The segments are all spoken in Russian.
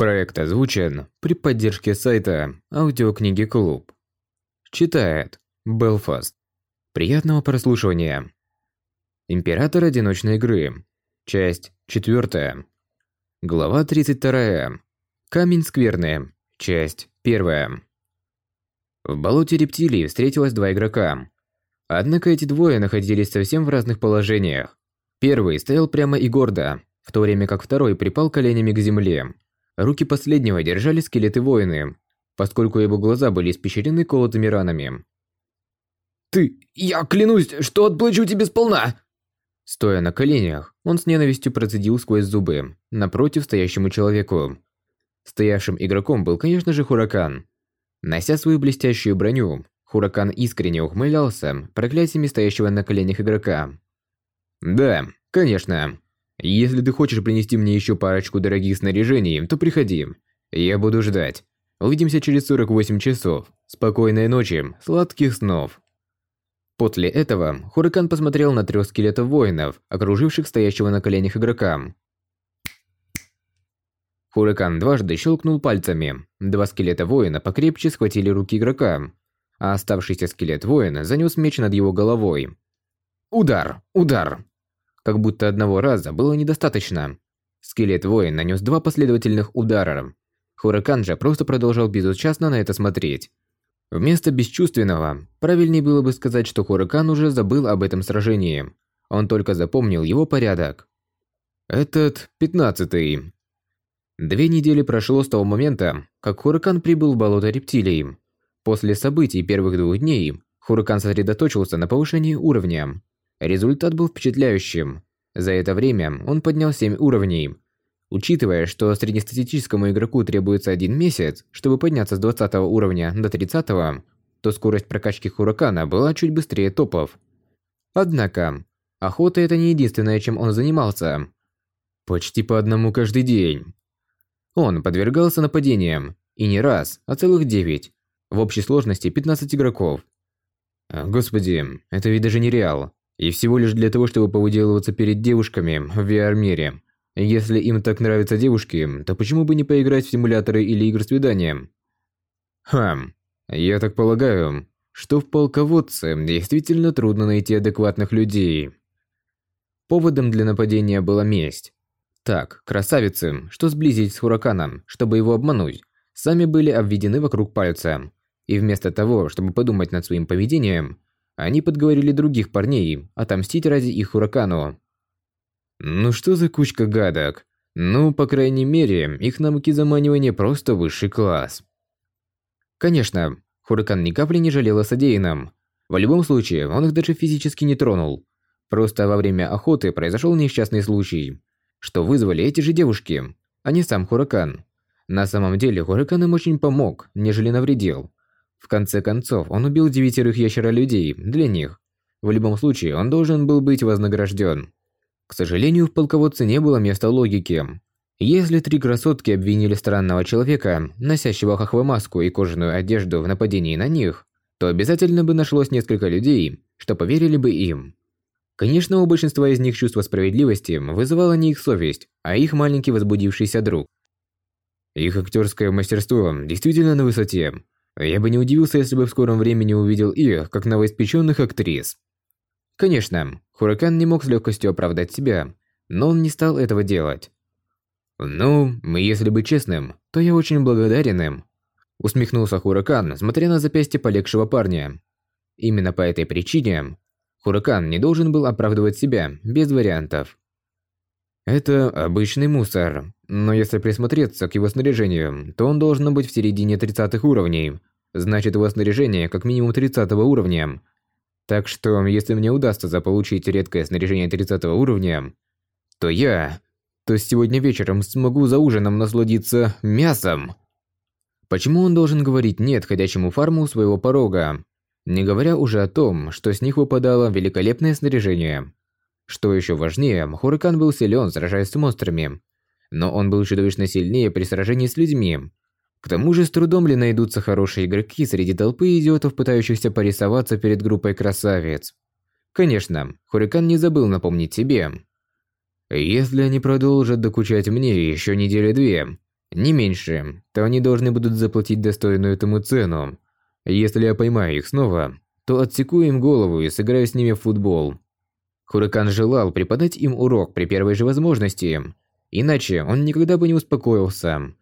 Проект озвучен при поддержке сайта Аудиокниги Клуб. Читает Белфаст. Приятного прослушивания. Император одиночной игры. Часть 4. Глава 32. Камень скверный. Часть 1. В болоте рептилий встретилось два игрока. Однако эти двое находились совсем в разных положениях. Первый стоял прямо и гордо, в то время как второй припал коленями к земле. Руки последнего держали скелеты воины, поскольку его глаза были испещрены колотыми ранами. «Ты... Я клянусь, что отплачу тебе сполна!» Стоя на коленях, он с ненавистью процедил сквозь зубы, напротив стоящему человеку. Стоявшим игроком был, конечно же, Хуракан. Нося свою блестящую броню, Хуракан искренне ухмылялся проклятиями стоящего на коленях игрока. «Да, конечно. Если ты хочешь принести мне еще парочку дорогих снаряжений, то приходи. Я буду ждать. Увидимся через 48 часов. Спокойной ночи, сладких снов. После этого Хуракан посмотрел на трех скелетов воинов, окруживших стоящего на коленях игрока. Хуракан дважды щелкнул пальцами. Два скелета воина покрепче схватили руки игрока, а оставшийся скелет воина занес меч над его головой. Удар! Удар! Как будто одного раза было недостаточно. Скелет воин нанес два последовательных удара. Хуракан же просто продолжал безучастно на это смотреть. Вместо бесчувственного, правильнее было бы сказать, что Хуракан уже забыл об этом сражении. Он только запомнил его порядок. Этот пятнадцатый. Две недели прошло с того момента, как Хуракан прибыл в болото рептилий. После событий первых двух дней Хуракан сосредоточился на повышении уровня. Результат был впечатляющим. За это время он поднял 7 уровней. Учитывая, что среднестатистическому игроку требуется один месяц, чтобы подняться с 20 уровня до 30, то скорость прокачки Хуракана была чуть быстрее топов. Однако, охота это не единственное, чем он занимался. Почти по одному каждый день. Он подвергался нападениям, и не раз, а целых 9. В общей сложности 15 игроков. Господи, это ведь даже не реал. И всего лишь для того, чтобы повыделываться перед девушками в VR-мире. Если им так нравятся девушки, то почему бы не поиграть в симуляторы или игры свидания? Хм, я так полагаю, что в полководце действительно трудно найти адекватных людей. Поводом для нападения была месть. Так, красавицы, что сблизились с Хураканом, чтобы его обмануть, сами были обведены вокруг пальца. И вместо того, чтобы подумать над своим поведением, они подговорили других парней отомстить ради их Хуракану. Ну что за кучка гадок? Ну, по крайней мере, их навыки заманивания просто высший класс. Конечно, Хуракан ни капли не жалел о содеянном. В любом случае, он их даже физически не тронул. Просто во время охоты произошел несчастный случай, что вызвали эти же девушки, а не сам Хуракан. На самом деле, Хуракан им очень помог, нежели навредил. В конце концов, он убил девятерых ящера-людей для них. В любом случае, он должен был быть вознагражден. К сожалению, в полководце не было места логики. Если три красотки обвинили странного человека, носящего хохвомаску и кожаную одежду в нападении на них, то обязательно бы нашлось несколько людей, что поверили бы им. Конечно, у большинства из них чувство справедливости вызывало не их совесть, а их маленький возбудившийся друг. Их актерское мастерство действительно на высоте, я бы не удивился, если бы в скором времени увидел их, как новоиспеченных актрис. Конечно, Хуракан не мог с легкостью оправдать себя, но он не стал этого делать. «Ну, если быть честным, то я очень благодарен им», усмехнулся Хуракан, смотря на запястье полегшего парня. Именно по этой причине Хуракан не должен был оправдывать себя без вариантов. Это обычный мусор, но если присмотреться к его снаряжению, то он должен быть в середине 30 уровней. Значит, его снаряжение как минимум 30 уровня. Так что, если мне удастся заполучить редкое снаряжение 30 уровня, то я... то сегодня вечером смогу за ужином насладиться мясом. Почему он должен говорить «нет» ходячему фарму своего порога? Не говоря уже о том, что с них выпадало великолепное снаряжение. Что еще важнее, Хуракан был силен, сражаясь с монстрами. Но он был чудовищно сильнее при сражении с людьми. К тому же, с трудом ли найдутся хорошие игроки среди толпы идиотов, пытающихся порисоваться перед группой красавиц. Конечно, Хурикан не забыл напомнить себе. Если они продолжат докучать мне еще недели две, Не меньше, то они должны будут заплатить достойную этому цену. Если я поймаю их снова, то отсеку им голову и сыграю с ними в футбол. Хуракан желал преподать им урок при первой же возможности, иначе он никогда бы не успокоился.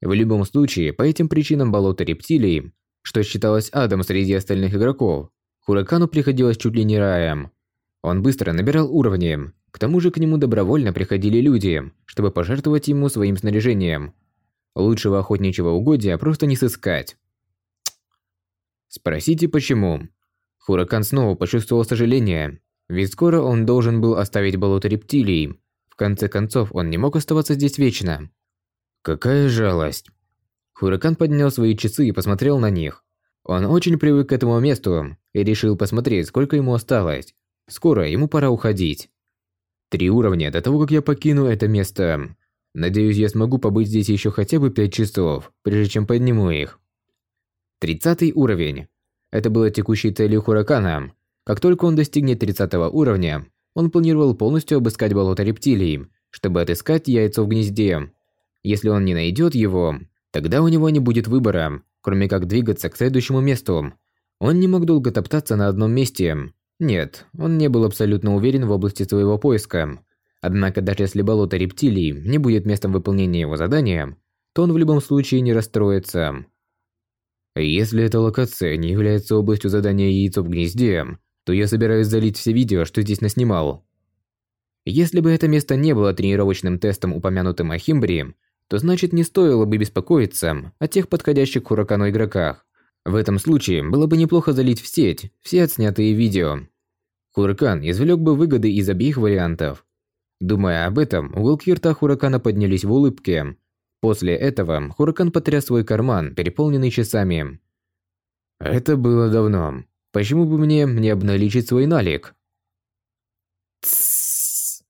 В любом случае, по этим причинам болото рептилий, что считалось адом среди остальных игроков, Хуракану приходилось чуть ли не раем. Он быстро набирал уровни, к тому же к нему добровольно приходили люди, чтобы пожертвовать ему своим снаряжением. Лучшего охотничьего угодья просто не сыскать. Спросите почему? Хуракан снова почувствовал сожаление, ведь скоро он должен был оставить болото рептилий. В конце концов, он не мог оставаться здесь вечно. Какая жалость. Хуракан поднял свои часы и посмотрел на них. Он очень привык к этому месту и решил посмотреть, сколько ему осталось. Скоро ему пора уходить. Три уровня до того, как я покину это место. Надеюсь, я смогу побыть здесь еще хотя бы пять часов, прежде чем подниму их. Тридцатый уровень. Это было текущей целью Хуракана, как только он достигнет 30 уровня, он планировал полностью обыскать болото рептилий, чтобы отыскать яйцо в гнезде. Если он не найдет его, тогда у него не будет выбора, кроме как двигаться к следующему месту. Он не мог долго топтаться на одном месте. Нет, он не был абсолютно уверен в области своего поиска. Однако даже если болото рептилий не будет местом выполнения его задания, то он в любом случае не расстроится. Если эта локация не является областью задания яйцо в гнезде, то я собираюсь залить все видео, что здесь наснимал. Если бы это место не было тренировочным тестом, упомянутым о Химбри, то значит не стоило бы беспокоиться о тех подходящих к Хуракану игроках. В этом случае было бы неплохо залить в сеть все отснятые видео. Хуракан извлек бы выгоды из обеих вариантов. Думая об этом, уголки рта Хуракана поднялись в улыбке. После этого Хуракан потряс свой карман, переполненный часами. Это было давно. Почему бы мне не обналичить свой налик? Тссс.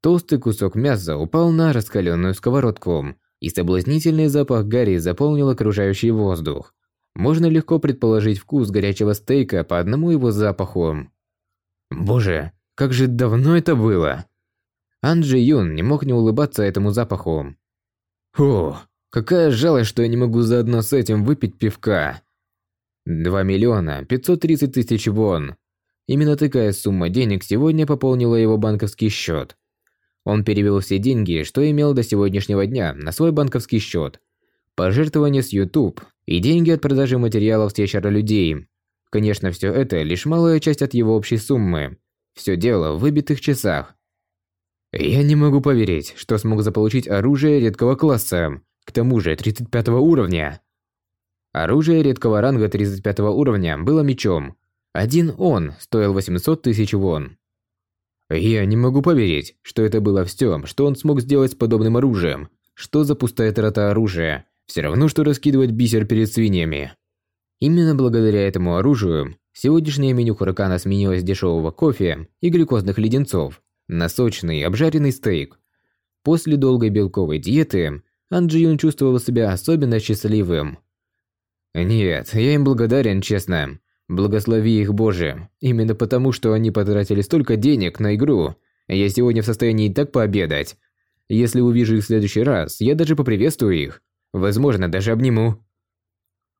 Толстый кусок мяса упал на раскаленную сковородку, и соблазнительный запах гари заполнил окружающий воздух. Можно легко предположить вкус горячего стейка по одному его запаху. Боже, как же давно это было! Анджи Юн не мог не улыбаться этому запаху. О, какая жалость, что я не могу заодно с этим выпить пивка. 2 миллиона 530 тысяч вон. Именно такая сумма денег сегодня пополнила его банковский счет. Он перевел все деньги, что имел до сегодняшнего дня, на свой банковский счет. Пожертвования с YouTube и деньги от продажи материалов с ящера людей. Конечно, все это лишь малая часть от его общей суммы. Все дело в выбитых часах. Я не могу поверить, что смог заполучить оружие редкого класса, к тому же 35 уровня. Оружие редкого ранга 35 уровня было мечом. Один он стоил 800 тысяч вон. Я не могу поверить, что это было все, что он смог сделать с подобным оружием. Что за пустая трата оружия? Все равно, что раскидывать бисер перед свиньями. Именно благодаря этому оружию сегодняшнее меню Хуракана сменилось с дешевого кофе и глюкозных леденцов на сочный обжаренный стейк. После долгой белковой диеты Анджи Юн чувствовал себя особенно счастливым. Нет, я им благодарен, честно. Благослови их, Боже. Именно потому, что они потратили столько денег на игру, я сегодня в состоянии так пообедать. Если увижу их в следующий раз, я даже поприветствую их. Возможно, даже обниму.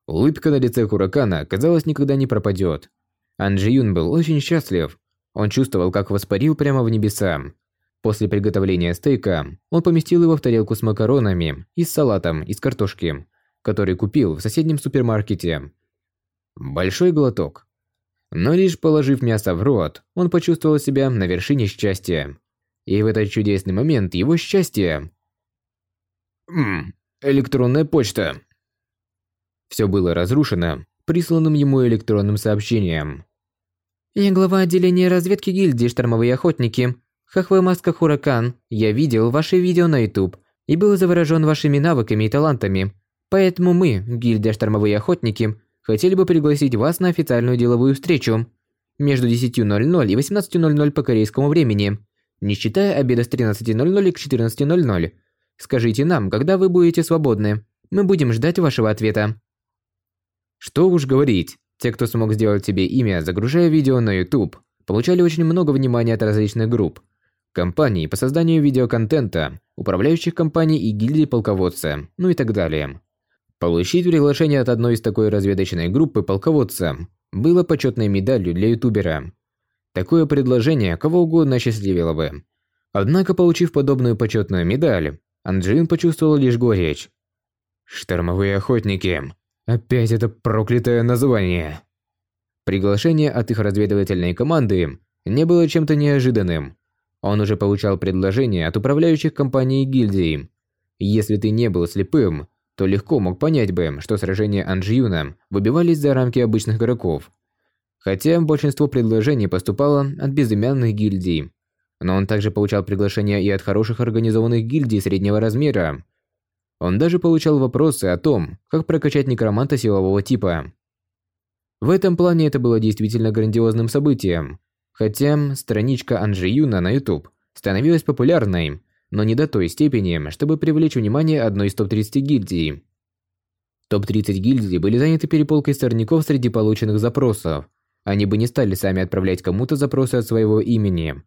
Улыбка на лице Хуракана, казалось, никогда не пропадет. Анджи Юн был очень счастлив. Он чувствовал, как воспарил прямо в небеса. После приготовления стейка, он поместил его в тарелку с макаронами и с салатом из картошки, который купил в соседнем супермаркете. Большой глоток. Но лишь положив мясо в рот, он почувствовал себя на вершине счастья. И в этот чудесный момент его счастье... Ммм, электронная почта. Все было разрушено присланным ему электронным сообщением. «Я глава отделения разведки гильдии «Штормовые охотники». Хахве Маска Хуракан. Я видел ваши видео на YouTube и был заворожен вашими навыками и талантами. Поэтому мы, гильдия Штормовые Охотники, хотели бы пригласить вас на официальную деловую встречу между 10.00 и 18.00 по корейскому времени, не считая обеда с 13.00 к 14.00. Скажите нам, когда вы будете свободны. Мы будем ждать вашего ответа. Что уж говорить, те, кто смог сделать себе имя, загружая видео на YouTube, получали очень много внимания от различных групп. компаний по созданию видеоконтента, управляющих компаний и гильдий полководца, ну и так далее. Получить приглашение от одной из такой разведочной группы полководца было почетной медалью для ютубера. Такое предложение кого угодно осчастливило бы. Однако, получив подобную почетную медаль, Анджин почувствовал лишь горечь. Штормовые охотники. Опять это проклятое название. Приглашение от их разведывательной команды не было чем-то неожиданным. Он уже получал предложения от управляющих компаний и гильдий. Если ты не был слепым, то легко мог понять бы, что сражения Анжиюна выбивались за рамки обычных игроков. Хотя большинство предложений поступало от безымянных гильдий. Но он также получал приглашения и от хороших организованных гильдий среднего размера. Он даже получал вопросы о том, как прокачать некроманта силового типа. В этом плане это было действительно грандиозным событием. Хотя страничка Анжи Юна на YouTube становилась популярной, но не до той степени, чтобы привлечь внимание одной из топ-30 гильдий. Топ-30 гильдий были заняты переполкой сорняков среди полученных запросов. Они бы не стали сами отправлять кому-то запросы от своего имени.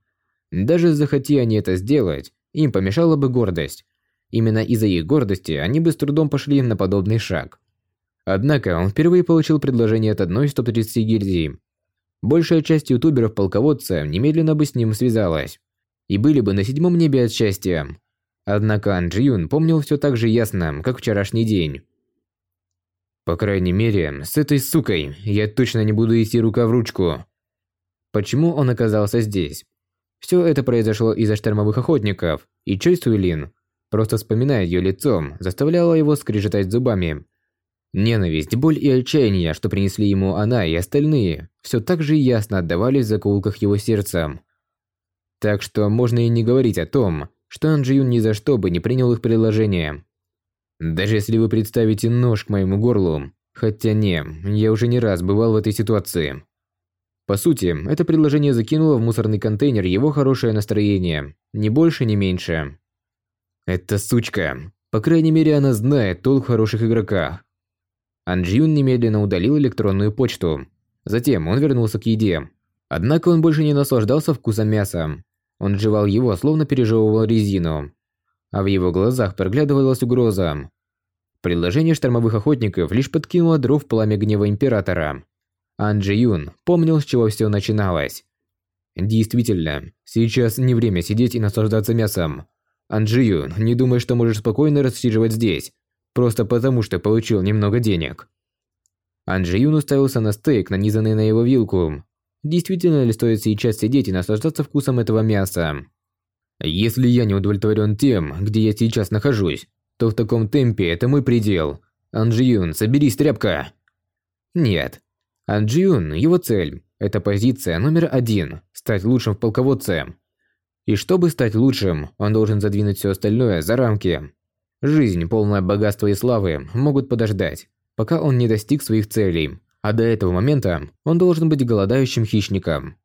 Даже захоти они это сделать, им помешала бы гордость. Именно из-за их гордости они бы с трудом пошли на подобный шаг. Однако он впервые получил предложение от одной из топ-30 гильдий. Большая часть ютуберов-полководца немедленно бы с ним связалась. И были бы на седьмом небе от счастья. Однако Ан Джиюн помнил все так же ясно, как вчерашний день. По крайней мере, с этой сукой я точно не буду идти рука в ручку. Почему он оказался здесь? Все это произошло из-за штормовых охотников, и Чой Суэлин, просто вспоминая ее лицом, заставляла его скрежетать зубами Ненависть, боль и отчаяние, что принесли ему она и остальные, все так же ясно отдавались в закоулках его сердца. Так что можно и не говорить о том, что Анджиюн ни за что бы не принял их предложение. Даже если вы представите нож к моему горлу, хотя не, я уже не раз бывал в этой ситуации. По сути, это предложение закинуло в мусорный контейнер его хорошее настроение, ни больше, ни меньше. Это сучка. По крайней мере, она знает толк в хороших игроках. Анджиюн немедленно удалил электронную почту. Затем он вернулся к еде. Однако он больше не наслаждался вкусом мяса. Он жевал его, словно пережевывал резину. А в его глазах проглядывалась угроза. Предложение штормовых охотников лишь подкинуло дров пламя гнева Императора. Ан Юн помнил, с чего все начиналось. Действительно, сейчас не время сидеть и наслаждаться мясом. Ан Юн, не думай, что можешь спокойно рассиживать здесь, просто потому, что получил немного денег. Анджиюн уставился на стейк, нанизанный на его вилку. Действительно ли стоит сейчас сидеть и наслаждаться вкусом этого мяса? Если я не удовлетворен тем, где я сейчас нахожусь, то в таком темпе это мой предел. Анджиюн, соберись, тряпка. Нет. Анджиюн, его цель – это позиция номер один – стать лучшим в полководце. И чтобы стать лучшим, он должен задвинуть все остальное за рамки. Жизнь, полная богатства и славы, могут подождать, пока он не достиг своих целей. А до этого момента он должен быть голодающим хищником.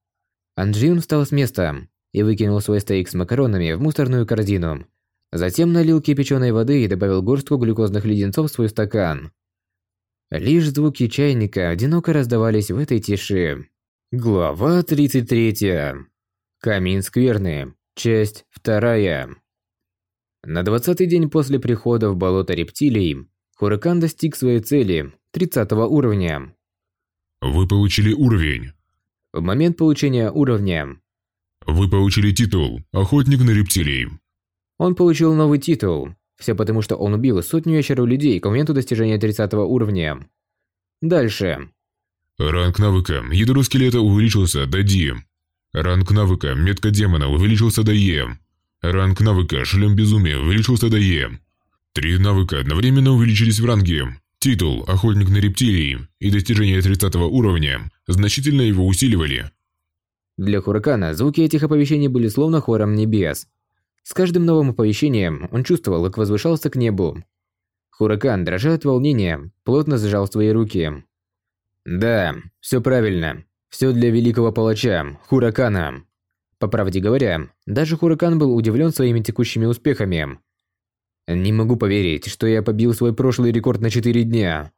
Анджиун встал с места и выкинул свой стейк с макаронами в мусорную корзину. Затем налил кипяченой воды и добавил горстку глюкозных леденцов в свой стакан. Лишь звуки чайника одиноко раздавались в этой тиши. Глава 33. Камин скверный. Часть 2. На двадцатый день после прихода в болото рептилий, Хуракан достиг своей цели – 30 уровня. Вы получили уровень. В момент получения уровня Вы получили титул «Охотник на рептилий». Он получил новый титул. Все потому, что он убил сотню ящеров людей к моменту достижения 30 уровня. Дальше. Ранг навыка «Ядро скелета» увеличился до D. Ранг навыка «Метка демона» увеличился до E. Ранг навыка «Шлем безумия» увеличился до Е. Три навыка одновременно увеличились в ранге. Титул «Охотник на рептилии» и достижение 30 уровня значительно его усиливали. Для Хуракана звуки этих оповещений были словно хором небес. С каждым новым оповещением он чувствовал, как возвышался к небу. Хуракан, дрожа от волнения, плотно сжал свои руки. «Да, все правильно. Все для великого палача, Хуракана». По правде говоря, даже Хуракан был удивлен своими текущими успехами. Не могу поверить, что я побил свой прошлый рекорд на 4 дня.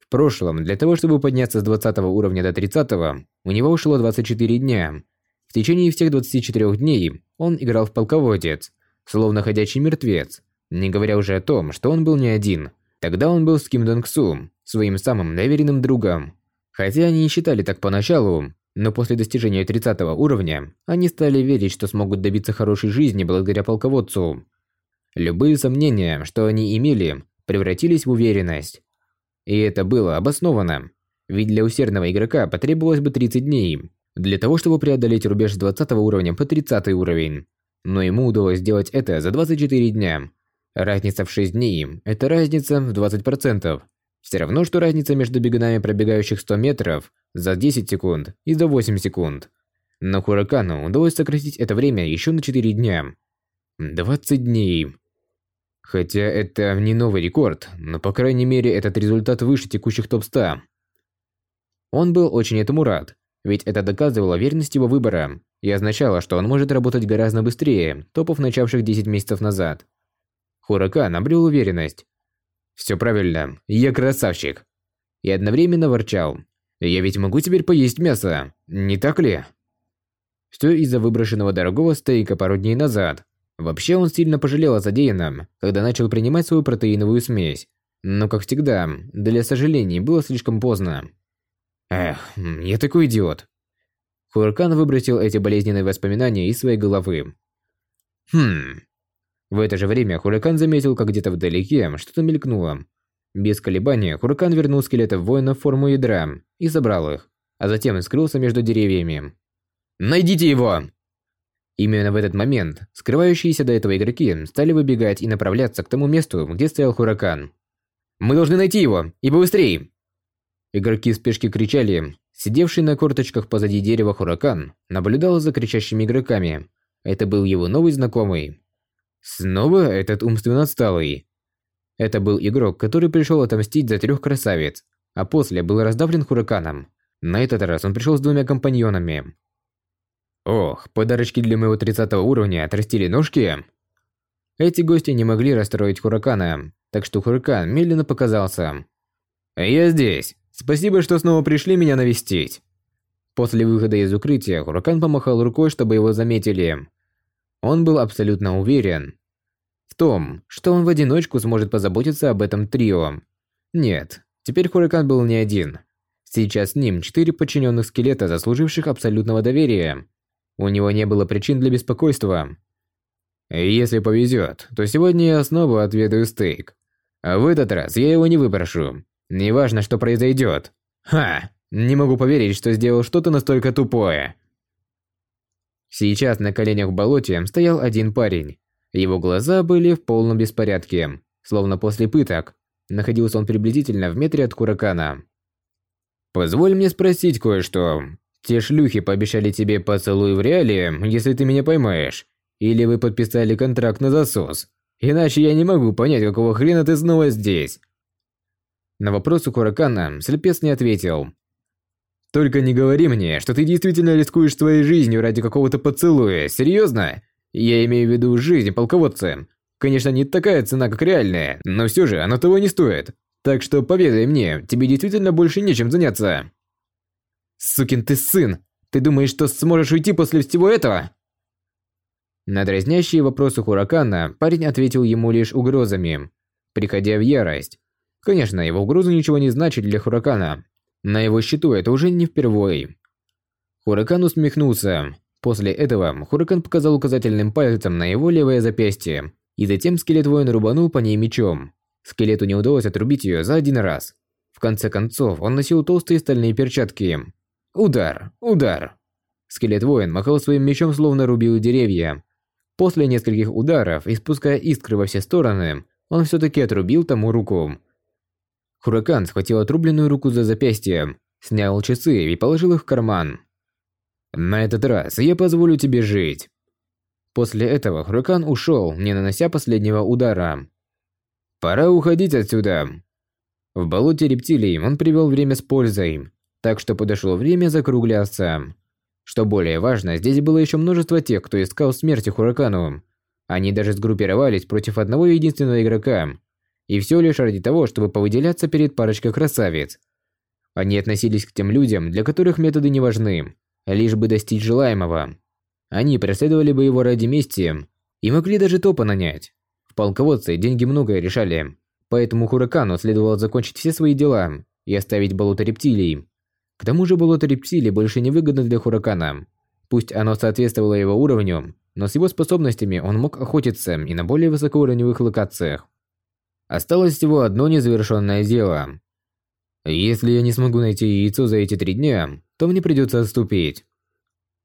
В прошлом, для того, чтобы подняться с 20 уровня до 30, у него ушло 24 дня. В течение всех 24 дней он играл в полководец, словно ходячий мертвец, не говоря уже о том, что он был не один. Тогда он был с Ким Донг Су, своим самым доверенным другом. Хотя они не считали так поначалу, но после достижения 30 уровня они стали верить, что смогут добиться хорошей жизни благодаря полководцу. Любые сомнения, что они имели, превратились в уверенность. И это было обосновано, ведь для усердного игрока потребовалось бы 30 дней для того, чтобы преодолеть рубеж с 20 уровня по 30 уровень. Но ему удалось сделать это за 24 дня. Разница в 6 дней – это разница в 20%. Все равно, что разница между бегунами, пробегающих 100 метров за 10 секунд и за 8 секунд. Но Хуракану удалось сократить это время еще на 4 дня. 20 дней. Хотя это не новый рекорд, но по крайней мере этот результат выше текущих топ-100. Он был очень этому рад, ведь это доказывало верность его выбора и означало, что он может работать гораздо быстрее топов, начавших 10 месяцев назад. Хуракан обрел уверенность, все правильно, я красавчик. И одновременно ворчал. Я ведь могу теперь поесть мясо, не так ли? Все из-за выброшенного дорогого стейка пару дней назад. Вообще он сильно пожалел о задеянном, когда начал принимать свою протеиновую смесь. Но, как всегда, для сожалений, было слишком поздно. Эх, я такой идиот. Хуракан выбросил эти болезненные воспоминания из своей головы. Хм, в это же время Хуракан заметил, как где-то вдалеке что-то мелькнуло. Без колебания Хуракан вернул скелетов воина в форму ядра и забрал их, а затем скрылся между деревьями. «Найдите его!» Именно в этот момент скрывающиеся до этого игроки стали выбегать и направляться к тому месту, где стоял Хуракан. «Мы должны найти его! И побыстрее!» Игроки в спешке кричали. Сидевший на корточках позади дерева Хуракан наблюдал за кричащими игроками. Это был его новый знакомый. Снова этот умственно отсталый. Это был игрок, который пришел отомстить за трех красавиц, а после был раздавлен Хураканом. На этот раз он пришел с двумя компаньонами. Ох, подарочки для моего 30 уровня отрастили ножки. Эти гости не могли расстроить Хуракана, так что Хуракан медленно показался. «Я здесь. Спасибо, что снова пришли меня навестить». После выхода из укрытия Хуракан помахал рукой, чтобы его заметили. Он был абсолютно уверен в том, что он в одиночку сможет позаботиться об этом трио. Нет, теперь Хуракан был не один. Сейчас с ним четыре подчиненных скелета, заслуживших абсолютного доверия. У него не было причин для беспокойства. Если повезет, то сегодня я снова отведаю стейк. А в этот раз я его не выброшу. Неважно, что произойдет. Ха! Не могу поверить, что сделал что-то настолько тупое. Сейчас на коленях в болоте стоял один парень. Его глаза были в полном беспорядке, словно после пыток. Находился он приблизительно в метре от Куракана. «Позволь мне спросить кое-что. Те шлюхи пообещали тебе поцелуй в реале, если ты меня поймаешь? Или вы подписали контракт на засос? Иначе я не могу понять, какого хрена ты снова здесь?» На вопрос у Куракана слепец не ответил, только не говори мне, что ты действительно рискуешь своей жизнью ради какого-то поцелуя. Серьезно? Я имею в виду жизнь полководца. Конечно, не такая цена, как реальная, но все же она того не стоит. Так что поведай мне, тебе действительно больше нечем заняться. Сукин ты сын! Ты думаешь, что сможешь уйти после всего этого? На дразнящие вопросы Хуракана парень ответил ему лишь угрозами, приходя в ярость. Конечно, его угрозы ничего не значат для Хуракана, на его счету это уже не впервые. Хуракан усмехнулся. После этого Хуракан показал указательным пальцем на его левое запястье, и затем скелет воина рубанул по ней мечом. Скелету не удалось отрубить ее за один раз. В конце концов, он носил толстые стальные перчатки. Удар! Удар! Скелет воин махал своим мечом, словно рубил деревья. После нескольких ударов, испуская искры во все стороны, он все-таки отрубил тому руку. Хуракан схватил отрубленную руку за запястье, снял часы и положил их в карман. «На этот раз я позволю тебе жить». После этого Хуракан ушел, не нанося последнего удара. «Пора уходить отсюда». В болоте рептилий он привел время с пользой, так что подошло время закругляться. Что более важно, здесь было еще множество тех, кто искал смерти Хуракану. Они даже сгруппировались против одного единственного игрока, и все лишь ради того, чтобы повыделяться перед парочкой красавиц. Они относились к тем людям, для которых методы не важны, лишь бы достичь желаемого. Они преследовали бы его ради мести и могли даже топа нанять. В полководце деньги многое решали, поэтому Хуракану следовало закончить все свои дела и оставить болото рептилий. К тому же болото рептилий больше не выгодно для Хуракана. Пусть оно соответствовало его уровню, но с его способностями он мог охотиться и на более высокоуровневых локациях. Осталось всего одно незавершенное дело. Если я не смогу найти яйцо за эти три дня, то мне придется отступить.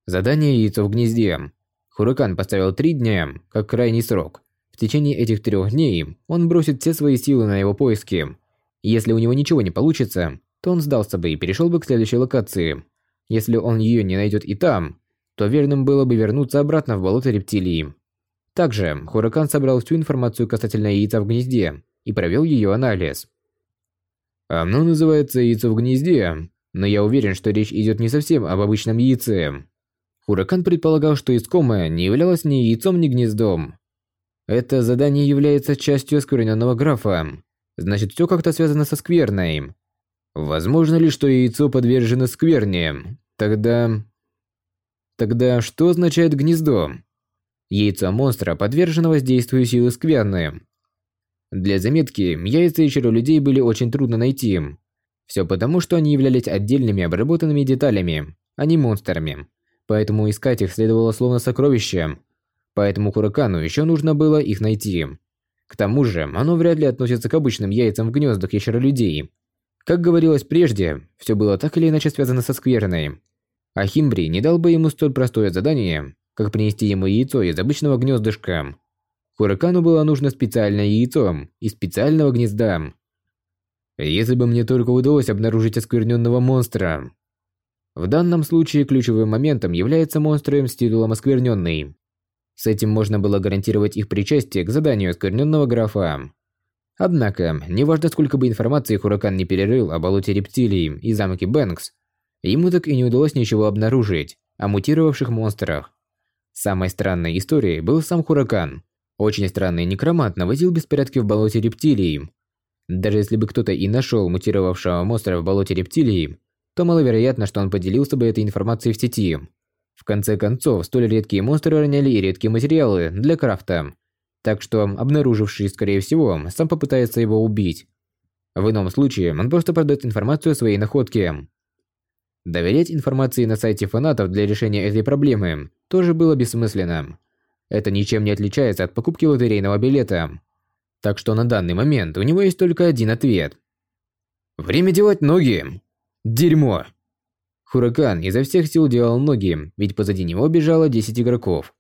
Задание «Яйцо в гнезде». Хуракан поставил три дня, как крайний срок. В течение этих трех дней он бросит все свои силы на его поиски. Если у него ничего не получится, то он сдался бы и перешел бы к следующей локации. Если он ее не найдет и там, то верным было бы вернуться обратно в болото рептилии. Также Хуракан собрал всю информацию касательно яйца в гнезде и провел ее анализ. Оно называется яйцо в гнезде, но я уверен, что речь идет не совсем об обычном яйце. Хуракан предполагал, что искомое не являлось ни яйцом, ни гнездом. Это задание является частью оскверненного графа. Значит, все как-то связано со скверной. Возможно ли, что яйцо подвержено скверне? Тогда... Тогда что означает гнездо? Яйцо монстра подвержено воздействию силы скверны. Для заметки, яйца Ичиро людей были очень трудно найти. Все потому, что они являлись отдельными обработанными деталями, а не монстрами. Поэтому искать их следовало словно сокровище. Поэтому Куракану еще нужно было их найти. К тому же, оно вряд ли относится к обычным яйцам в гнездах ящеролюдей. Как говорилось прежде, все было так или иначе связано со скверной. А Химбри не дал бы ему столь простое задание, как принести ему яйцо из обычного гнездышка. Хуракану было нужно специальное яйцо из специального гнезда. Если бы мне только удалось обнаружить оскверненного монстра. В данном случае ключевым моментом является монстр с титулом оскверненный. С этим можно было гарантировать их причастие к заданию оскверненного графа. Однако, неважно сколько бы информации Хуракан не перерыл о болоте рептилий и замке Бэнкс, ему так и не удалось ничего обнаружить о мутировавших монстрах. Самой странной историей был сам Хуракан. Очень странный некромант наводил беспорядки в болоте рептилий. Даже если бы кто-то и нашел мутировавшего монстра в болоте рептилий, то маловероятно, что он поделился бы этой информацией в сети. В конце концов, столь редкие монстры роняли и редкие материалы для крафта. Так что, обнаруживший, скорее всего, сам попытается его убить. В ином случае, он просто продаст информацию о своей находке. Доверять информации на сайте фанатов для решения этой проблемы тоже было бессмысленно. Это ничем не отличается от покупки лотерейного билета. Так что на данный момент у него есть только один ответ. Время делать ноги. Дерьмо. Хуракан изо всех сил делал ноги, ведь позади него бежало 10 игроков.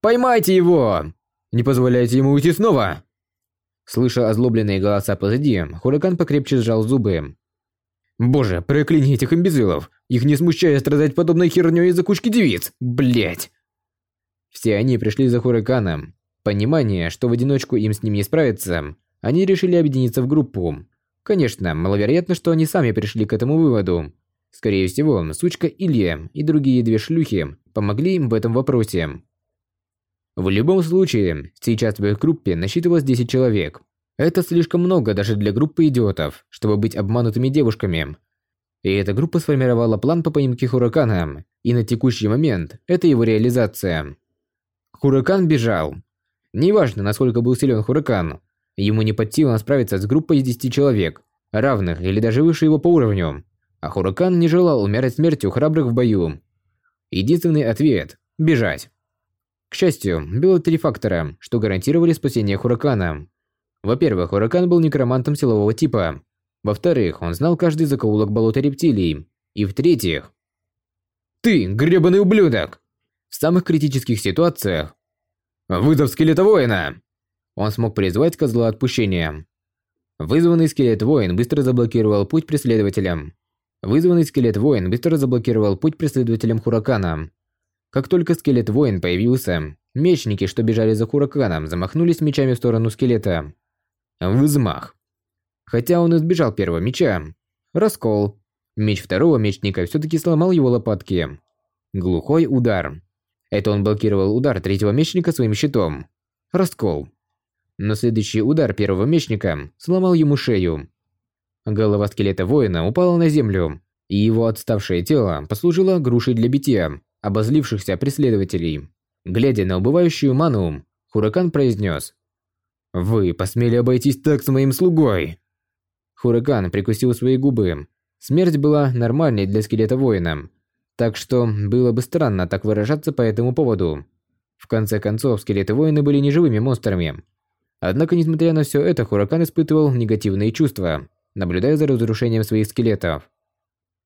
Поймайте его! Не позволяйте ему уйти снова. Слыша озлобленные голоса позади, Хуракан покрепче сжал зубы. Боже, прокляни этих имбецилов. Их не смущает страдать подобной хернёй из-за кучки девиц. Блять. Все они пришли за Хураканом. Понимание, что в одиночку им с ним не справиться, они решили объединиться в группу. Конечно, маловероятно, что они сами пришли к этому выводу. Скорее всего, сучка Илья и другие две шлюхи помогли им в этом вопросе. В любом случае, сейчас в их группе насчитывалось 10 человек. Это слишком много даже для группы идиотов, чтобы быть обманутыми девушками. И эта группа сформировала план по поимке Хуракана, и на текущий момент это его реализация. Хуракан бежал. Неважно, насколько был силен Хуракан, ему не под силам справиться с группой из 10 человек, равных или даже выше его по уровню. А Хуракан не желал умирать смертью храбрых в бою. Единственный ответ – бежать. К счастью, было три фактора, что гарантировали спасение Хуракана. Во-первых, Хуракан был некромантом силового типа. Во-вторых, он знал каждый закоулок болота рептилий. И в-третьих... «Ты, гребаный ублюдок!» В самых критических ситуациях «Вызов скелета воина!» Он смог призвать козла отпущения. Вызванный скелет воин быстро заблокировал путь преследователям. Вызванный скелет воин быстро заблокировал путь преследователям Хуракана. Как только скелет воин появился, мечники, что бежали за Хураканом, замахнулись мечами в сторону скелета. Взмах. Хотя он избежал первого меча. Раскол. Меч второго мечника все-таки сломал его лопатки. Глухой удар. Это он блокировал удар третьего мечника своим щитом. Раскол. Но следующий удар первого мечника сломал ему шею. Голова скелета воина упала на землю, и его отставшее тело послужило грушей для битья, обозлившихся преследователей. Глядя на убывающую ману, Хуракан произнес. «Вы посмели обойтись так с моим слугой!» Хуракан прикусил свои губы. Смерть была нормальной для скелета воина, так что было бы странно так выражаться по этому поводу. В конце концов, скелеты воины были неживыми монстрами. Однако, несмотря на все это, Хуракан испытывал негативные чувства, наблюдая за разрушением своих скелетов.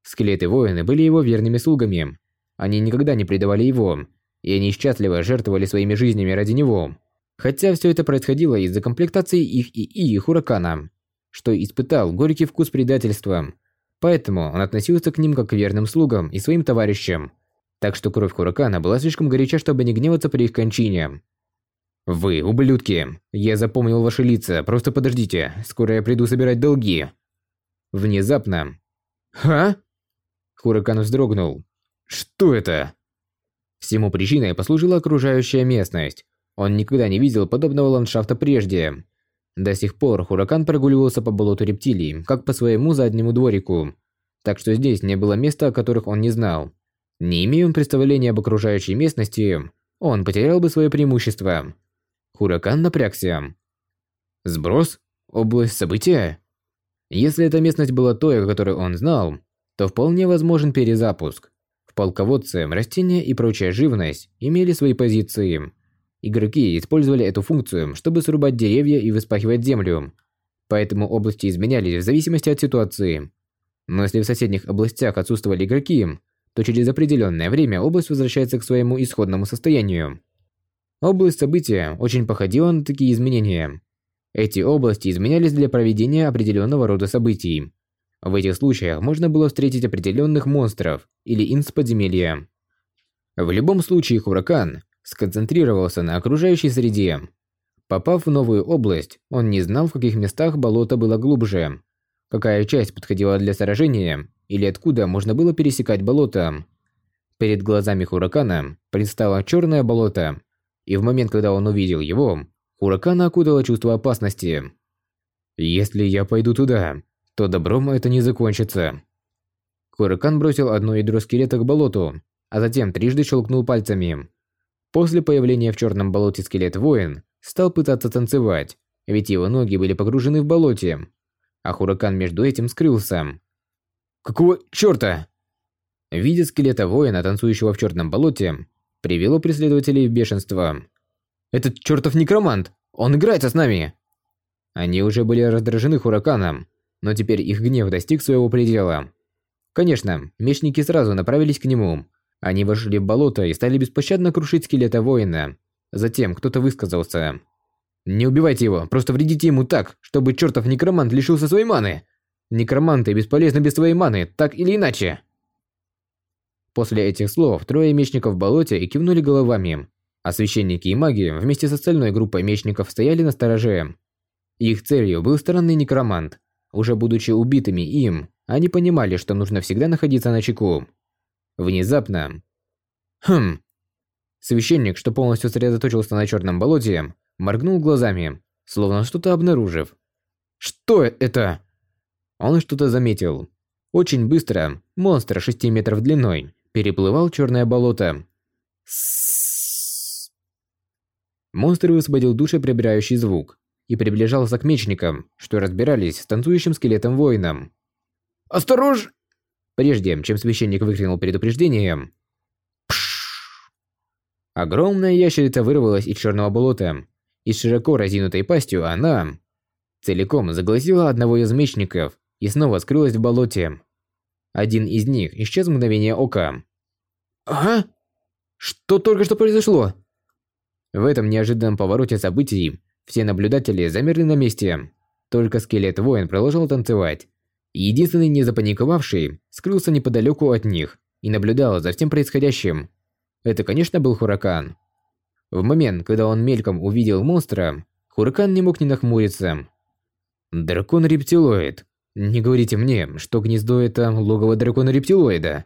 Скелеты воины были его верными слугами. Они никогда не предавали его, и они счастливо жертвовали своими жизнями ради него. Хотя все это происходило из-за комплектации их ИИ Хуракана, что испытал горький вкус предательства. Поэтому он относился к ним как к верным слугам и своим товарищам. Так что кровь Хуракана была слишком горяча, чтобы не гневаться при их кончине. «Вы, ублюдки! Я запомнил ваши лица, просто подождите, скоро я приду собирать долги!» Внезапно... «Ха?» Хуракан вздрогнул. «Что это?» Всему причиной послужила окружающая местность. Он никогда не видел подобного ландшафта прежде. До сих пор Хуракан прогуливался по болоту рептилий, как по своему заднему дворику. Так что здесь не было места, о которых он не знал. Не имея он представления об окружающей местности, он потерял бы свое преимущество. Хуракан напрягся. Сброс? Область события? Если эта местность была той, о которой он знал, то вполне возможен перезапуск. В полководце растения и прочая живность имели свои позиции. Игроки использовали эту функцию, чтобы срубать деревья и выспахивать землю. Поэтому области изменялись в зависимости от ситуации. Но если в соседних областях отсутствовали игроки, то через определенное время область возвращается к своему исходному состоянию. Область события очень походила на такие изменения. Эти области изменялись для проведения определенного рода событий. В этих случаях можно было встретить определенных монстров или инс подземелья. В любом случае Хуракан сконцентрировался на окружающей среде. Попав в новую область, он не знал, в каких местах болото было глубже, какая часть подходила для сражения или откуда можно было пересекать болото. Перед глазами Хуракана предстало черное болото, и в момент, когда он увидел его, Хуракана окутало чувство опасности. «Если я пойду туда, то добром это не закончится. Хуракан бросил одно ядро скелета к болоту, а затем трижды щелкнул пальцами. После появления в черном болоте скелет-воин стал пытаться танцевать, ведь его ноги были погружены в болоте. А Хуракан между этим скрылся. «Какого чёрта?» Видя скелета воина, танцующего в черном болоте, привело преследователей в бешенство. «Этот чертов некромант! Он играется с нами!» Они уже были раздражены Хураканом, но теперь их гнев достиг своего предела. Конечно, мечники сразу направились к нему. Они вошли в болото и стали беспощадно крушить скелета воина. Затем кто-то высказался. «Не убивайте его, просто вредите ему так, чтобы чертов некромант лишился своей маны. Некроманты бесполезны без своей маны, так или иначе». После этих слов трое мечников в болоте и кивнули головами, а священники и маги вместе с остальной группой мечников стояли на стороже. Их целью был странный некромант, уже будучи убитыми им, они понимали, что нужно всегда находиться на чеку. Внезапно... Хм... Священник, что полностью сосредоточился на черном болоте, моргнул глазами, словно что-то обнаружив. «Что это?» Он что-то заметил. Очень быстро монстр 6 метров длиной переплывал черное болото. Монстр высвободил душеприбирающий звук, и приближался к мечникам, что разбирались с танцующим скелетом воином. «Осторож!» Прежде чем священник выкрикнул предупреждение, Пш! Огромная ящерица вырвалась из черного болота, и широко разинутой пастью она целиком заглотила одного из мечников и снова скрылась в болоте. Один из них исчез в мгновение ока. «Ага! Что только что произошло?» В этом неожиданном повороте событий все наблюдатели замерли на месте. Только скелет-воин продолжал танцевать. Единственный не запаниковавший скрылся неподалеку от них и наблюдал за всем происходящим. Это, конечно, был Хуракан. В момент, когда он мельком увидел монстра, Хуракан не мог не нахмуриться. Дракон-рептилоид. Не говорите мне, что гнездо это логово дракона-рептилоида.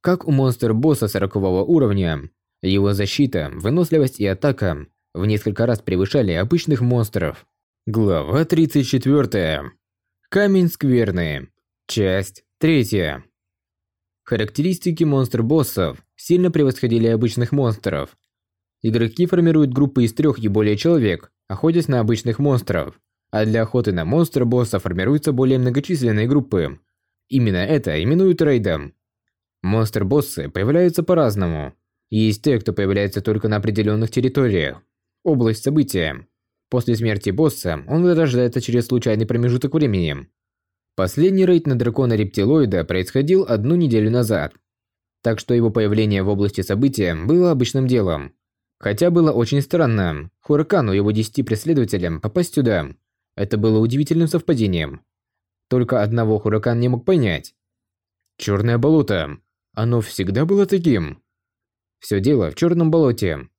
Как у монстр-босса 40 уровня, его защита, выносливость и атака в несколько раз превышали обычных монстров. Глава 34. Камень скверный. Часть 3. Характеристики монстр-боссов сильно превосходили обычных монстров. Игроки формируют группы из трех и более человек, охотясь на обычных монстров, а для охоты на монстра-босса формируются более многочисленные группы. Именно это именуют рейдом. Монстр-боссы появляются по-разному. Есть те, кто появляется только на определенных территориях. Область события. После смерти босса он вырождается через случайный промежуток времени. Последний рейд на дракона-рептилоида происходил одну неделю назад. Так что его появление в области события было обычным делом. Хотя было очень странно, Хуракану и его десяти преследователям попасть сюда. Это было удивительным совпадением. Только одного Хуракан не мог понять. Черное болото. Оно всегда было таким. Все дело в черном болоте.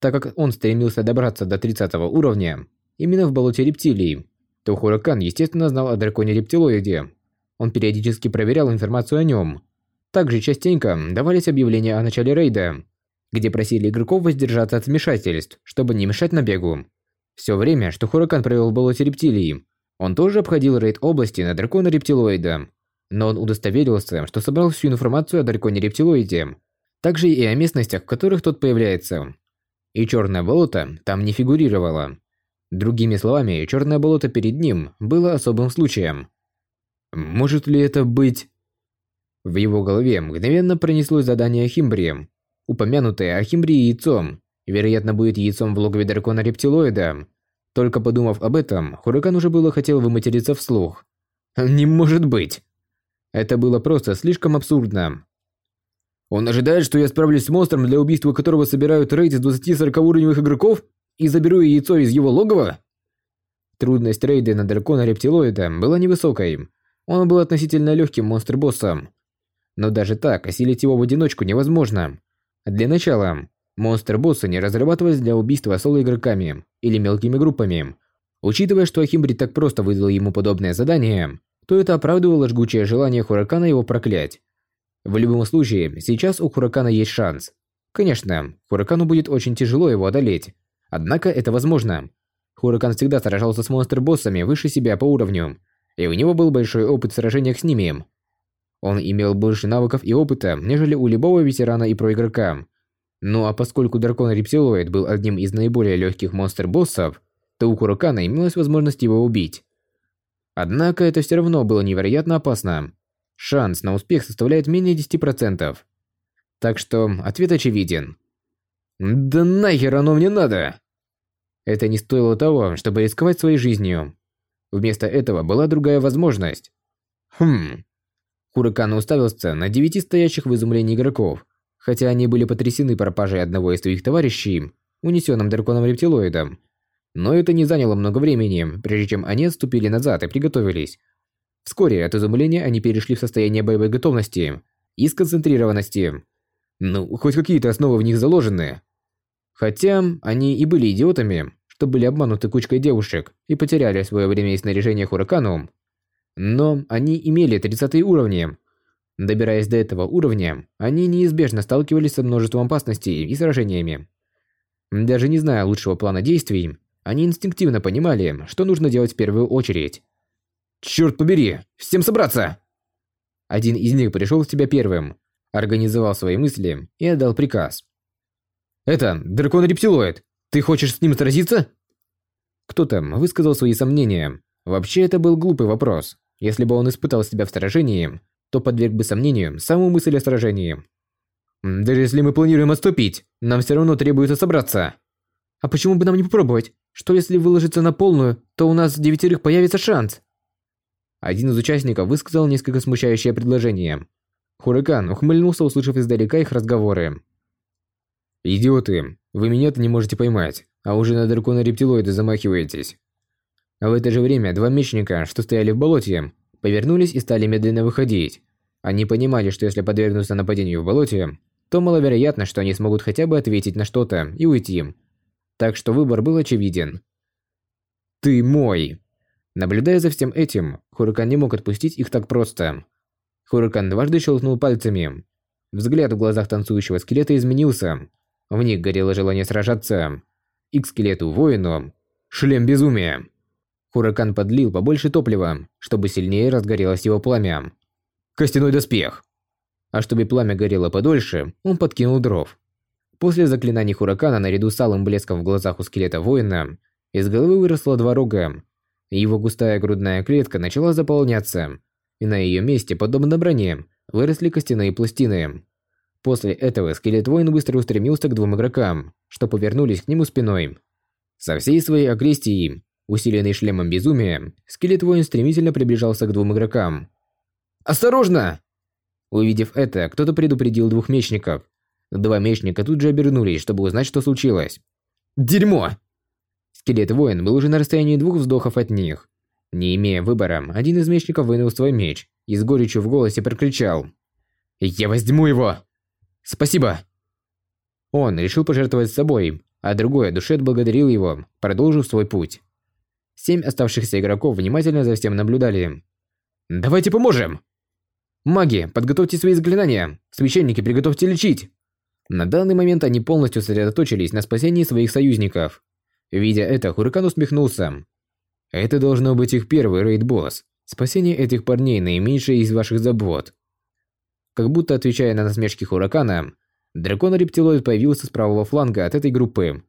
Так как он стремился добраться до 30 уровня, именно в болоте рептилий, то Хуракан, естественно, знал о драконе-рептилоиде. Он периодически проверял информацию о нем. Также частенько давались объявления о начале рейда, где просили игроков воздержаться от вмешательств, чтобы не мешать набегу. Все время, что Хуракан провел в болоте рептилий, он тоже обходил рейд области на дракона-рептилоида. Но он удостоверился, что собрал всю информацию о драконе-рептилоиде, также и о местностях, в которых тот появляется. И черное болото там не фигурировало. Другими словами, черное болото перед ним было особым случаем. Может ли это быть... В его голове мгновенно пронеслось задание Химбри. Упомянутое о Химбри яйцом, вероятно, будет яйцом в логове дракона-рептилоида. Только подумав об этом, Хуракан уже было хотел выматериться вслух. Не может быть. Это было просто слишком абсурдно. Он ожидает, что я справлюсь с монстром, для убийства которого собирают рейд из 20-40 уровневых игроков? и заберу яйцо из его логова? Трудность рейда на дракона рептилоида была невысокой. Он был относительно легким монстр-боссом. Но даже так осилить его в одиночку невозможно. Для начала, монстр-боссы не разрабатывались для убийства соло-игроками или мелкими группами. Учитывая, что Ахимбри так просто выдал ему подобное задание, то это оправдывало жгучее желание Хуракана его проклять. В любом случае, сейчас у Хуракана есть шанс. Конечно, Хуракану будет очень тяжело его одолеть, Однако это возможно. Хуракан всегда сражался с монстр-боссами выше себя по уровню, и у него был большой опыт в сражениях с ними. Он имел больше навыков и опыта, нежели у любого ветерана и проигрока. Ну а поскольку дракон-рептилоид был одним из наиболее легких монстр-боссов, то у Хуракана имелась возможность его убить. Однако это все равно было невероятно опасно. Шанс на успех составляет менее 10%. Так что ответ очевиден. Да нахер оно мне надо? Это не стоило того, чтобы рисковать своей жизнью. Вместо этого была другая возможность. Хм. Хуракан уставился на девяти стоящих в изумлении игроков, хотя они были потрясены пропажей одного из своих товарищей, унесенным драконом-рептилоидом. Но это не заняло много времени, прежде чем они отступили назад и приготовились. Вскоре от изумления они перешли в состояние боевой готовности и сконцентрированности. Ну, хоть какие-то основы в них заложены. Хотя они и были идиотами, что были обмануты кучкой девушек и потеряли свое время и снаряжение Хуракану. Но они имели 30 уровни. Добираясь до этого уровня, они неизбежно сталкивались со множеством опасностей и сражениями. Даже не зная лучшего плана действий, они инстинктивно понимали, что нужно делать в первую очередь. «Черт побери! Всем собраться!» Один из них пришел в себя первым, организовал свои мысли и отдал приказ. «Это, дракон-рептилоид, ты хочешь с ним сразиться?» Кто-то высказал свои сомнения. Вообще, это был глупый вопрос. Если бы он испытал себя в сражении, то подверг бы сомнению саму мысль о сражении. «Даже если мы планируем отступить, нам все равно требуется собраться». «А почему бы нам не попробовать? Что если выложиться на полную, то у нас девятерых появится шанс?» Один из участников высказал несколько смущающее предложение. Хуракан ухмыльнулся, услышав издалека их разговоры. «Идиоты, вы меня-то не можете поймать, а уже на дракона-рептилоида замахиваетесь». А в это же время два мечника, что стояли в болоте, повернулись и стали медленно выходить. Они понимали, что если подвергнуться нападению в болоте, то маловероятно, что они смогут хотя бы ответить на что-то и уйти. Так что выбор был очевиден. «Ты мой!» Наблюдая за всем этим, Хуракан не мог отпустить их так просто. Хуракан дважды щелкнул пальцами. Взгляд в глазах танцующего скелета изменился, в них горело желание сражаться. И к скелету-воину шлем безумия. Хуракан подлил побольше топлива, чтобы сильнее разгорелось его пламя. Костяной доспех. А чтобы пламя горело подольше, он подкинул дров. После заклинаний Хуракана наряду с алым блеском в глазах у скелета воина, из головы выросло два рога. Его густая грудная клетка начала заполняться, и на ее месте, подобно броне, выросли костяные пластины. После этого скелет воин быстро устремился к двум игрокам, что повернулись к нему спиной. Со всей своей агрессией, усиленный шлемом безумия, скелет воин стремительно приближался к двум игрокам. «Осторожно!» Увидев это, кто-то предупредил двух мечников. Два мечника тут же обернулись, чтобы узнать, что случилось. «Дерьмо!» Скелет-воин был уже на расстоянии двух вздохов от них. Не имея выбора, один из мечников вынул свой меч и с горечью в голосе прокричал. «Я возьму его!» «Спасибо!» Он решил пожертвовать собой, а другой от души отблагодарил его, продолжив свой путь. Семь оставшихся игроков внимательно за всем наблюдали. «Давайте поможем!» Маги, подготовьте свои заклинания. Священники, приготовьте лечить. На данный момент они полностью сосредоточились на спасении своих союзников. Видя это, Хуракан усмехнулся. Это должно быть их первый рейд-босс. Спасение этих парней наименьшее из ваших забот. Как будто отвечая на насмешки Хуракана, дракон-рептилоид появился с правого фланга от этой группы.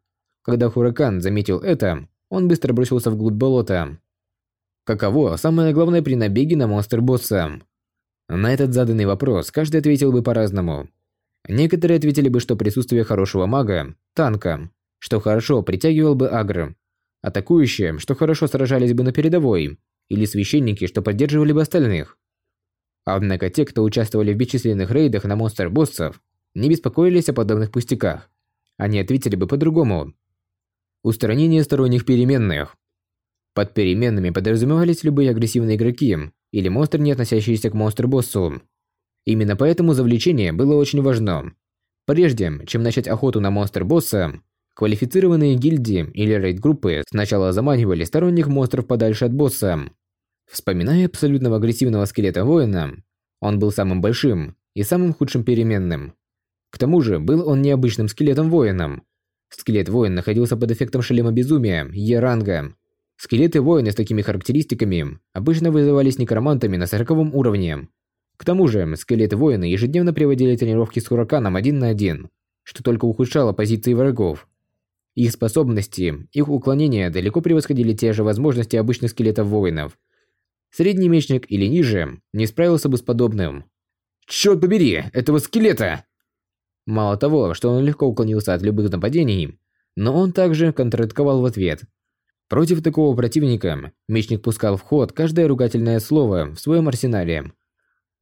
Когда Хуракан заметил это, он быстро бросился вглубь болота. Каково самое главное при набеге на монстр-босса? На этот заданный вопрос каждый ответил бы по-разному. Некоторые ответили бы, что присутствие хорошего мага, танка, что хорошо притягивал бы агро, атакующие, что хорошо сражались бы на передовой, или священники, что поддерживали бы остальных. Однако те, кто участвовали в бесчисленных рейдах на монстр-боссов, не беспокоились о подобных пустяках. Они ответили бы по-другому. Устранение сторонних переменных. Под переменными подразумевались любые агрессивные игроки, или монстр, не относящийся к монстр-боссу. Именно поэтому завлечение было очень важно. Прежде, чем начать охоту на монстр-босса, квалифицированные гильдии или рейд-группы сначала заманивали сторонних монстров подальше от босса. Вспоминая абсолютного агрессивного скелета воина, он был самым большим и самым худшим переменным. К тому же, был он необычным скелетом-воином. Скелет-воин находился под эффектом шлема безумия, Е-ранга, Скелеты-воины с такими характеристиками обычно вызывались некромантами на 40 уровне. К тому же, скелеты-воины ежедневно приводили тренировки с Хураканом один на один, что только ухудшало позиции врагов. Их способности, их уклонения далеко превосходили те же возможности обычных скелетов-воинов. Средний мечник или ниже не справился бы с подобным. «Чёрт побери, этого скелета!» Мало того, что он легко уклонился от любых нападений, но он также контратаковал в ответ – Против такого противника мечник пускал в ход каждое ругательное слово в своем арсенале.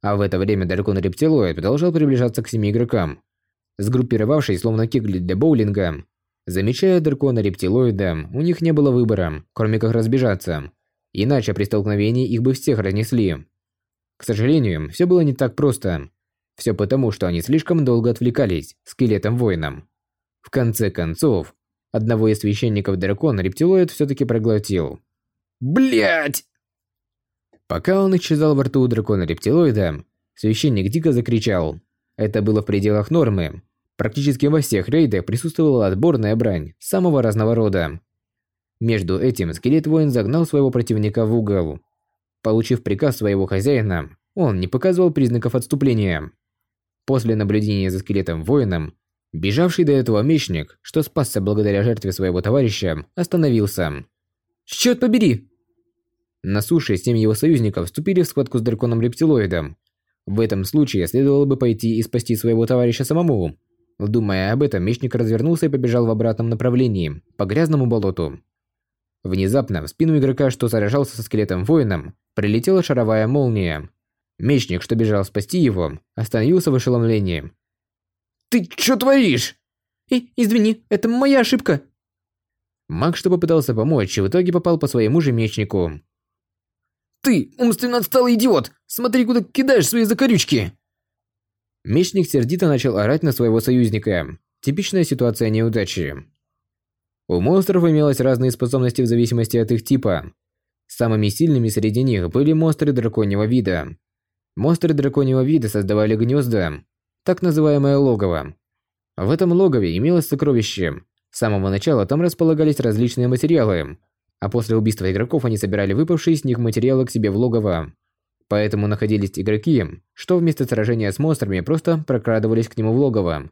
А в это время дракон-рептилоид продолжал приближаться к семи игрокам. Сгруппировавшись, словно кегли для боулинга, замечая дракона-рептилоида, у них не было выбора, кроме как разбежаться. Иначе при столкновении их бы всех разнесли. К сожалению, все было не так просто. Все потому, что они слишком долго отвлекались скелетом-воином. В конце концов, Одного из священников дракона рептилоид все-таки проглотил. Блять! Пока он исчезал во рту дракона рептилоида, священник дико закричал. Это было в пределах нормы. Практически во всех рейдах присутствовала отборная брань самого разного рода. Между этим скелет-воин загнал своего противника в угол. Получив приказ своего хозяина, он не показывал признаков отступления. После наблюдения за скелетом-воином, Бежавший до этого мечник, что спасся благодаря жертве своего товарища, остановился. «Чёрт побери!» На суше семь его союзников вступили в схватку с драконом-рептилоидом. В этом случае следовало бы пойти и спасти своего товарища самому. Думая об этом, мечник развернулся и побежал в обратном направлении, по грязному болоту. Внезапно в спину игрока, что сражался со скелетом-воином, прилетела шаровая молния. Мечник, что бежал спасти его, остановился в ошеломлении ты что творишь? И, извини, это моя ошибка. Маг, что попытался помочь, в итоге попал по своему же мечнику. Ты, умственно отсталый идиот! Смотри, куда кидаешь свои закорючки! Мечник сердито начал орать на своего союзника. Типичная ситуация неудачи. У монстров имелось разные способности в зависимости от их типа. Самыми сильными среди них были монстры драконьего вида. Монстры драконьего вида создавали гнезда, так называемое логово. В этом логове имелось сокровище. С самого начала там располагались различные материалы, а после убийства игроков они собирали выпавшие из них материалы к себе в логово. Поэтому находились игроки, что вместо сражения с монстрами просто прокрадывались к нему в логово.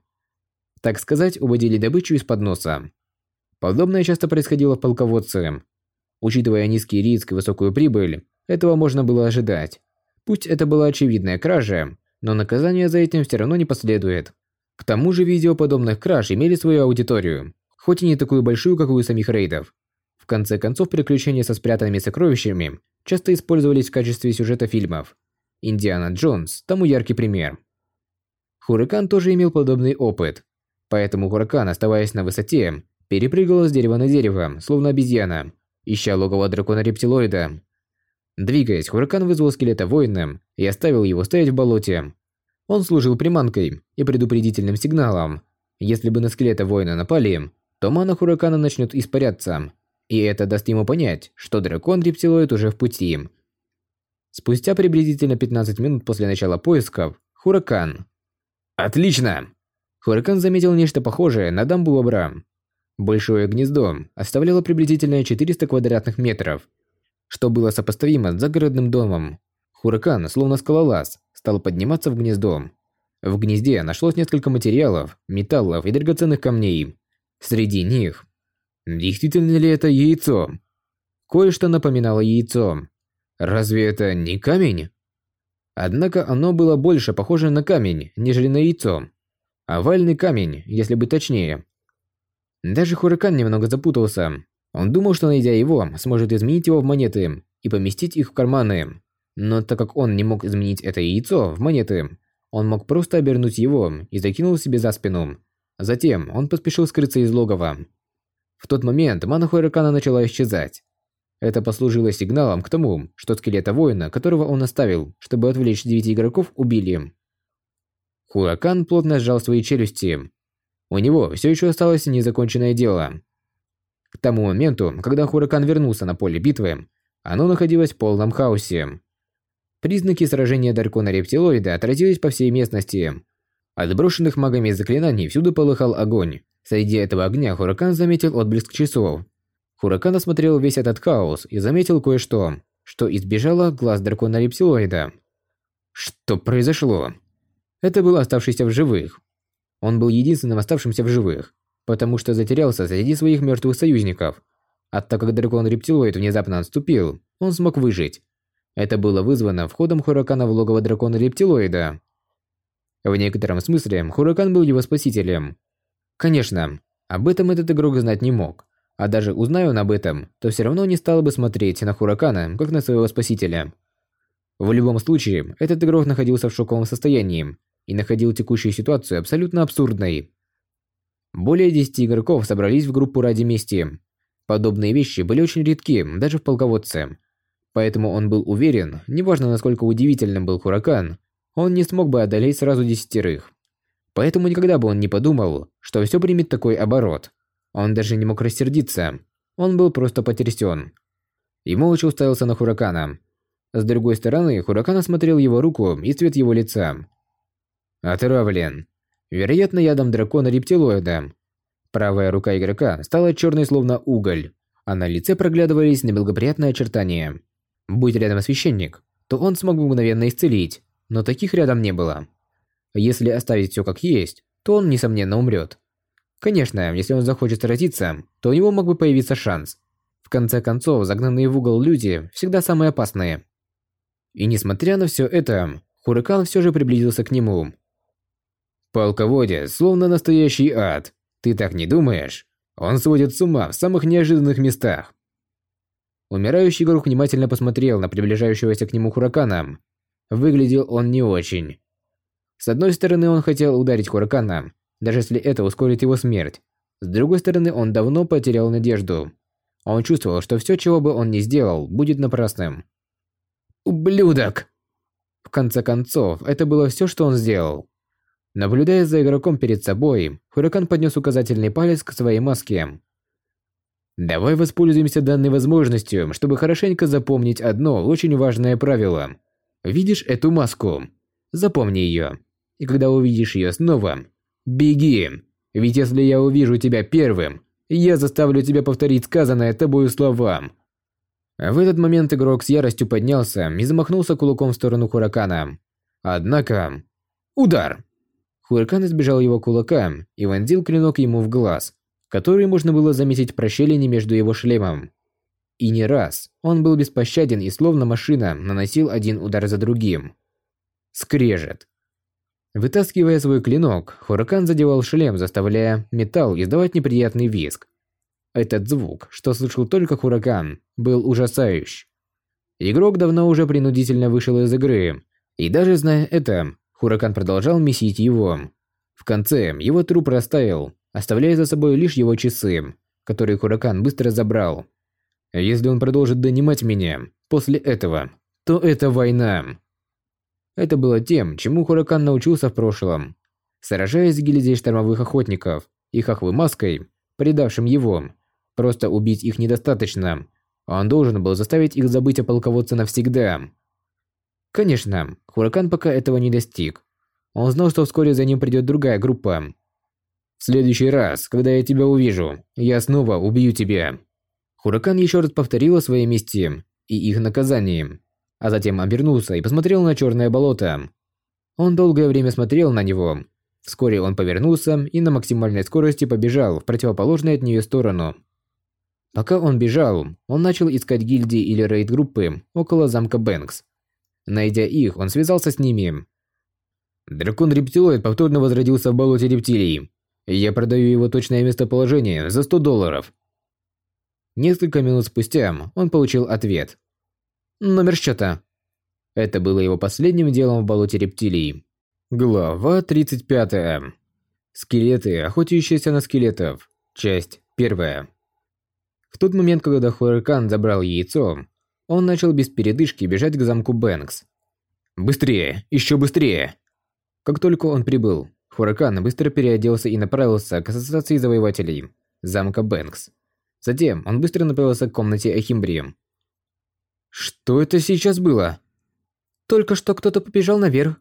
Так сказать, уводили добычу из-под носа. Подобное часто происходило в полководце. Учитывая низкий риск и высокую прибыль, этого можно было ожидать. Пусть это была очевидная кража, но наказание за этим все равно не последует. К тому же видео подобных краж имели свою аудиторию, хоть и не такую большую, как у самих рейдов. В конце концов, приключения со спрятанными сокровищами часто использовались в качестве сюжета фильмов. Индиана Джонс – тому яркий пример. Хуракан тоже имел подобный опыт. Поэтому Хуракан, оставаясь на высоте, перепрыгал с дерева на дерево, словно обезьяна, ища логово дракона-рептилоида. Двигаясь, Хуракан вызвал скелета воина и оставил его стоять в болоте. Он служил приманкой и предупредительным сигналом. Если бы на скелета воина напали, то мана Хуракана начнет испаряться, и это даст ему понять, что дракон-рептилоид уже в пути. Спустя приблизительно 15 минут после начала поисков, Хуракан. Отлично! Хуракан заметил нечто похожее на дамбу бобра. Большое гнездо оставляло приблизительно 400 квадратных метров, что было сопоставимо с загородным домом. Хуракан, словно скалолаз, стал подниматься в гнездо. В гнезде нашлось несколько материалов, металлов и драгоценных камней. Среди них... Действительно ли это яйцо? Кое-что напоминало яйцо. Разве это не камень? Однако оно было больше похоже на камень, нежели на яйцо. Овальный камень, если быть точнее. Даже Хуракан немного запутался. Он думал, что найдя его, сможет изменить его в монеты и поместить их в карманы. Но так как он не мог изменить это яйцо в монеты, он мог просто обернуть его и закинул себе за спину. Затем он поспешил скрыться из логова. В тот момент мана Хуракана начала исчезать. Это послужило сигналом к тому, что скелета воина, которого он оставил, чтобы отвлечь девяти игроков, убили. Хуракан плотно сжал свои челюсти. У него все еще осталось незаконченное дело. К тому моменту, когда Хуракан вернулся на поле битвы, оно находилось в полном хаосе. Признаки сражения Даркона-рептилоида отразились по всей местности. От брошенных магами заклинаний всюду полыхал огонь. Среди этого огня Хуракан заметил отблеск часов. Хуракан осмотрел весь этот хаос и заметил кое-что, что избежало глаз Дракона-рептилоида. Что произошло? Это был оставшийся в живых, он был единственным оставшимся в живых, потому что затерялся среди своих мертвых союзников. А так как дракон-рептилоид внезапно отступил, он смог выжить. Это было вызвано входом Хуракана в логово дракона-рептилоида. В некотором смысле Хуракан был его спасителем. Конечно, об этом этот игрок знать не мог. А даже узная он об этом, то все равно не стал бы смотреть на Хуракана, как на своего спасителя. В любом случае, этот игрок находился в шоковом состоянии и находил текущую ситуацию абсолютно абсурдной. Более 10 игроков собрались в группу ради мести. Подобные вещи были очень редки даже в полководце. Поэтому он был уверен, неважно насколько удивительным был Хуракан, он не смог бы одолеть сразу десятерых. Поэтому никогда бы он не подумал, что все примет такой оборот. Он даже не мог рассердиться. Он был просто потрясен. И молча уставился на Хуракана. С другой стороны, Хуракан осмотрел его руку и цвет его лица. Отравлен. Вероятно, ядом дракона-рептилоида. Правая рука игрока стала черной словно уголь, а на лице проглядывались неблагоприятные очертания. Будь рядом священник, то он смог бы мгновенно исцелить, но таких рядом не было. Если оставить все как есть, то он, несомненно, умрет. Конечно, если он захочет сразиться, то у него мог бы появиться шанс. В конце концов, загнанные в угол люди всегда самые опасные. И несмотря на все это, Хуракан все же приблизился к нему Полководец, словно настоящий ад. Ты так не думаешь? Он сводит с ума в самых неожиданных местах. Умирающий Горух внимательно посмотрел на приближающегося к нему Хуракана. Выглядел он не очень. С одной стороны, он хотел ударить Хуракана, даже если это ускорит его смерть. С другой стороны, он давно потерял надежду. Он чувствовал, что все, чего бы он ни сделал, будет напрасным. «Ублюдок!» В конце концов, это было все, что он сделал. Наблюдая за игроком перед собой, Хуракан поднес указательный палец к своей маске. Давай воспользуемся данной возможностью, чтобы хорошенько запомнить одно очень важное правило. Видишь эту маску? Запомни ее. И когда увидишь ее снова, беги. Ведь если я увижу тебя первым, я заставлю тебя повторить сказанное тобою слова. В этот момент игрок с яростью поднялся и замахнулся кулаком в сторону Хуракана. Однако... Удар! Хуракан избежал его кулака и вонзил клинок ему в глаз, который можно было заметить в прощелине между его шлемом. И не раз он был беспощаден и словно машина наносил один удар за другим. Скрежет. Вытаскивая свой клинок, Хуракан задевал шлем, заставляя металл издавать неприятный визг. Этот звук, что слышал только Хуракан, был ужасающий. Игрок давно уже принудительно вышел из игры, и даже зная это, Хуракан продолжал месить его. В конце его труп растаял, оставляя за собой лишь его часы, которые Хуракан быстро забрал. Если он продолжит донимать меня после этого, то это война. Это было тем, чему Хуракан научился в прошлом. Сражаясь с гильдией штормовых охотников и Хахвы Маской, предавшим его, просто убить их недостаточно. Он должен был заставить их забыть о полководце навсегда. Конечно, Хуракан пока этого не достиг. Он знал, что вскоре за ним придет другая группа. В следующий раз, когда я тебя увижу, я снова убью тебя. Хуракан еще раз повторил о своей мести и их наказании, а затем обернулся и посмотрел на черное болото. Он долгое время смотрел на него. Вскоре он повернулся и на максимальной скорости побежал в противоположную от нее сторону. Пока он бежал, он начал искать гильдии или рейд-группы около замка Бэнкс. Найдя их, он связался с ними. Дракон-рептилоид повторно возродился в болоте рептилий. Я продаю его точное местоположение за 100 долларов. Несколько минут спустя он получил ответ. Номер счета. Это было его последним делом в болоте рептилий. Глава 35. Скелеты, охотящиеся на скелетов. Часть 1. В тот момент, когда Хуэркан забрал яйцо, он начал без передышки бежать к замку Бэнкс. «Быстрее! Еще быстрее!» Как только он прибыл, Хуракан быстро переоделся и направился к ассоциации завоевателей замка Бэнкс. Затем он быстро направился к комнате Эхимбри. «Что это сейчас было?» «Только что кто-то побежал наверх».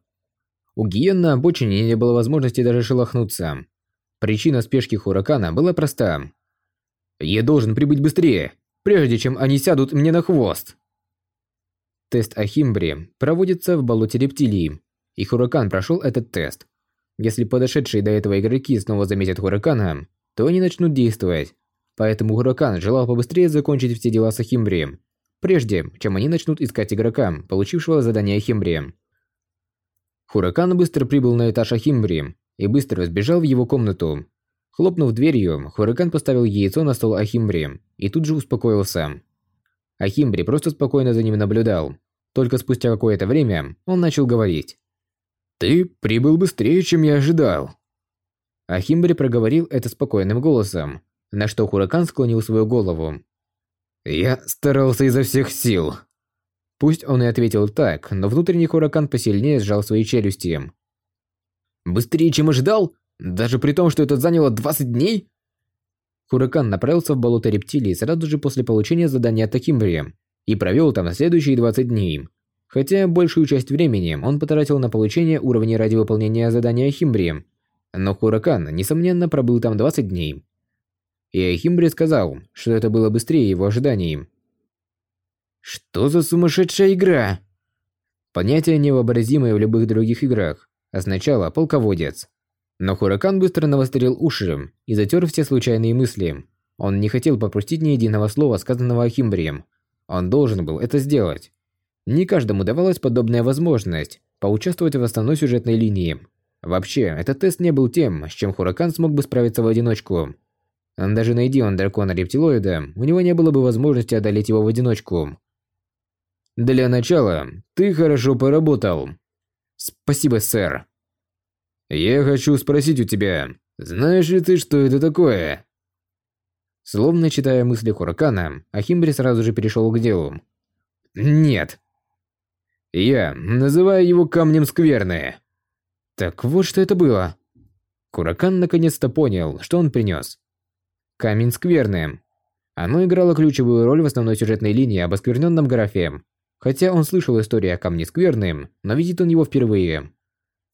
У Гиен на обочине не было возможности даже шелохнуться. Причина спешки Хуракана была проста. «Я должен прибыть быстрее, прежде чем они сядут мне на хвост!» Тест Ахимбри проводится в болоте рептилии, и Хуракан прошел этот тест. Если подошедшие до этого игроки снова заметят Хуракана, то они начнут действовать. Поэтому Хуракан желал побыстрее закончить все дела с Ахимбри, прежде чем они начнут искать игрока, получившего задание Ахимбри. Хуракан быстро прибыл на этаж Ахимбри и быстро сбежал в его комнату. Хлопнув дверью, Хуракан поставил яйцо на стол Ахимбри и тут же успокоился. Ахимбри просто спокойно за ним наблюдал. Только спустя какое-то время он начал говорить. «Ты прибыл быстрее, чем я ожидал». Ахимбри проговорил это спокойным голосом, на что Хуракан склонил свою голову. «Я старался изо всех сил». Пусть он и ответил так, но внутренний Хуракан посильнее сжал свои челюсти. «Быстрее, чем ожидал? Даже при том, что это заняло 20 дней?» Хуракан направился в болото рептилий сразу же после получения задания от Акимбри и провел там следующие 20 дней. Хотя большую часть времени он потратил на получение уровней ради выполнения задания Ахимбри. Но Хуракан, несомненно, пробыл там 20 дней. И Ахимбри сказал, что это было быстрее его ожиданий. Что за сумасшедшая игра? Понятие, невообразимое в любых других играх, означало «полководец». Но Хуракан быстро навострил уши и затер все случайные мысли. Он не хотел пропустить ни единого слова, сказанного Ахимбрием. Он должен был это сделать. Не каждому давалась подобная возможность поучаствовать в основной сюжетной линии. Вообще, этот тест не был тем, с чем Хуракан смог бы справиться в одиночку. Даже найди он дракона-рептилоида, у него не было бы возможности одолеть его в одиночку. Для начала, ты хорошо поработал. Спасибо, сэр. Я хочу спросить у тебя, знаешь ли ты, что это такое? Словно читая мысли Хуракана, Ахимбри сразу же перешел к делу. Нет. Я называю его камнем скверны. Так вот что это было. Куракан наконец-то понял, что он принес. Камень скверны. Оно играло ключевую роль в основной сюжетной линии об оскверненном графе. Хотя он слышал историю о камне скверны, но видит он его впервые.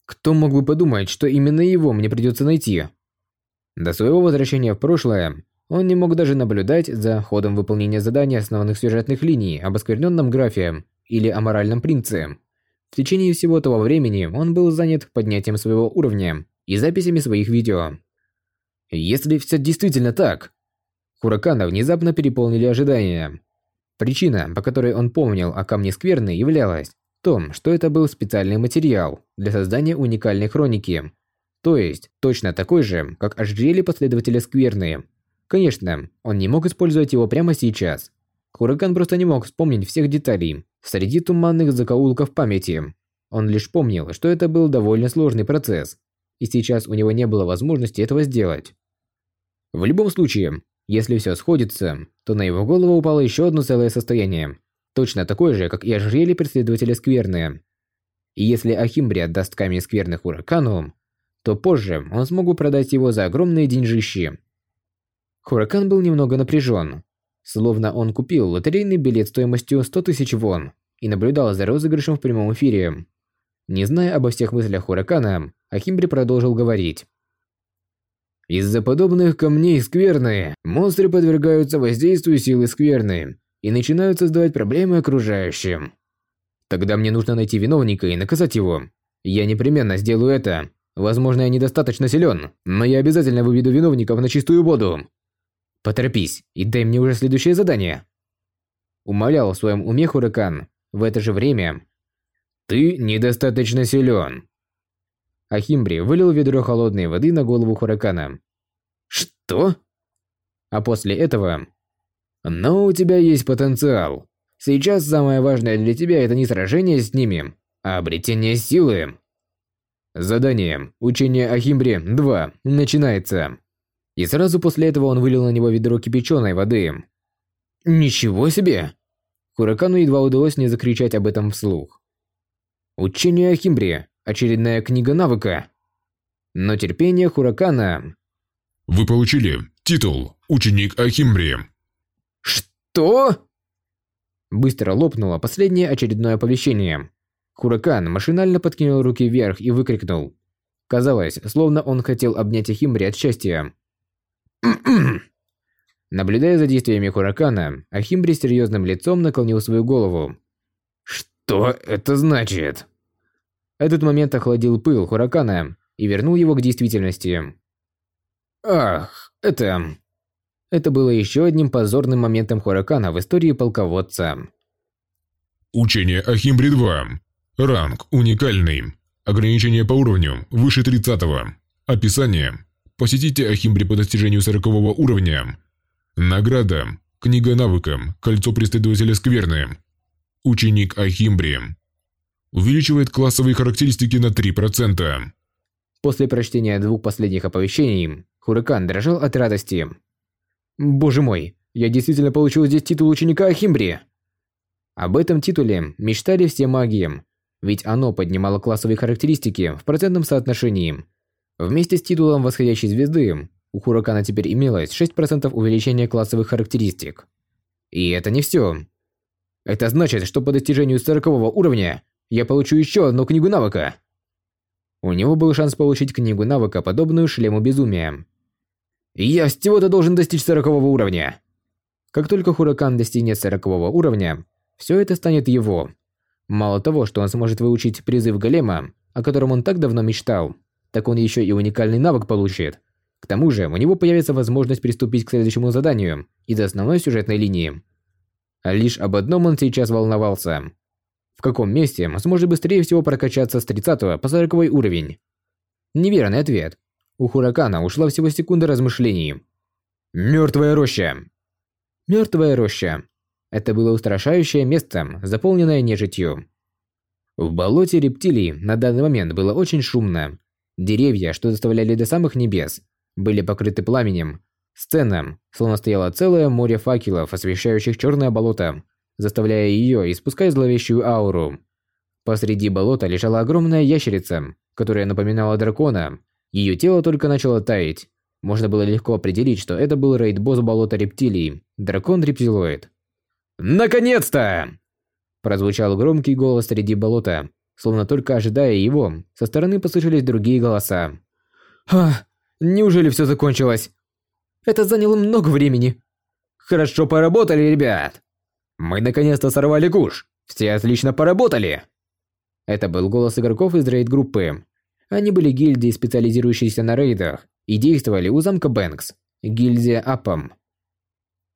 Кто мог бы подумать, что именно его мне придется найти? До своего возвращения в прошлое, Он не мог даже наблюдать за ходом выполнения задания основных сюжетных линий об оскверненном графе или о моральном принце. В течение всего того времени он был занят поднятием своего уровня и записями своих видео. Если все действительно так, Хуракана внезапно переполнили ожидания. Причина, по которой он помнил о камне скверны, являлась в том, что это был специальный материал для создания уникальной хроники. То есть, точно такой же, как ожерелье последователя скверны. Конечно, он не мог использовать его прямо сейчас. Хуракан просто не мог вспомнить всех деталей среди туманных закоулков памяти. Он лишь помнил, что это был довольно сложный процесс, и сейчас у него не было возможности этого сделать. В любом случае, если все сходится, то на его голову упало еще одно целое состояние, точно такое же, как и ожерелье преследователя Скверны. И если Ахимбри отдаст камень Скверных Уракану, то позже он смог продать его за огромные деньжищи. Хуракан был немного напряжен, словно он купил лотерейный билет стоимостью 100 тысяч вон и наблюдал за розыгрышем в прямом эфире. Не зная обо всех мыслях Хуракана, Ахимбри продолжил говорить. Из-за подобных камней скверны, монстры подвергаются воздействию силы скверны и начинают создавать проблемы окружающим. Тогда мне нужно найти виновника и наказать его. Я непременно сделаю это. Возможно, я недостаточно силен, но я обязательно выведу виновников на чистую воду. Поторопись и дай мне уже следующее задание. Умолял в своем уме Хуракан. В это же время... Ты недостаточно силен. Ахимбри вылил ведро холодной воды на голову Хуракана. «Что?» А после этого... «Но у тебя есть потенциал. Сейчас самое важное для тебя это не сражение с ними, а обретение силы». Задание «Учение Ахимбри 2» начинается. И сразу после этого он вылил на него ведро кипяченой воды. «Ничего себе!» Хуракану едва удалось не закричать об этом вслух. Учение Ахимбри Очередная книга навыка. Но терпение Хуракана... Вы получили титул «Ученик Ахимбри». Что? Быстро лопнуло последнее очередное оповещение. Хуракан машинально подкинул руки вверх и выкрикнул. Казалось, словно он хотел обнять Ахимбри от счастья. Наблюдая за действиями Хуракана, Ахимбри серьезным лицом наклонил свою голову. «Что это значит?» Этот момент охладил пыл Хуракана и вернул его к действительности. Ах, это... Это было еще одним позорным моментом Хуракана в истории полководца. Учение Ахимбри-2. Ранг уникальный. Ограничение по уровню выше 30 -го. Описание. Посетите Ахимбри по достижению 40 уровня. Награда. Книга навыком. Кольцо преследователя скверны. Ученик Ахимбри. Увеличивает классовые характеристики на 3%. После прочтения двух последних оповещений, Хуракан дрожал от радости. «Боже мой, я действительно получил здесь титул ученика Ахимбри!» Об этом титуле мечтали все маги, ведь оно поднимало классовые характеристики в процентном соотношении. Вместе с титулом восходящей звезды у Хуракана теперь имелось 6% увеличения классовых характеристик. И это не все. Это значит, что по достижению 40 уровня я получу еще одну книгу навыка. У него был шанс получить книгу навыка, подобную шлему безумия. Я всего-то должен достичь 40 уровня. Как только Хуракан достигнет 40 уровня, все это станет его. Мало того, что он сможет выучить призыв голема, о котором он так давно мечтал, так он еще и уникальный навык получит. К тому же, у него появится возможность приступить к следующему заданию из основной сюжетной линии. Лишь об одном он сейчас волновался – каком месте сможет быстрее всего прокачаться с 30 по 40 уровень? Неверный ответ. У Хуракана ушла всего секунда размышлений. Мертвая роща. Мертвая роща. Это было устрашающее место, заполненное нежитью. В болоте рептилий на данный момент было очень шумно. Деревья, что доставляли до самых небес, были покрыты пламенем. Сцена, словно стояло целое море факелов, освещающих черное болото, заставляя ее испускать зловещую ауру. Посреди болота лежала огромная ящерица, которая напоминала дракона. Ее тело только начало таять. Можно было легко определить, что это был рейд-босс болота рептилий, дракон-рептилоид. «Наконец-то!» Прозвучал громкий голос среди болота, словно только ожидая его, со стороны послышались другие голоса. «А, неужели все закончилось?» Это заняло много времени. Хорошо поработали, ребят. Мы наконец-то сорвали куш. Все отлично поработали. Это был голос игроков из рейд-группы. Они были гильдией, специализирующейся на рейдах, и действовали у замка Бэнкс, гильдия Апом.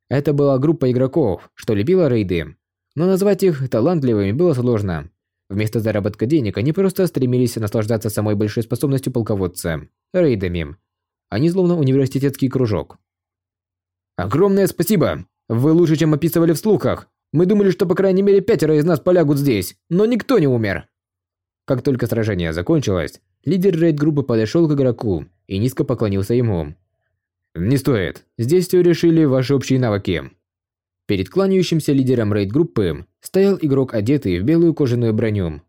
Это была группа игроков, что любила рейды, но назвать их талантливыми было сложно. Вместо заработка денег они просто стремились наслаждаться самой большой способностью полководца – рейдами. Они словно университетский кружок. Огромное спасибо! Вы лучше, чем описывали в слухах. Мы думали, что по крайней мере пятеро из нас полягут здесь, но никто не умер. Как только сражение закончилось, лидер рейд-группы подошел к игроку и низко поклонился ему. «Не стоит. Здесь все решили ваши общие навыки». Перед кланяющимся лидером рейд-группы стоял игрок, одетый в белую кожаную броню.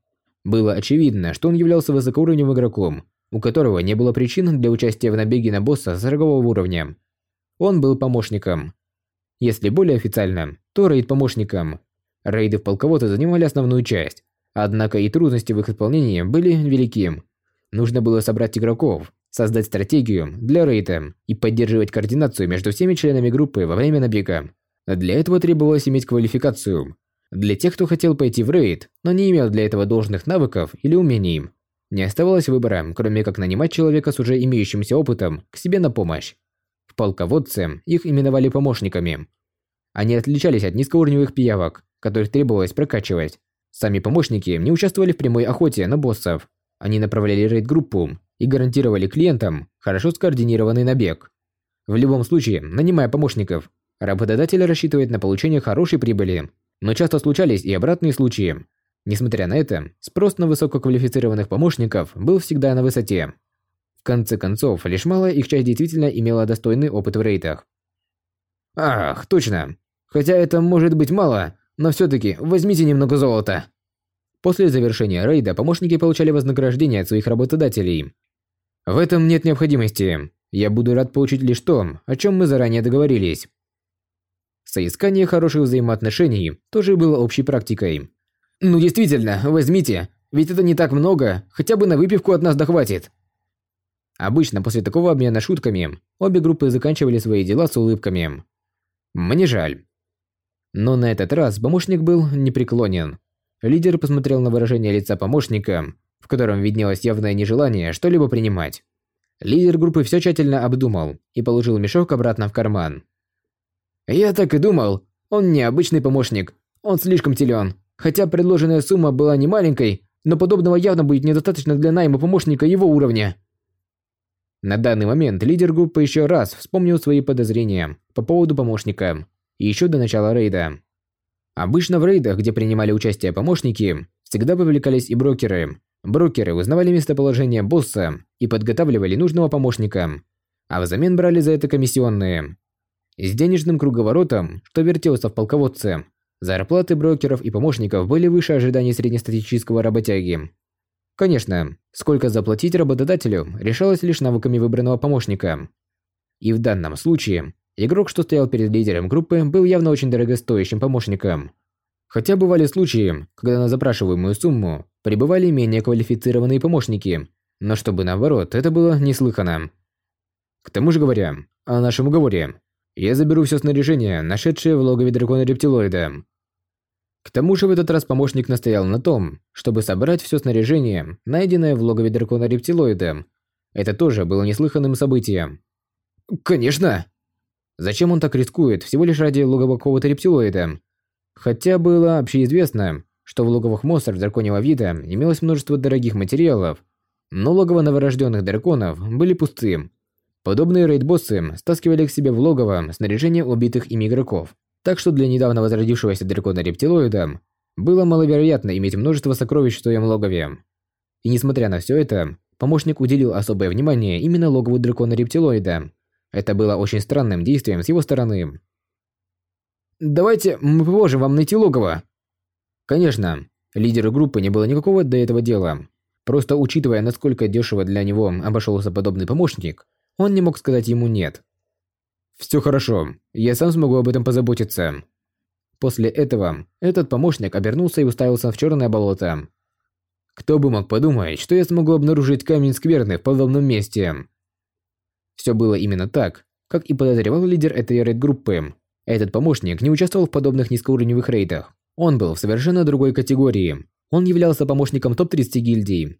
Было очевидно, что он являлся высокоуровневым игроком, у которого не было причин для участия в набеге на босса 40 уровня. Он был помощником. Если более официально, то рейд-помощником. Рейды в полководце занимали основную часть, однако и трудности в их исполнении были велики. Нужно было собрать игроков, создать стратегию для рейда и поддерживать координацию между всеми членами группы во время набега. Для этого требовалось иметь квалификацию. Для тех, кто хотел пойти в рейд, но не имел для этого должных навыков или умений, не оставалось выбора, кроме как нанимать человека с уже имеющимся опытом к себе на помощь. В полководце их именовали помощниками. Они отличались от низкоуровневых пиявок, которых требовалось прокачивать. Сами помощники не участвовали в прямой охоте на боссов. Они направляли рейд-группу и гарантировали клиентам хорошо скоординированный набег. В любом случае, нанимая помощников, Работодатель рассчитывает на получение хорошей прибыли, но часто случались и обратные случаи. Несмотря на это, спрос на высококвалифицированных помощников был всегда на высоте. Конце концов, лишь малая их часть действительно имела достойный опыт в рейтах. Ах, точно. Хотя это может быть мало, но все-таки возьмите немного золота. После завершения рейда помощники получали вознаграждение от своих работодателей. В этом нет необходимости. Я буду рад получить лишь то, о чем мы заранее договорились. Соискание хороших взаимоотношений тоже было общей практикой. «Ну действительно, возьмите, ведь это не так много, хотя бы на выпивку от нас дохватит». Обычно после такого обмена шутками обе группы заканчивали свои дела с улыбками. Мне жаль. Но на этот раз помощник был непреклонен. Лидер посмотрел на выражение лица помощника, в котором виднелось явное нежелание что-либо принимать. Лидер группы все тщательно обдумал и положил мешок обратно в карман. Я так и думал. Он необычный помощник. Он слишком силен. Хотя предложенная сумма была не маленькой, но подобного явно будет недостаточно для найма помощника его уровня. На данный момент лидер группы еще раз вспомнил свои подозрения по поводу помощника, еще до начала рейда. Обычно в рейдах, где принимали участие помощники, всегда вовлекались и брокеры. Брокеры узнавали местоположение босса и подготавливали нужного помощника, а взамен брали за это комиссионные. С денежным круговоротом, что вертелся в полководце, зарплаты брокеров и помощников были выше ожиданий среднестатистического работяги. Конечно, сколько заплатить работодателю, решалось лишь навыками выбранного помощника. И в данном случае, игрок, что стоял перед лидером группы, был явно очень дорогостоящим помощником. Хотя бывали случаи, когда на запрашиваемую сумму прибывали менее квалифицированные помощники, но чтобы наоборот, это было неслыханно. К тому же говоря, о нашем уговоре, я заберу все снаряжение, нашедшее в логове дракона-рептилоида. К тому же в этот раз помощник настоял на том, чтобы собрать все снаряжение, найденное в логове дракона-рептилоида. Это тоже было неслыханным событием. Конечно! Зачем он так рискует, всего лишь ради логова какого-то рептилоида? Хотя было общеизвестно, что в логовых монстров драконьего вида имелось множество дорогих материалов, но логово новорожденных драконов были пустым. Подобные рейд-боссы стаскивали к себе в логово снаряжение убитых ими игроков. Так что для недавно возродившегося дракона-рептилоида было маловероятно иметь множество сокровищ в своем логове. И несмотря на все это, помощник уделил особое внимание именно логову дракона-рептилоида. Это было очень странным действием с его стороны. «Давайте мы поможем вам найти логово». Конечно, лидеру группы не было никакого до этого дела. Просто учитывая, насколько дешево для него обошелся подобный помощник, он не мог сказать ему «нет». «Все хорошо, я сам смогу об этом позаботиться». После этого этот помощник обернулся и уставился в черное болото. Кто бы мог подумать, что я смогу обнаружить камень скверны в подобном месте. Все было именно так, Как и подозревал лидер этой рейд-группы, этот помощник не участвовал в подобных низкоуровневых рейдах. Он был в совершенно другой категории. Он являлся помощником топ-30 гильдий.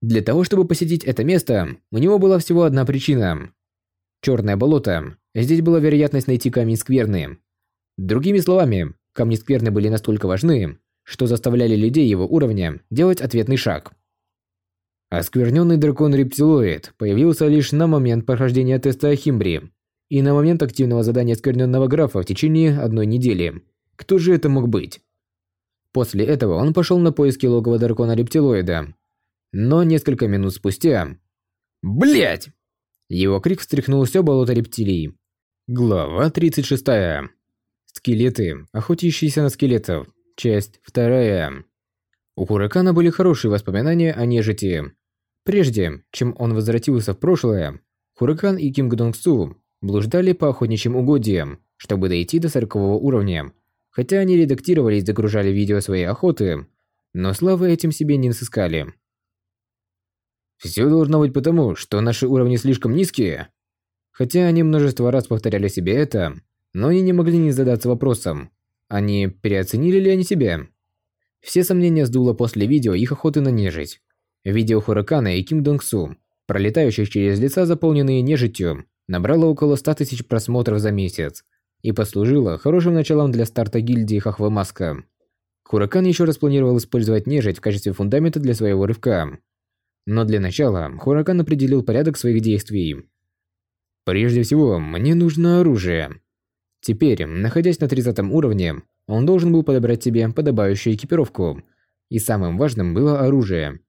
Для того, чтобы посетить это место, у него была всего одна причина. Черное болото. Здесь была вероятность найти камень скверны. Другими словами, камни скверны были настолько важны, что заставляли людей его уровня делать ответный шаг. Оскверненный дракон-рептилоид появился лишь на момент прохождения теста Ахимбри и на момент активного задания оскверненного графа в течение одной недели. Кто же это мог быть? После этого он пошел на поиски логова дракона-рептилоида. Но несколько минут спустя... Блять! Его крик встряхнул все болото рептилий. Глава 36. Скелеты, охотящиеся на скелетов. Часть 2. У Хуракана были хорошие воспоминания о нежити. Прежде, чем он возвратился в прошлое, Хуракан и Ким Гдонг Су блуждали по охотничьим угодьям, чтобы дойти до 40 уровня Хотя они редактировали и загружали видео своей охоты, но славы этим себе не сыскали. Все должно быть потому, что наши уровни слишком низкие. Хотя они множество раз повторяли себе это, но они не могли не задаться вопросом, они переоценили ли они себя? Все сомнения сдуло после видео их охоты на нежить. Видео Хуракана и Ким Донг Су, пролетающих через лица, заполненные нежитью, набрало около 100 тысяч просмотров за месяц и послужила хорошим началом для старта гильдии Хахвы Маска. Хуракан еще раз планировал использовать нежить в качестве фундамента для своего рывка. Но для начала Хуракан определил порядок своих действий. Прежде всего, мне нужно оружие. Теперь, находясь на 30 уровне, он должен был подобрать себе подобающую экипировку. И самым важным было оружие.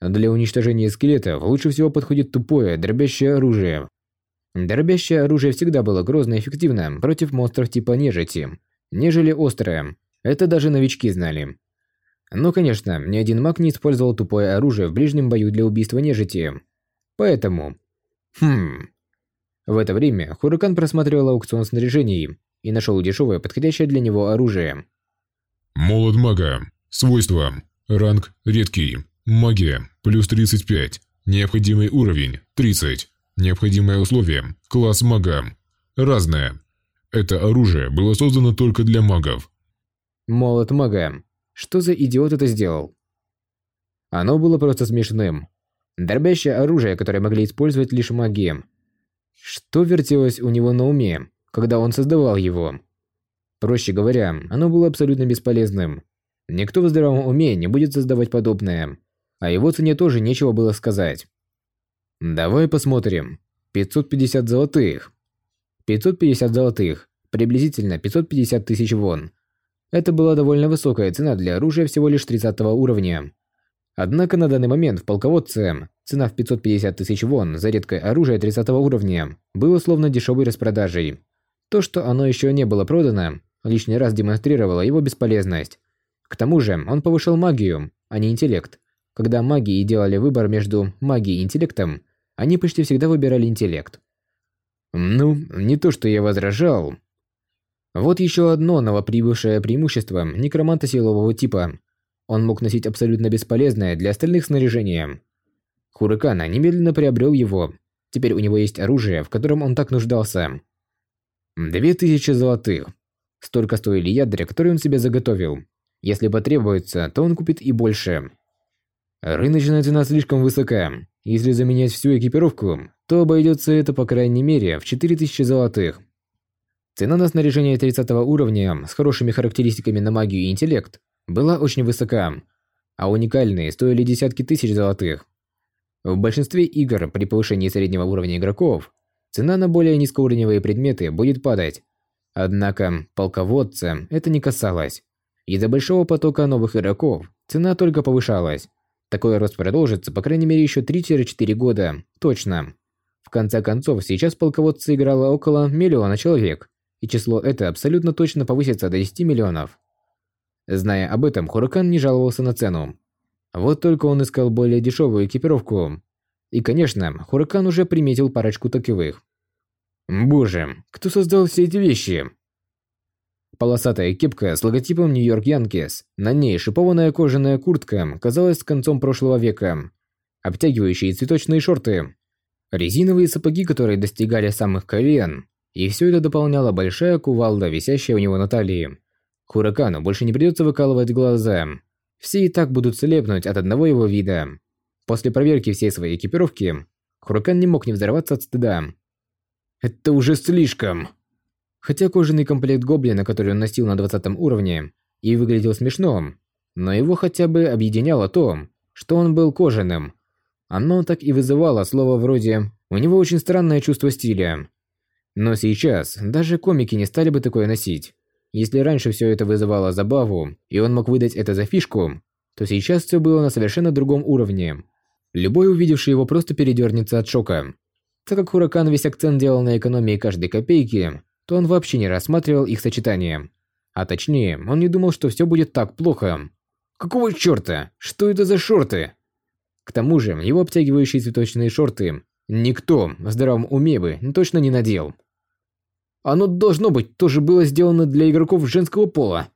Для уничтожения скелетов лучше всего подходит тупое, дробящее оружие, Дробящее оружие всегда было грозно и эффективно против монстров типа нежити, нежели острое. Это даже новички знали. Но, конечно, ни один маг не использовал тупое оружие в ближнем бою для убийства нежити. Поэтому... Хм... В это время Хуракан просматривал аукцион снаряжений и нашел дешевое, подходящее для него оружие. Молот мага. Свойства. Ранг редкий. Магия. Плюс 35. Необходимый уровень. 30. Необходимое условие – класс мага. Разное. Это оружие было создано только для магов. Молот мага. Что за идиот это сделал? Оно было просто смешным. Дробящее оружие, которое могли использовать лишь маги. Что вертелось у него на уме, когда он создавал его? Проще говоря, оно было абсолютно бесполезным. Никто в здравом уме не будет создавать подобное. А его цене тоже нечего было сказать. Давай посмотрим. 550 золотых. 550 золотых. Приблизительно 550 тысяч вон. Это была довольно высокая цена для оружия всего лишь 30 уровня. Однако на данный момент в полководце цена в 550 тысяч вон за редкое оружие 30 уровня было словно дешевой распродажей. То, что оно еще не было продано, лишний раз демонстрировало его бесполезность. К тому же он повышал магию, а не интеллект. Когда маги и делали выбор между магией и интеллектом, они почти всегда выбирали интеллект. Ну, не то, что я возражал. Вот еще одно новоприбывшее преимущество некроманта силового типа. Он мог носить абсолютно бесполезное для остальных снаряжение. Хуракана немедленно приобрел его. Теперь у него есть оружие, в котором он так нуждался. Две тысячи золотых. Столько стоили ядра, которые он себе заготовил. Если потребуется, то он купит и больше. Рыночная цена слишком высока. Если заменять всю экипировку, то обойдется это по крайней мере в 4000 золотых. Цена на снаряжение 30 уровня с хорошими характеристиками на магию и интеллект была очень высока, а уникальные стоили десятки тысяч золотых. В большинстве игр при повышении среднего уровня игроков цена на более низкоуровневые предметы будет падать. Однако полководца это не касалось. Из-за большого потока новых игроков цена только повышалась. Такой рост продолжится, по крайней мере, еще 3-4 года. Точно. В конце концов, сейчас полководцы играло около миллиона человек, и число это абсолютно точно повысится до 10 миллионов. Зная об этом, Хуракан не жаловался на цену. Вот только он искал более дешевую экипировку. И, конечно, Хуракан уже приметил парочку таковых. Боже, кто создал все эти вещи? Полосатая кепка с логотипом Нью-Йорк Янкис. На ней шипованная кожаная куртка казалась концом прошлого века. Обтягивающие цветочные шорты. резиновые сапоги, которые достигали самых колен, и все это дополняла большая кувалда, висящая у него на талии. Хуракану больше не придется выкалывать глаза. Все и так будут слепнуть от одного его вида. После проверки всей своей экипировки, Хуракан не мог не взорваться от стыда. Это уже слишком. Хотя кожаный комплект гоблина, который он носил на 20 уровне, и выглядел смешно, но его хотя бы объединяло то, что он был кожаным. Оно так и вызывало слово вроде «у него очень странное чувство стиля». Но сейчас даже комики не стали бы такое носить. Если раньше все это вызывало забаву, и он мог выдать это за фишку, то сейчас все было на совершенно другом уровне. Любой увидевший его просто передернется от шока. Так как Хуракан весь акцент делал на экономии каждой копейки, то он вообще не рассматривал их сочетание. А точнее, он не думал, что все будет так плохо. Какого чёрта? Что это за шорты? К тому же, его обтягивающие цветочные шорты никто в здравом уме бы точно не надел. Оно должно быть тоже было сделано для игроков женского пола.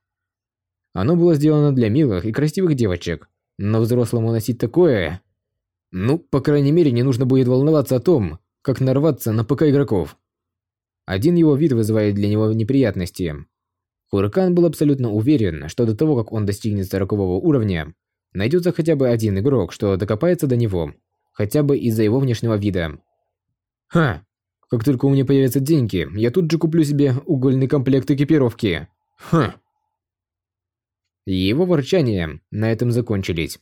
Оно было сделано для милых и красивых девочек, но взрослому носить такое... Ну, по крайней мере, не нужно будет волноваться о том, как нарваться на ПК игроков. Один его вид вызывает для него неприятности. Хуракан был абсолютно уверен, что до того, как он достигнет 40 уровня, найдется хотя бы один игрок, что докопается до него, хотя бы из-за его внешнего вида. Ха! Как только у меня появятся деньги, я тут же куплю себе угольный комплект экипировки. Ха! Его ворчания на этом закончились.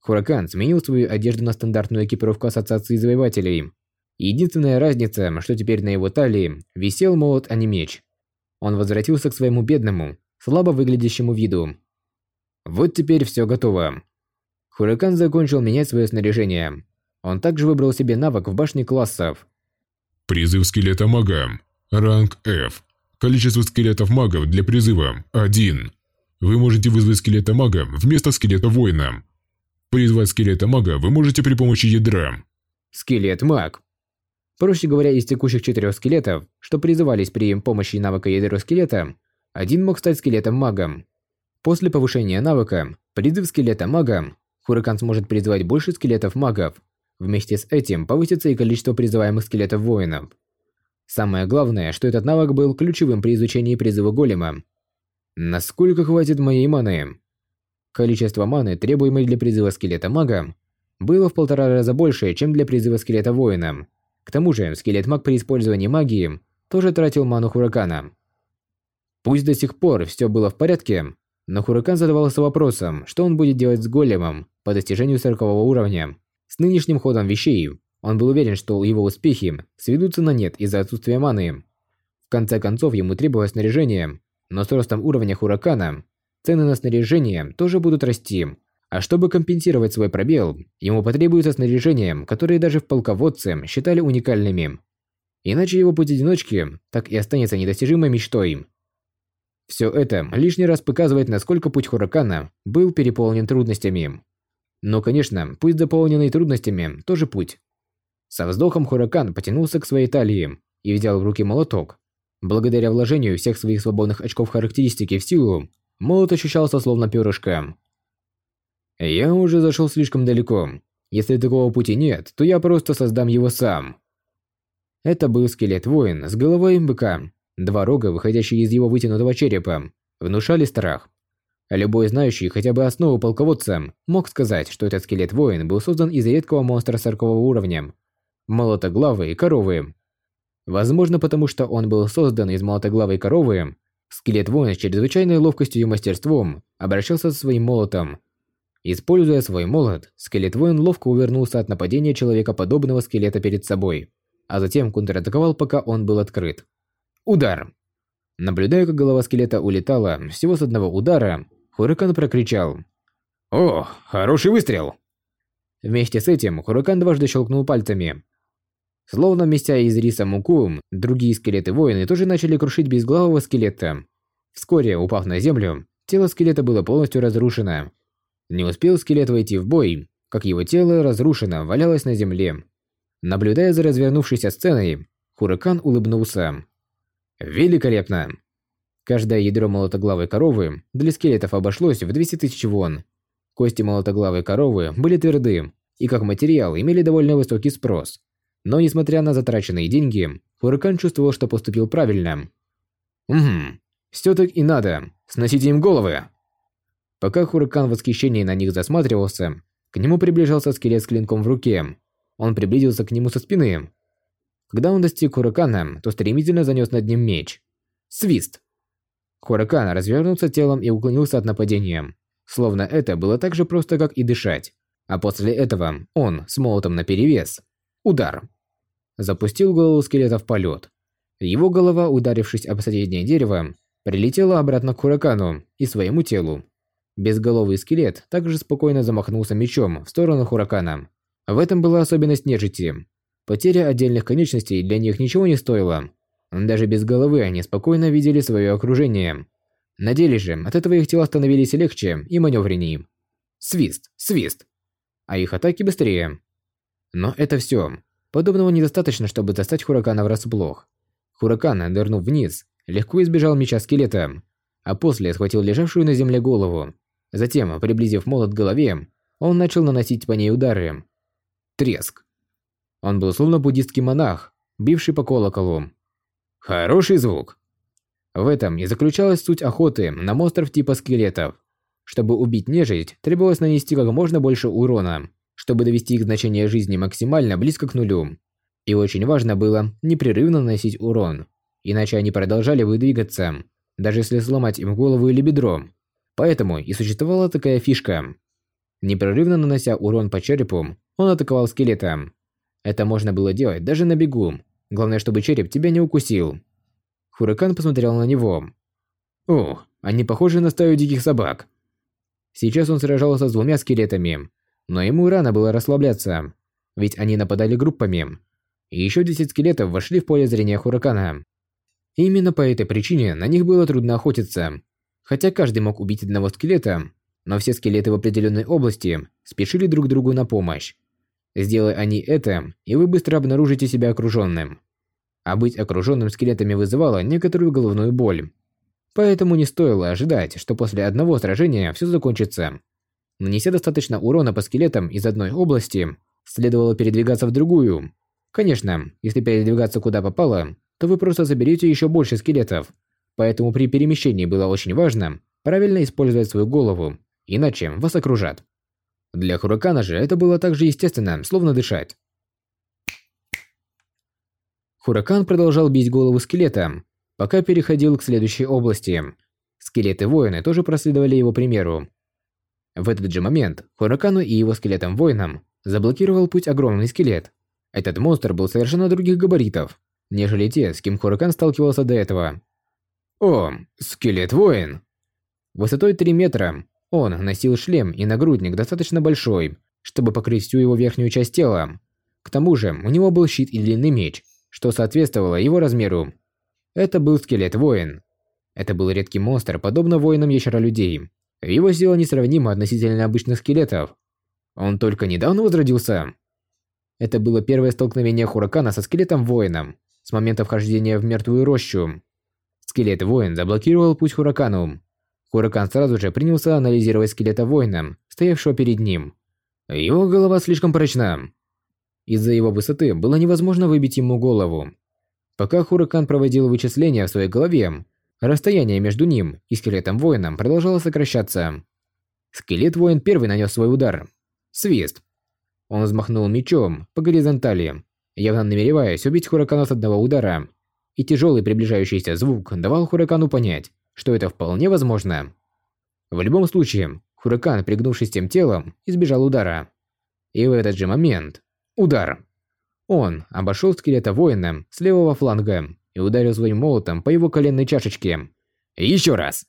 Хуракан сменил свою одежду на стандартную экипировку Ассоциации Завоевателей Единственная разница, что теперь на его талии висел молот, а не меч. Он возвратился к своему бедному, слабо выглядящему виду. Вот теперь все готово. Хуракан закончил менять свое снаряжение. Он также выбрал себе навык в башне классов. Призыв скелета мага. Ранг F. Количество скелетов магов для призыва – 1. Вы можете вызвать скелета мага вместо скелета воина. Призвать скелета мага вы можете при помощи ядра. Скелет маг. Проще говоря, из текущих четырех скелетов, что призывались при помощи навыка ядро скелета, один мог стать скелетом-магом. После повышения навыка, призыв скелета-мага, Хуракан сможет призывать больше скелетов-магов. Вместе с этим повысится и количество призываемых скелетов-воинов. Самое главное, что этот навык был ключевым при изучении призыва голема. Насколько хватит моей маны? Количество маны, требуемой для призыва скелета-мага, было в полтора раза больше, чем для призыва скелета-воина. К тому же, скелет-маг при использовании магии тоже тратил ману Хуракана. Пусть до сих пор все было в порядке, но Хуракан задавался вопросом, что он будет делать с големом по достижению 40 уровня. С нынешним ходом вещей, он был уверен, что его успехи сведутся на нет из-за отсутствия маны. В конце концов, ему требовалось снаряжение, но с ростом уровня Хуракана цены на снаряжение тоже будут расти, а чтобы компенсировать свой пробел, ему потребуется снаряжение, которое даже в полководце считали уникальными. Иначе его путь одиночки так и останется недостижимой мечтой. Все это лишний раз показывает, насколько путь Хуракана был переполнен трудностями. Но, конечно, путь заполненный трудностями тоже путь. Со вздохом Хуракан потянулся к своей талии и взял в руки молоток. Благодаря вложению всех своих свободных очков характеристики в силу, молот ощущался словно перышко. Я уже зашел слишком далеко. Если такого пути нет, то я просто создам его сам. Это был скелет-воин с головой быка. Два рога, выходящие из его вытянутого черепа, внушали страх. Любой знающий хотя бы основу полководца мог сказать, что этот скелет-воин был создан из редкого монстра 40 уровня – молотоглавой коровы. Возможно, потому что он был создан из молотоглавой коровы, скелет-воин с чрезвычайной ловкостью и мастерством обращался со своим молотом Используя свой молот, скелет-воин ловко увернулся от нападения человекоподобного скелета перед собой, а затем контратаковал, пока он был открыт. Удар! Наблюдая, как голова скелета улетала всего с одного удара, Хуракан прокричал. «О, хороший выстрел!» Вместе с этим Хуракан дважды щелкнул пальцами. Словно меся из риса муку, другие скелеты-воины тоже начали крушить безглавого скелета. Вскоре, упав на землю, тело скелета было полностью разрушено, не успел скелет войти в бой, как его тело разрушено валялось на земле. Наблюдая за развернувшейся сценой, Хуракан улыбнулся. Великолепно! Каждое ядро молотоглавой коровы для скелетов обошлось в 200 тысяч вон. Кости молотоглавой коровы были тверды и как материал имели довольно высокий спрос. Но несмотря на затраченные деньги, Хуракан чувствовал, что поступил правильно. «Угу, все так и надо, сносите им головы!» Пока Хуракан в восхищении на них засматривался, к нему приближался скелет с клинком в руке. Он приблизился к нему со спины. Когда он достиг Хуракана, то стремительно занес над ним меч. Свист! Хуракан развернулся телом и уклонился от нападения. Словно это было так же просто, как и дышать. А после этого он, с молотом наперевес, удар. Запустил голову скелета в полет. Его голова, ударившись об соседнее дерево, прилетела обратно к Хуракану и своему телу. Безголовый скелет также спокойно замахнулся мечом в сторону Хуракана. В этом была особенность нежити. Потеря отдельных конечностей для них ничего не стоила. Даже без головы они спокойно видели свое окружение. На деле же от этого их тела становились легче и маневреннее. Свист, свист. А их атаки быстрее. Но это все. Подобного недостаточно, чтобы достать Хуракана врасплох. Хуракан, нырнув вниз, легко избежал меча скелета, а после схватил лежавшую на земле голову. Затем, приблизив молот к голове, он начал наносить по ней удары. Треск. Он был словно буддийский монах, бивший по колоколу. Хороший звук. В этом и заключалась суть охоты на монстров типа скелетов. Чтобы убить нежить, требовалось нанести как можно больше урона, чтобы довести их значение жизни максимально близко к нулю. И очень важно было непрерывно наносить урон, иначе они продолжали бы двигаться, даже если сломать им голову или бедро. Поэтому и существовала такая фишка. Непрерывно нанося урон по черепу, он атаковал скелета. Это можно было делать даже на бегу. Главное, чтобы череп тебя не укусил. Хуракан посмотрел на него. О, они похожи на стаю диких собак. Сейчас он сражался с двумя скелетами, но ему рано было расслабляться, ведь они нападали группами. И еще 10 скелетов вошли в поле зрения Хуракана. именно по этой причине на них было трудно охотиться. Хотя каждый мог убить одного скелета, но все скелеты в определенной области спешили друг другу на помощь. Сделай они это, и вы быстро обнаружите себя окруженным а быть окруженным скелетами вызывало некоторую головную боль. Поэтому не стоило ожидать, что после одного сражения все закончится. Нанеся достаточно урона по скелетам из одной области, следовало передвигаться в другую. Конечно, если передвигаться куда попало, то вы просто заберете еще больше скелетов. Поэтому при перемещении было очень важно правильно использовать свою голову, иначе вас окружат. Для Хуракана же это было так же естественно, словно дышать. Хуракан продолжал бить голову скелета, пока переходил к следующей области. Скелеты-воины тоже проследовали его примеру. В этот же момент Хуракану и его скелетам-воинам заблокировал путь огромный скелет. Этот монстр был совершенно других габаритов, нежели те, с кем Хуракан сталкивался до этого. О, скелет-воин! Высотой 3 метра он носил шлем и нагрудник достаточно большой, чтобы покрыть всю его верхнюю часть тела. К тому же у него был щит и длинный меч, что соответствовало его размеру. Это был скелет-воин. Это был редкий монстр, подобно воинам ящера-людей. Его сила несравнима относительно обычных скелетов. Он только недавно возродился. Это было первое столкновение Хуракана со скелетом-воином с момента вхождения в мертвую рощу. Скелет-воин заблокировал путь Хуракану. Хуракан сразу же принялся анализировать скелета-воина, стоявшего перед ним. Его голова слишком прочна. Из-за его высоты было невозможно выбить ему голову. Пока Хуракан проводил вычисления в своей голове, расстояние между ним и скелетом-воином продолжало сокращаться. Скелет-воин первый нанес свой удар. Свист. Он взмахнул мечом по горизонтали, явно намереваясь убить Хуракана с одного удара. И тяжелый приближающийся звук давал Хуракану понять, что это вполне возможно. В любом случае, Хуракан, пригнувшись тем телом, избежал удара. И в этот же момент Удар. Он обошел скелета воина с левого фланга и ударил своим молотом по его коленной чашечке. Еще раз.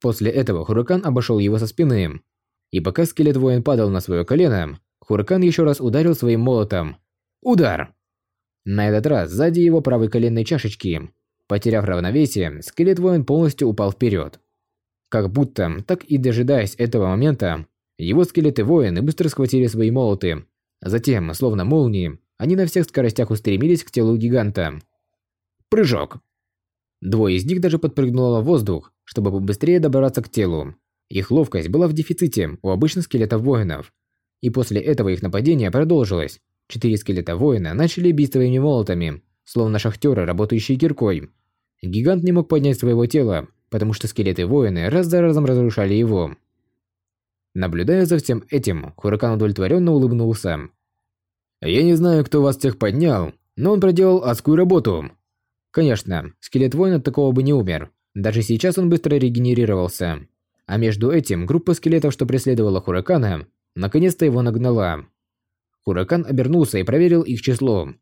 После этого Хуракан обошел его со спины. И пока скелет воин падал на свое колено, Хуракан еще раз ударил своим молотом. Удар. На этот раз сзади его правой коленной чашечки. Потеряв равновесие, скелет воин полностью упал вперед. Как будто, так и дожидаясь этого момента, его скелеты воины быстро схватили свои молоты Затем, словно молнии, они на всех скоростях устремились к телу гиганта. Прыжок. Двое из них даже подпрыгнуло в воздух, чтобы побыстрее добраться к телу. Их ловкость была в дефиците у обычных скелетов воинов. И после этого их нападение продолжилось, Четыре скелета воина начали бить своими молотами, словно шахтеры, работающие киркой. Гигант не мог поднять своего тела, потому что скелеты воины раз за разом разрушали его. Наблюдая за всем этим, Хуракан удовлетворенно улыбнулся. «Я не знаю, кто вас всех поднял, но он проделал адскую работу». Конечно, скелет воина от такого бы не умер. Даже сейчас он быстро регенерировался. А между этим, группа скелетов, что преследовала Хуракана, наконец-то его нагнала. Хуракан обернулся и проверил их число.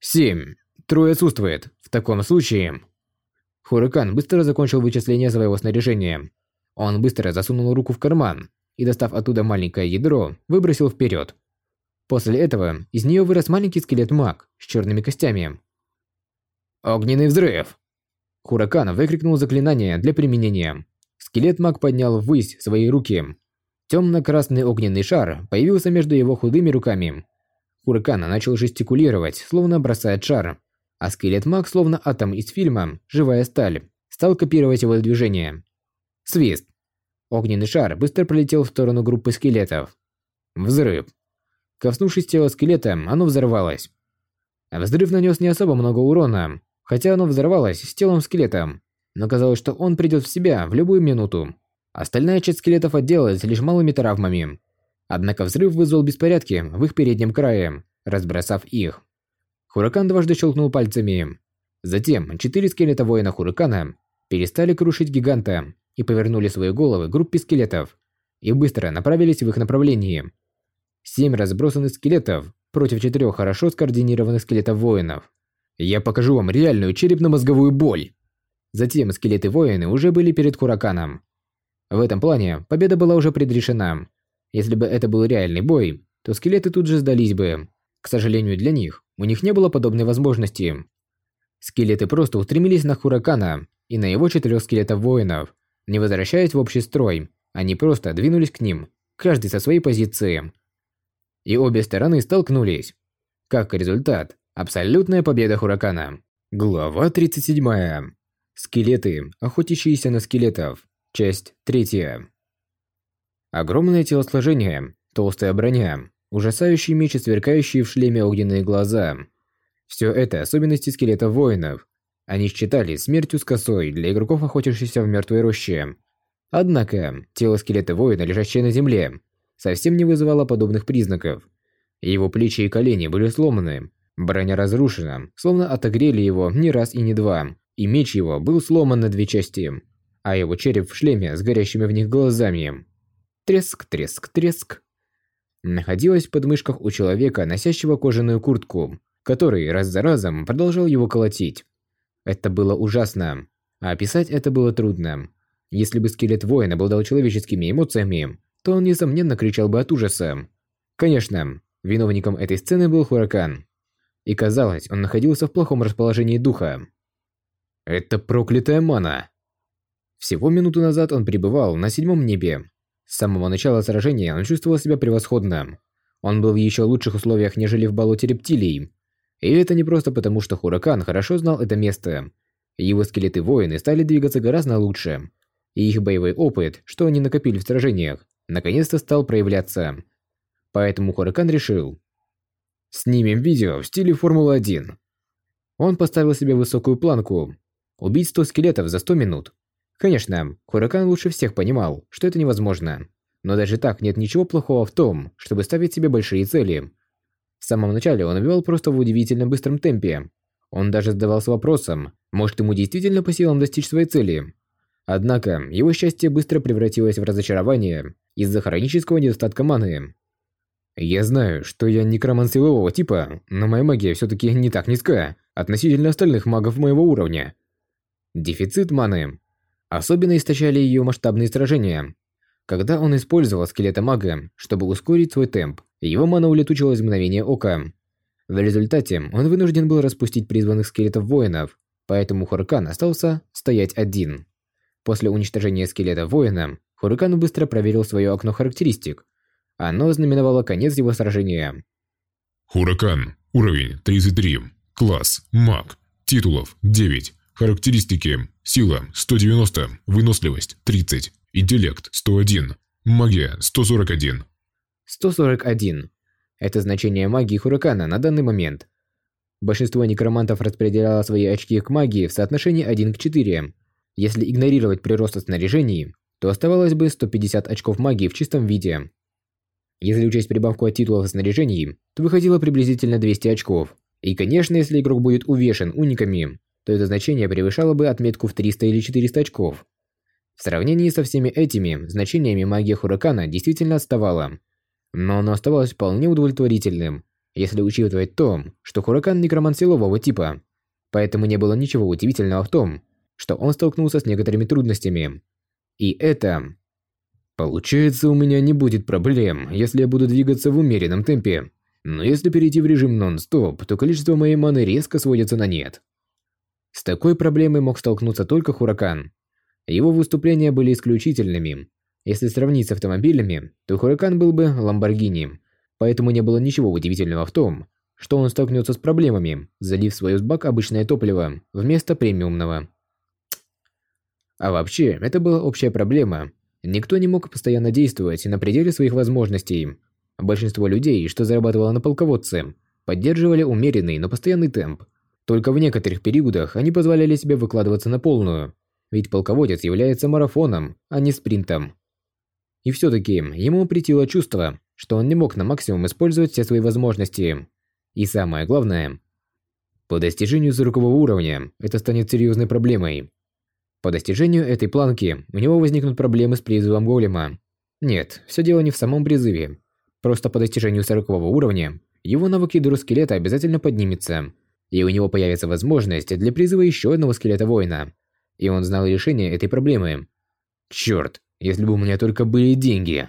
«Семь. Трое отсутствует. В таком случае...» Хуракан быстро закончил вычисление своего снаряжения. Он быстро засунул руку в карман и, достав оттуда маленькое ядро, выбросил вперед. После этого из нее вырос маленький скелет-маг с черными костями. «Огненный взрыв!» Хуракан выкрикнул заклинание для применения. Скелет-маг поднял ввысь свои руки. Темно-красный огненный шар появился между его худыми руками. Хуракан начал жестикулировать, словно бросает шар, а скелет-маг, словно атом из фильма «Живая сталь», стал копировать его движение. Свист. Огненный шар быстро пролетел в сторону группы скелетов. Взрыв. Коснувшись тела скелета, оно взорвалось. Взрыв нанес не особо много урона, хотя оно взорвалось с телом скелета, но казалось, что он придет в себя в любую минуту. Остальная часть скелетов отделалась лишь малыми травмами. Однако взрыв вызвал беспорядки в их переднем крае, разбросав их. Хуракан дважды щелкнул пальцами. Затем четыре скелета воина Хуракана перестали крушить гиганта и повернули свои головы группе скелетов и быстро направились в их направлении. Семь разбросанных скелетов против четырех хорошо скоординированных скелетов воинов. Я покажу вам реальную черепно-мозговую боль. Затем скелеты-воины уже были перед Хураканом. В этом плане победа была уже предрешена. Если бы это был реальный бой, то скелеты тут же сдались бы. К сожалению для них, у них не было подобной возможности. Скелеты просто устремились на Хуракана и на его четырех скелетов-воинов. Не возвращаясь в общий строй, они просто двинулись к ним, каждый со своей позиции. И обе стороны столкнулись. Как результат, абсолютная победа Хуракана. Глава 37. Скелеты, охотящиеся на скелетов. Часть 3. Огромное телосложение, толстая броня, ужасающий меч и сверкающие в шлеме огненные глаза. Все это особенности скелетов воинов. Они считались смертью с косой для игроков, охотящихся в мертвой роще. Однако, тело скелета воина, лежащее на земле, совсем не вызывало подобных признаков. Его плечи и колени были сломаны, броня разрушена, словно отогрели его не раз и не два и меч его был сломан на две части, а его череп в шлеме с горящими в них глазами. Треск, треск, треск. Находилась в подмышках у человека, носящего кожаную куртку, который раз за разом продолжал его колотить. Это было ужасно, а описать это было трудно. Если бы скелет воина обладал человеческими эмоциями, то он, несомненно, кричал бы от ужаса. Конечно, виновником этой сцены был Хуракан. И казалось, он находился в плохом расположении духа. Это проклятая мана. Всего минуту назад он пребывал на седьмом небе. С самого начала сражения он чувствовал себя превосходно. Он был в еще лучших условиях, нежели в болоте рептилий. И это не просто потому, что Хуракан хорошо знал это место. Его скелеты-воины стали двигаться гораздо лучше. И их боевой опыт, что они накопили в сражениях, наконец-то стал проявляться. Поэтому Хуракан решил. Снимем видео в стиле Формулы-1. Он поставил себе высокую планку, Убить 100 скелетов за 100 минут. Конечно, Хуракан лучше всех понимал, что это невозможно. Но даже так нет ничего плохого в том, чтобы ставить себе большие цели. В самом начале он убивал просто в удивительно быстром темпе. Он даже задавался вопросом, может ему действительно по силам достичь своей цели. Однако, его счастье быстро превратилось в разочарование из-за хронического недостатка маны. Я знаю, что я некромант силового типа, но моя магия все-таки не так низка относительно остальных магов моего уровня. Дефицит маны. Особенно истощали ее масштабные сражения. Когда он использовал скелета мага, чтобы ускорить свой темп, его мана улетучилась в мгновение ока. В результате он вынужден был распустить призванных скелетов воинов, поэтому Хуракан остался стоять один. После уничтожения скелета воина, Хуракан быстро проверил свое окно характеристик. Оно знаменовало конец его сражения. Хуракан. Уровень 33. Класс. Маг. Титулов 9. Характеристики. Сила 190, выносливость 30, интеллект 101, магия 141. 141. Это значение магии Хуракана на данный момент. Большинство некромантов распределяло свои очки к магии в соотношении 1 к 4. Если игнорировать прирост снаряжений, то оставалось бы 150 очков магии в чистом виде. Если учесть прибавку от титулов и снаряжений, то выходило приблизительно 200 очков. И конечно, если игрок будет увешан униками, то это значение превышало бы отметку в 300 или 400 очков. В сравнении со всеми этими значениями магия Хуракана действительно отставала. Но оно оставалось вполне удовлетворительным, если учитывать то, что Хуракан некромант силового типа. Поэтому не было ничего удивительного в том, что он столкнулся с некоторыми трудностями. И это... Получается, у меня не будет проблем, если я буду двигаться в умеренном темпе. Но если перейти в режим нон-стоп, то количество моей маны резко сводится на нет. С такой проблемой мог столкнуться только Хуракан. Его выступления были исключительными. Если сравнить с автомобилями, то Хуракан был бы Ламборгини, поэтому не было ничего удивительного в том, что он столкнется с проблемами, залив в свой бак обычное топливо вместо премиумного. А вообще, это была общая проблема. Никто не мог постоянно действовать на пределе своих возможностей. Большинство людей, что зарабатывало на полководце, поддерживали умеренный, но постоянный темп. Только в некоторых периодах они позволяли себе выкладываться на полную, ведь полководец является марафоном, а не спринтом. И все-таки ему притило чувство, что он не мог на максимум использовать все свои возможности. И самое главное, по достижению 40 уровня это станет серьезной проблемой. По достижению этой планки у него возникнут проблемы с призывом голема. Нет, все дело не в самом призыве. Просто по достижению 40 уровня его навык скелета обязательно поднимется, и у него появится возможность для призыва еще одного скелета воина. И он знал решение этой проблемы. Черт, если бы у меня только были деньги.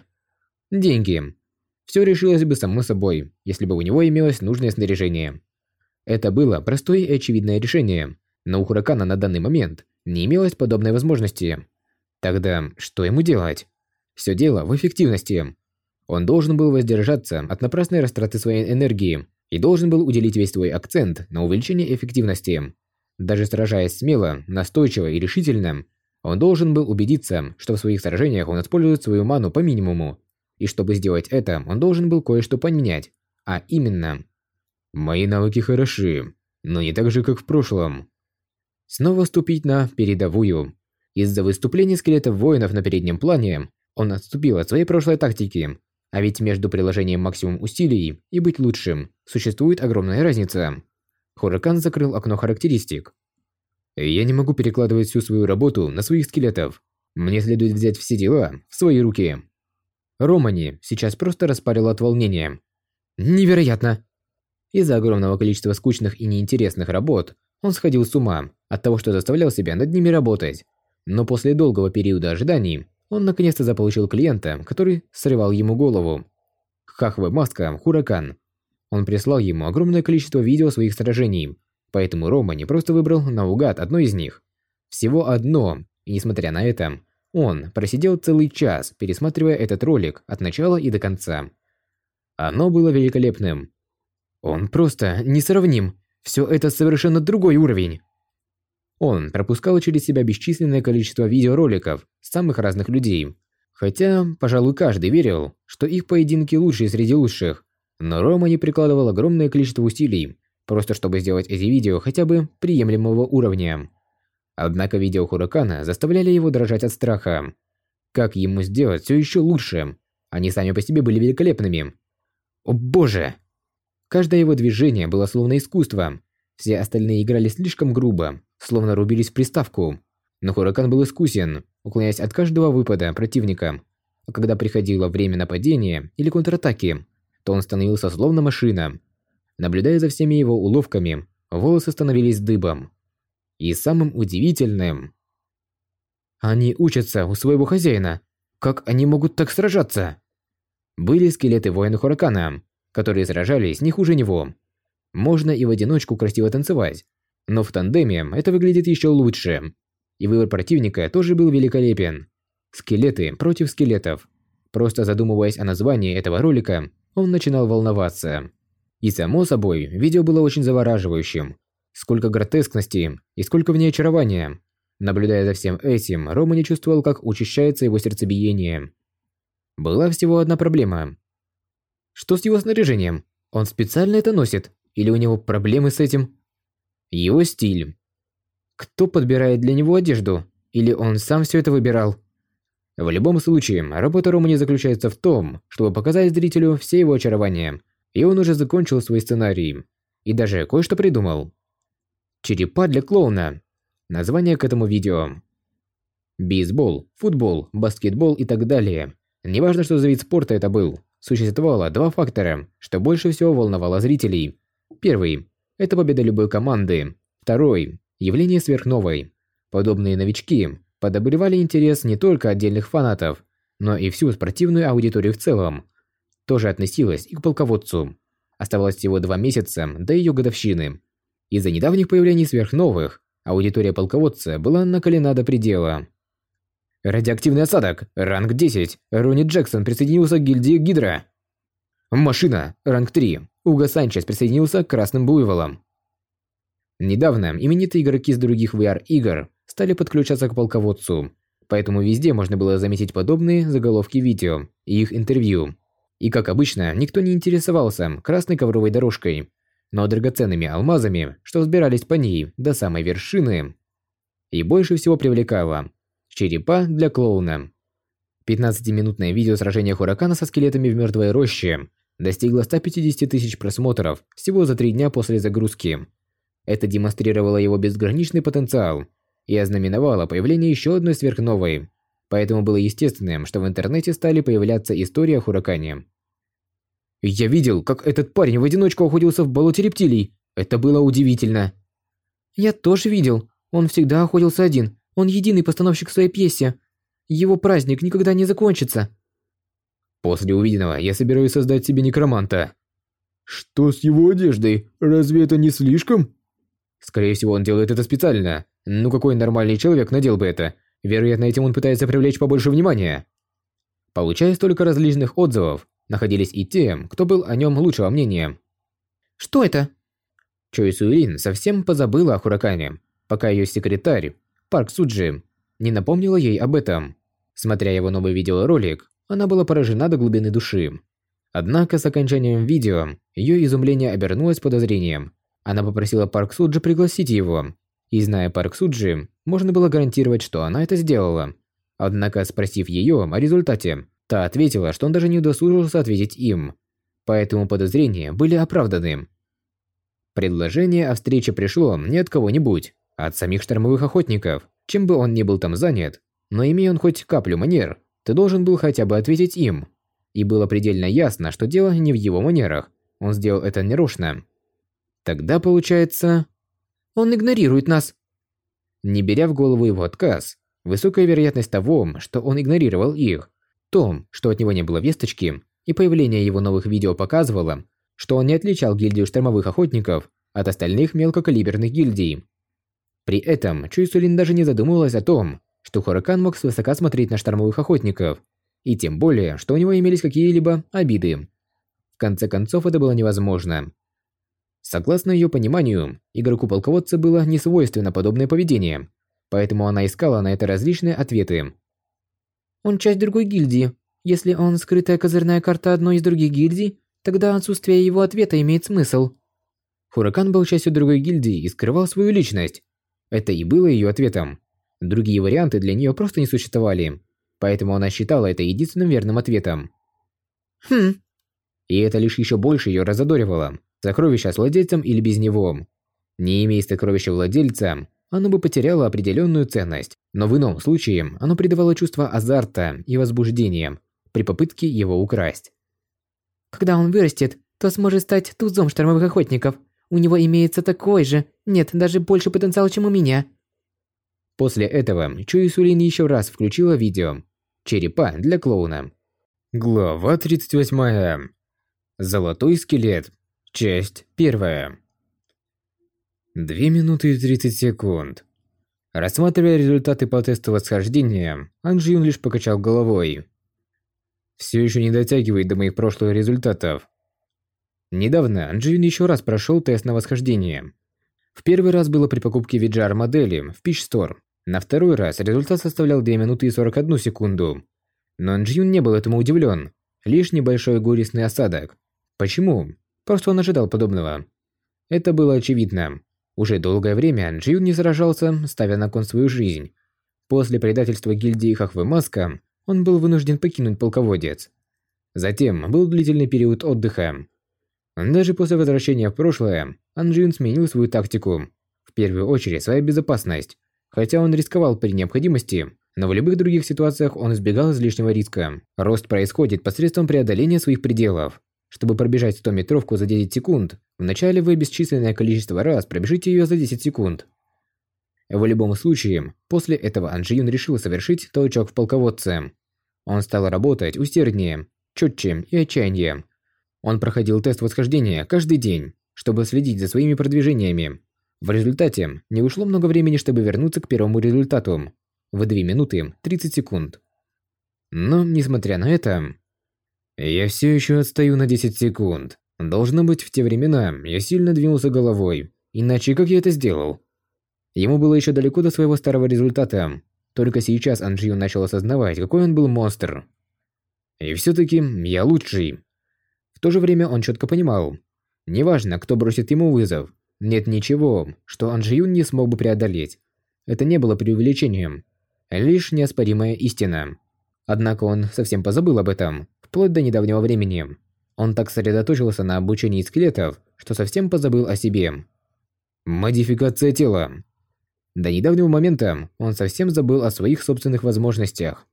Деньги. Все решилось бы само собой, если бы у него имелось нужное снаряжение. Это было простое и очевидное решение, но у Хуракана на данный момент не имелось подобной возможности. Тогда что ему делать? Все дело в эффективности. Он должен был воздержаться от напрасной растраты своей энергии и должен был уделить весь свой акцент на увеличение эффективности. Даже сражаясь смело, настойчиво и решительно, он должен был убедиться, что в своих сражениях он использует свою ману по минимуму. И чтобы сделать это, он должен был кое-что поменять. А именно... Мои навыки хороши, но не так же, как в прошлом. Снова ступить на передовую. Из-за выступлений скелетов воинов на переднем плане, он отступил от своей прошлой тактики. А ведь между приложением максимум усилий и быть лучшим существует огромная разница. Хуракан закрыл окно характеристик. Я не могу перекладывать всю свою работу на своих скелетов. Мне следует взять все дела в свои руки. Романи сейчас просто распарил от волнения. Невероятно! Из-за огромного количества скучных и неинтересных работ он сходил с ума от того, что заставлял себя над ними работать. Но после долгого периода ожиданий, он наконец-то заполучил клиента, который срывал ему голову. Хахве Маска Хуракан. Он прислал ему огромное количество видео своих сражений, поэтому Рома не просто выбрал наугад одно из них. Всего одно, и несмотря на это, он просидел целый час, пересматривая этот ролик от начала и до конца. Оно было великолепным. Он просто несравним. Все это совершенно другой уровень. Он пропускал через себя бесчисленное количество видеороликов самых разных людей. Хотя, пожалуй, каждый верил, что их поединки лучшие среди лучших. Но Рома не прикладывал огромное количество усилий, просто чтобы сделать эти видео хотя бы приемлемого уровня. Однако видео Хуракана заставляли его дрожать от страха. Как ему сделать все еще лучше? Они сами по себе были великолепными. О боже! Каждое его движение было словно искусство. Все остальные играли слишком грубо, словно рубились в приставку. Но Хуракан был искусен, уклоняясь от каждого выпада противника. А когда приходило время нападения или контратаки, то он становился словно машина. Наблюдая за всеми его уловками, волосы становились дыбом. И самым удивительным... Они учатся у своего хозяина. Как они могут так сражаться? Были скелеты воинов Хуракана, которые сражались не хуже него. Можно и в одиночку красиво танцевать, но в тандеме это выглядит еще лучше. И выбор противника тоже был великолепен. Скелеты против скелетов. Просто задумываясь о названии этого ролика, он начинал волноваться. И само собой, видео было очень завораживающим. Сколько гротескности и сколько в ней очарования. Наблюдая за всем этим, Рома не чувствовал, как учащается его сердцебиение. Была всего одна проблема. Что с его снаряжением? Он специально это носит? Или у него проблемы с этим? Его стиль. Кто подбирает для него одежду? Или он сам все это выбирал? В любом случае, работа Романи заключается в том, чтобы показать зрителю все его очарования. И он уже закончил свой сценарий. И даже кое-что придумал. Черепа для клоуна. Название к этому видео. Бейсбол, футбол, баскетбол и так далее. Неважно, что за вид спорта это был. Существовало два фактора, что больше всего волновало зрителей. Первый – это победа любой команды. Второй – явление сверхновой. Подобные новички подобревали интерес не только отдельных фанатов, но и всю спортивную аудиторию в целом. Тоже относилось и к полководцу. Оставалось всего два месяца до ее годовщины. Из-за недавних появлений сверхновых, аудитория полководца была накалена до предела. Радиоактивный осадок, ранг 10. Ронни Джексон присоединился к гильдии Гидра. Машина, ранг 3. Уго Санчес присоединился к Красным Буйволам. Недавно именитые игроки с других VR-игр стали подключаться к полководцу, поэтому везде можно было заметить подобные заголовки видео и их интервью. И как обычно, никто не интересовался красной ковровой дорожкой, но драгоценными алмазами, что взбирались по ней до самой вершины. И больше всего привлекало Черепа для клоуна. 15-минутное видео сражения Хуракана со скелетами в мертвой роще достигло 150 тысяч просмотров всего за три дня после загрузки. Это демонстрировало его безграничный потенциал и ознаменовало появление еще одной сверхновой. Поэтому было естественным, что в интернете стали появляться истории о Хуракане. «Я видел, как этот парень в одиночку охотился в болоте рептилий. Это было удивительно». «Я тоже видел. Он всегда охотился один, он единый постановщик своей пьесе. Его праздник никогда не закончится. После увиденного я собираюсь создать себе некроманта. Что с его одеждой? Разве это не слишком? Скорее всего, он делает это специально. Ну какой нормальный человек надел бы это? Вероятно, этим он пытается привлечь побольше внимания. Получая столько различных отзывов, находились и те, кто был о нем лучшего мнения. Что это? Чой Суэлин совсем позабыла о Хуракане, пока ее секретарь Парк Суджи не напомнила ей об этом. Смотря его новый видеоролик, она была поражена до глубины души. Однако с окончанием видео ее изумление обернулось подозрением. Она попросила Парк Суджи пригласить его. И зная Парк Суджи, можно было гарантировать, что она это сделала. Однако, спросив ее о результате, та ответила, что он даже не удосужился ответить им. Поэтому подозрения были оправданы. Предложение о встрече пришло не от кого-нибудь, от самих штормовых охотников, чем бы он ни был там занят, но имея он хоть каплю манер, ты должен был хотя бы ответить им. И было предельно ясно, что дело не в его манерах, он сделал это нерушно. Тогда получается... Он игнорирует нас. Не беря в голову его отказ, высокая вероятность того, что он игнорировал их, том, что от него не было весточки, и появление его новых видео показывало, что он не отличал гильдию штормовых охотников от остальных мелкокалиберных гильдий. При этом Чуй Сулин даже не задумывалась о том, что Хуракан мог свысока смотреть на штормовых охотников, и тем более, что у него имелись какие-либо обиды. В конце концов, это было невозможно. Согласно ее пониманию, игроку-полководца было несвойственно подобное поведение, поэтому она искала на это различные ответы. «Он часть другой гильдии. Если он скрытая козырная карта одной из других гильдий, тогда отсутствие его ответа имеет смысл». Хуракан был частью другой гильдии и скрывал свою личность, это и было ее ответом. Другие варианты для нее просто не существовали, поэтому она считала это единственным верным ответом. Хм. И это лишь еще больше ее разодоривало. Сокровище с владельцем или без него. Не имея сокровища владельца, оно бы потеряло определенную ценность, но в ином случае оно придавало чувство азарта и возбуждения при попытке его украсть. Когда он вырастет, то сможет стать тузом штормовых охотников – у него имеется такой же, нет, даже больше потенциал, чем у меня. После этого Чуи Сулин еще раз включила видео «Черепа для клоуна». Глава 38. Золотой скелет. Часть 1. 2 минуты и 30 секунд. Рассматривая результаты по тесту восхождения, Анжиюн лишь покачал головой. Все еще не дотягивает до моих прошлых результатов. Недавно Джин еще раз прошел тест на восхождение. В первый раз было при покупке VGR модели в Peach Store. На второй раз результат составлял 2 минуты и 41 секунду. Но Джин не был этому удивлен. Лишь небольшой горестный осадок, Почему? Просто он ожидал подобного. Это было очевидно. Уже долгое время Джиюн не сражался, ставя на кон свою жизнь. После предательства гильдии Хахвы Маска он был вынужден покинуть полководец. Затем был длительный период отдыха. Даже после возвращения в прошлое, Анджиюн сменил свою тактику. В первую очередь, свою безопасность. Хотя он рисковал при необходимости, но в любых других ситуациях он избегал излишнего риска. Рост происходит посредством преодоления своих пределов. Чтобы пробежать 100-метровку за 10 секунд, вначале вы бесчисленное количество раз пробежите ее за 10 секунд. В любом случае, после этого Анжиюн решил совершить толчок в полководце. Он стал работать усерднее, четче и отчаяннее. Он проходил тест восхождения каждый день, чтобы следить за своими продвижениями. В результате не ушло много времени, чтобы вернуться к первому результату. В 2 минуты 30 секунд. Но, несмотря на это, я все еще отстаю на 10 секунд. Должно быть, в те времена я сильно двинулся головой. Иначе как я это сделал? Ему было еще далеко до своего старого результата. Только сейчас Анджио начал осознавать, какой он был монстр. И все-таки я лучший. В то же время он четко понимал. Неважно, кто бросит ему вызов. Нет ничего, что Анджиюн не смог бы преодолеть. Это не было преувеличением. Лишь неоспоримая истина. Однако он совсем позабыл об этом вплоть до недавнего времени. Он так сосредоточился на обучении скелетов, что совсем позабыл о себе. Модификация тела. До недавнего момента он совсем забыл о своих собственных возможностях.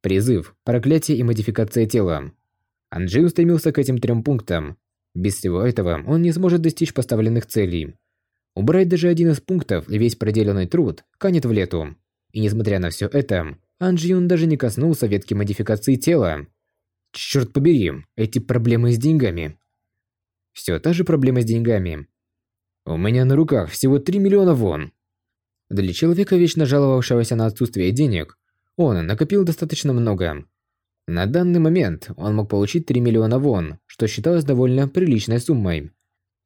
Призыв, проклятие и модификация тела. Анджей устремился к этим трем пунктам. Без всего этого он не сможет достичь поставленных целей. Убрать даже один из пунктов и весь проделанный труд канет в лету. И несмотря на все это, Анджиюн даже не коснулся ветки модификации тела. Черт побери, эти проблемы с деньгами. Все та же проблема с деньгами. У меня на руках всего 3 миллиона вон. Для человека, вечно жаловавшегося на отсутствие денег, он накопил достаточно много. На данный момент он мог получить 3 миллиона вон, что считалось довольно приличной суммой.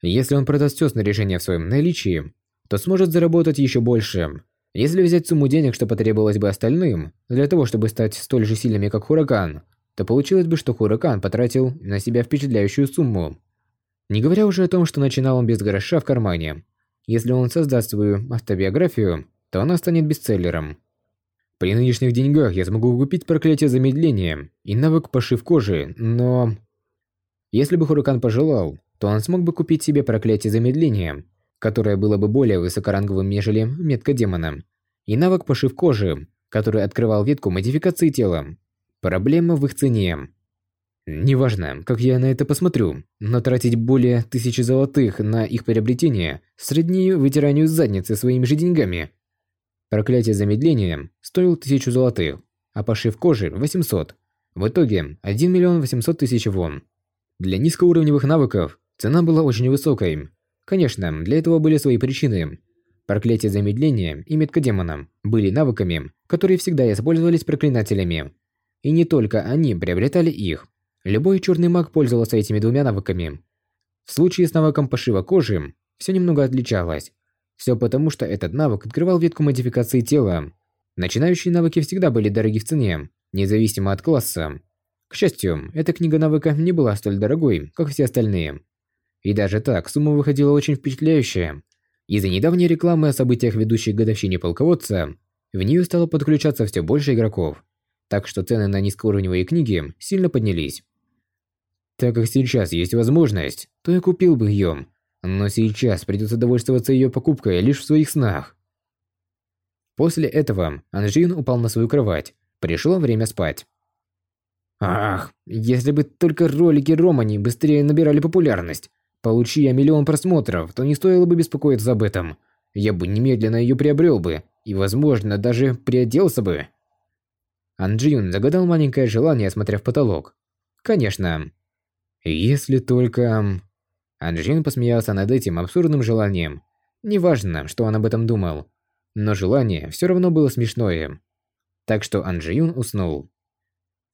Если он продаст все снаряжение в своем наличии, то сможет заработать еще больше. Если взять сумму денег, что потребовалось бы остальным, для того, чтобы стать столь же сильными, как Хуракан, то получилось бы, что Хуракан потратил на себя впечатляющую сумму. Не говоря уже о том, что начинал он без гроша в кармане. Если он создаст свою автобиографию, то она станет бестселлером. При нынешних деньгах я смогу купить проклятие замедления и навык пошив кожи, но... Если бы Хуракан пожелал, то он смог бы купить себе проклятие замедления, которое было бы более высокоранговым, нежели метка демона, и навык пошив кожи, который открывал ветку модификации тела. Проблема в их цене. Неважно, как я на это посмотрю, но тратить более тысячи золотых на их приобретение сродни вытиранию задницы своими же деньгами. Проклятие замедления стоил тысячу золотых, а пошив кожи – 800. В итоге 1 миллион 800 тысяч вон. Для низкоуровневых навыков цена была очень высокой. Конечно, для этого были свои причины. Проклятие замедления и метка демона были навыками, которые всегда использовались проклинателями. И не только они приобретали их. Любой черный маг пользовался этими двумя навыками. В случае с навыком пошива кожи, все немного отличалось. Все потому, что этот навык открывал ветку модификации тела. Начинающие навыки всегда были дороги в цене, независимо от класса. К счастью, эта книга навыка не была столь дорогой, как все остальные. И даже так, сумма выходила очень впечатляющая. Из-за недавней рекламы о событиях ведущей годовщине полководца, в нее стало подключаться все больше игроков так что цены на низкоуровневые книги сильно поднялись. Так как сейчас есть возможность, то я купил бы ее, но сейчас придется довольствоваться ее покупкой лишь в своих снах. После этого Анжин упал на свою кровать. Пришло время спать. Ах, если бы только ролики Романи быстрее набирали популярность. Получи я миллион просмотров, то не стоило бы беспокоиться об этом. Я бы немедленно ее приобрел бы, и, возможно, даже приоделся бы. Анджиюн загадал маленькое желание, смотря в потолок. Конечно. Если только... Анджиюн посмеялся над этим абсурдным желанием. Неважно, что он об этом думал. Но желание все равно было смешное. Так что Анджиюн уснул.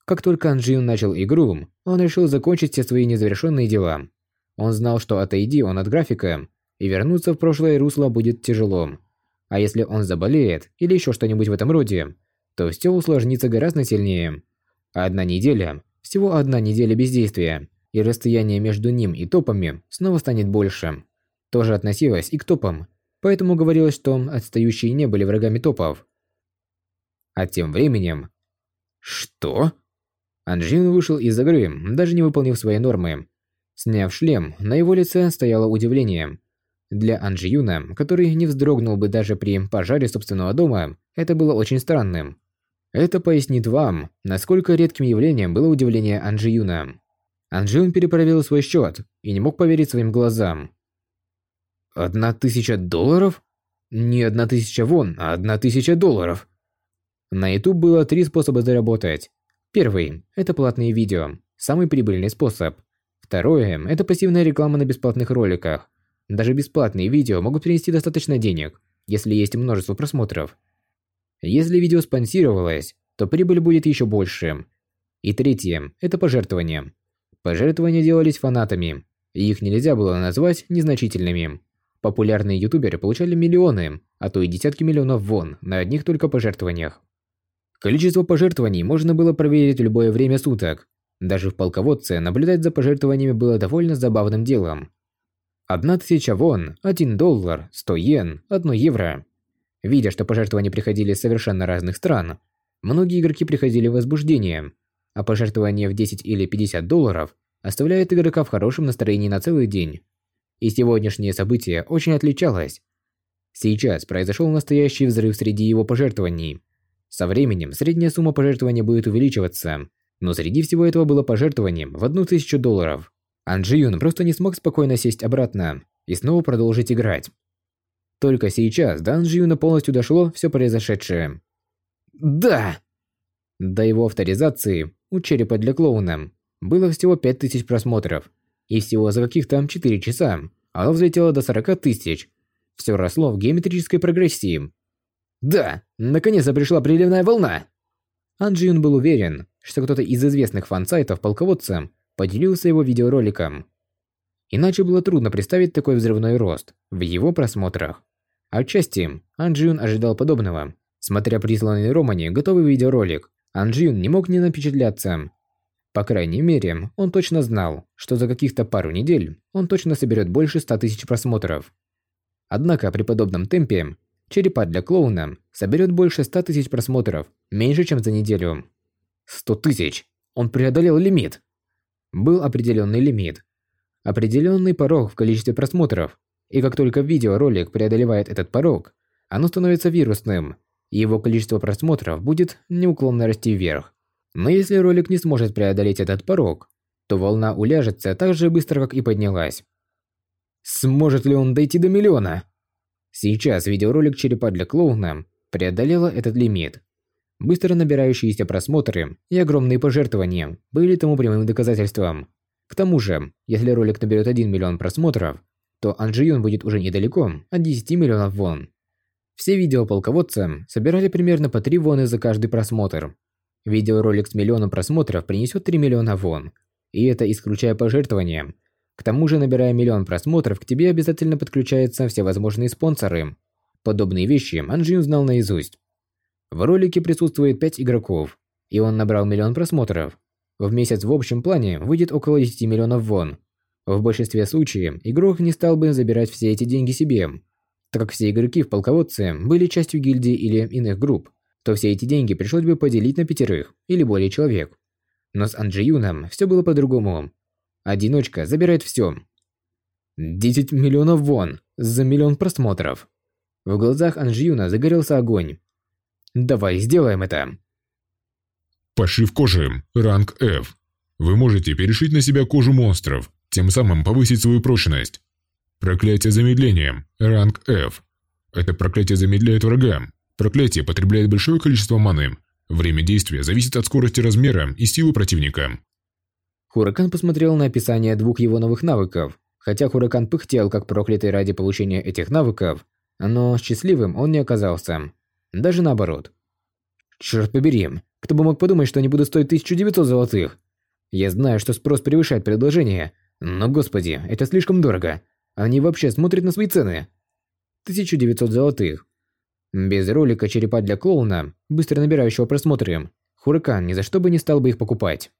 Как только Анджиюн начал игру, он решил закончить все свои незавершенные дела. Он знал, что отойди он от графика, и вернуться в прошлое русло будет тяжело. А если он заболеет или еще что-нибудь в этом роде, то все усложнится гораздо сильнее. Одна неделя, всего одна неделя бездействия, и расстояние между ним и топами снова станет больше. Тоже относилось и к топам, поэтому говорилось, что отстающие не были врагами топов. А тем временем... Что? Анжин вышел из игры, даже не выполнив свои нормы. Сняв шлем, на его лице стояло удивление. Для Анжиюна, который не вздрогнул бы даже при пожаре собственного дома, это было очень странным. Это пояснит вам, насколько редким явлением было удивление Анжиюна. Анжиюн перепроверил свой счет и не мог поверить своим глазам. Одна тысяча долларов? Не одна тысяча вон, а одна тысяча долларов. На YouTube было три способа заработать. Первый – это платные видео, самый прибыльный способ. Второе – это пассивная реклама на бесплатных роликах. Даже бесплатные видео могут принести достаточно денег, если есть множество просмотров. Если видео спонсировалось, то прибыль будет еще больше. И третье – это пожертвования. Пожертвования делались фанатами, и их нельзя было назвать незначительными. Популярные ютуберы получали миллионы, а то и десятки миллионов вон на одних только пожертвованиях. Количество пожертвований можно было проверить в любое время суток. Даже в полководце наблюдать за пожертвованиями было довольно забавным делом. Одна тысяча вон, один доллар, сто йен, одно евро. Видя, что пожертвования приходили из совершенно разных стран, многие игроки приходили в возбуждение, а пожертвования в 10 или 50 долларов оставляют игрока в хорошем настроении на целый день. И сегодняшнее событие очень отличалось. Сейчас произошел настоящий взрыв среди его пожертвований. Со временем средняя сумма пожертвования будет увеличиваться, но среди всего этого было пожертвованием в одну тысячу долларов. Анджиюн просто не смог спокойно сесть обратно и снова продолжить играть. Только сейчас до Анджиюна полностью дошло все произошедшее. Да! До его авторизации у черепа для клоуна было всего 5000 просмотров, и всего за каких-то 4 часа оно взлетело до 40 тысяч. Все росло в геометрической прогрессии. Да, наконец-то пришла приливная волна. Анджиюн был уверен, что кто-то из известных фан-сайтов полководца поделился его видеороликом. Иначе было трудно представить такой взрывной рост в его просмотрах. Отчасти, Анджиюн ожидал подобного. Смотря присланный Романи готовый видеоролик, Анджиюн не мог не напечатляться. По крайней мере, он точно знал, что за каких-то пару недель он точно соберет больше 100 тысяч просмотров. Однако при подобном темпе черепа для клоуна соберет больше 100 тысяч просмотров меньше, чем за неделю. 100 тысяч! Он преодолел лимит! Был определенный лимит. Определенный порог в количестве просмотров. И как только видеоролик преодолевает этот порог, оно становится вирусным, его количество просмотров будет неуклонно расти вверх. Но если ролик не сможет преодолеть этот порог, то волна уляжется так же быстро, как и поднялась. Сможет ли он дойти до миллиона? Сейчас видеоролик «Черепа для клоуна» преодолела этот лимит. Быстро набирающиеся просмотры и огромные пожертвования были тому прямым доказательством. К тому же, если ролик наберет 1 миллион просмотров, то Анджиюн будет уже недалеко от 10 миллионов вон. Все видео полководца собирали примерно по 3 воны за каждый просмотр. Видеоролик с миллионом просмотров принесет 3 миллиона вон. И это исключая пожертвования. К тому же, набирая миллион просмотров, к тебе обязательно подключаются все возможные спонсоры. Подобные вещи Анджиюн знал наизусть. В ролике присутствует 5 игроков, и он набрал миллион просмотров. В месяц в общем плане выйдет около 10 миллионов вон. В большинстве случаев игрок не стал бы забирать все эти деньги себе, так как все игроки в полководце были частью гильдии или иных групп, то все эти деньги пришлось бы поделить на пятерых или более человек. Но с Анджиюном все было по-другому. Одиночка забирает все. 10 миллионов вон за миллион просмотров. В глазах Анджиюна загорелся огонь. Давай сделаем это. Пошив кожи. Ранг F. Вы можете перешить на себя кожу монстров, тем самым повысить свою прочность. Проклятие замедления. Ранг F. Это проклятие замедляет врага. Проклятие потребляет большое количество маны. Время действия зависит от скорости размера и силы противника. Хуракан посмотрел на описание двух его новых навыков. Хотя Хуракан пыхтел как проклятый ради получения этих навыков, но счастливым он не оказался. Даже наоборот. Черт побери, кто бы мог подумать, что они будут стоить 1900 золотых. Я знаю, что спрос превышает предложение, но господи, это слишком дорого. Они вообще смотрят на свои цены. 1900 золотых. Без ролика черепа для клоуна, быстро набирающего просмотры, Хуракан ни за что бы не стал бы их покупать.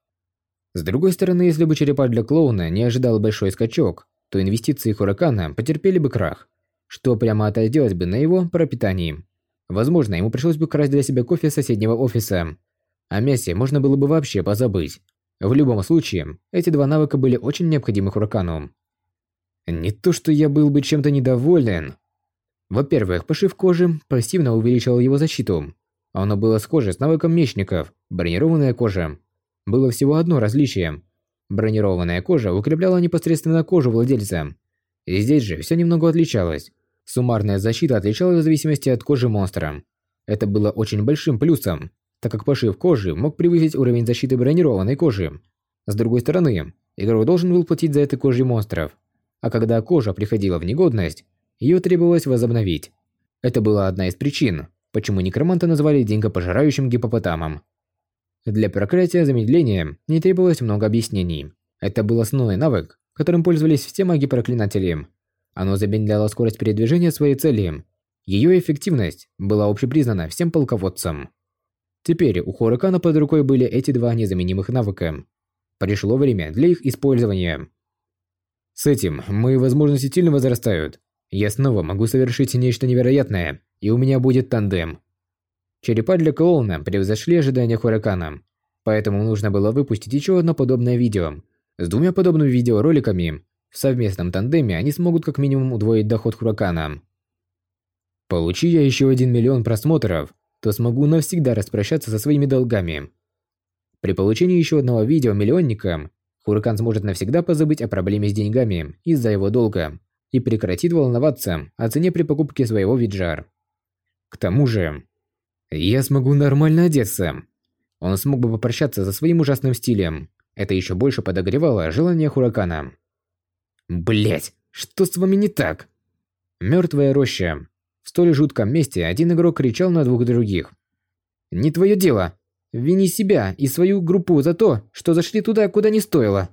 С другой стороны, если бы черепа для клоуна не ожидал большой скачок, то инвестиции Хуракана потерпели бы крах, что прямо отойдет бы на его пропитании. Возможно, ему пришлось бы красть для себя кофе соседнего офиса. О мясе можно было бы вообще позабыть. В любом случае, эти два навыка были очень необходимы Хуракану. Не то, что я был бы чем-то недоволен. Во-первых, пошив кожи пассивно увеличивал его защиту. Оно было схоже с навыком мечников, бронированная кожа. Было всего одно различие. Бронированная кожа укрепляла непосредственно кожу владельца. И здесь же все немного отличалось. Суммарная защита отличалась в зависимости от кожи монстра. Это было очень большим плюсом, так как пошив кожи мог превысить уровень защиты бронированной кожи. С другой стороны, игрок должен был платить за это кожей монстров. А когда кожа приходила в негодность, ее требовалось возобновить. Это была одна из причин, почему некроманта назвали деньгопожирающим гипопотамом. Для проклятия замедления не требовалось много объяснений. Это был основной навык, которым пользовались все маги-проклинатели. Оно замедляло скорость передвижения своей цели. Ее эффективность была общепризнана всем полководцам. Теперь у Хоракана под рукой были эти два незаменимых навыка. Пришло время для их использования. С этим мои возможности сильно возрастают. Я снова могу совершить нечто невероятное, и у меня будет тандем. Черепа для клоуна превзошли ожидания Хуракана, поэтому нужно было выпустить еще одно подобное видео. С двумя подобными видеороликами в совместном тандеме они смогут как минимум удвоить доход Хуракана. Получи я еще один миллион просмотров, то смогу навсегда распрощаться со своими долгами. При получении еще одного видео миллионника, Хуракан сможет навсегда позабыть о проблеме с деньгами из-за его долга и прекратит волноваться о цене при покупке своего виджар. К тому же, я смогу нормально одеться. Он смог бы попрощаться со своим ужасным стилем. Это еще больше подогревало желание Хуракана. Блять, что с вами не так? Мертвая роща. В столь жутком месте один игрок кричал на двух других. Не твое дело. Вини себя и свою группу за то, что зашли туда, куда не стоило.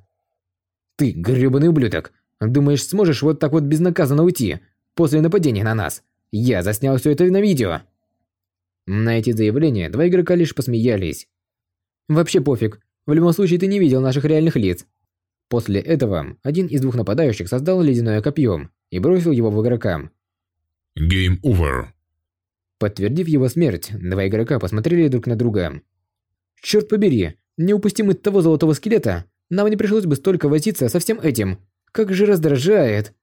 Ты, грёбаный ублюдок, думаешь, сможешь вот так вот безнаказанно уйти после нападения на нас? Я заснял все это на видео. На эти заявления два игрока лишь посмеялись. Вообще пофиг, в любом случае ты не видел наших реальных лиц. После этого один из двух нападающих создал ледяное копье и бросил его в игрока. Game over. Подтвердив его смерть, два игрока посмотрели друг на друга. Черт побери, не упустим мы того золотого скелета, нам не пришлось бы столько возиться со всем этим. Как же раздражает.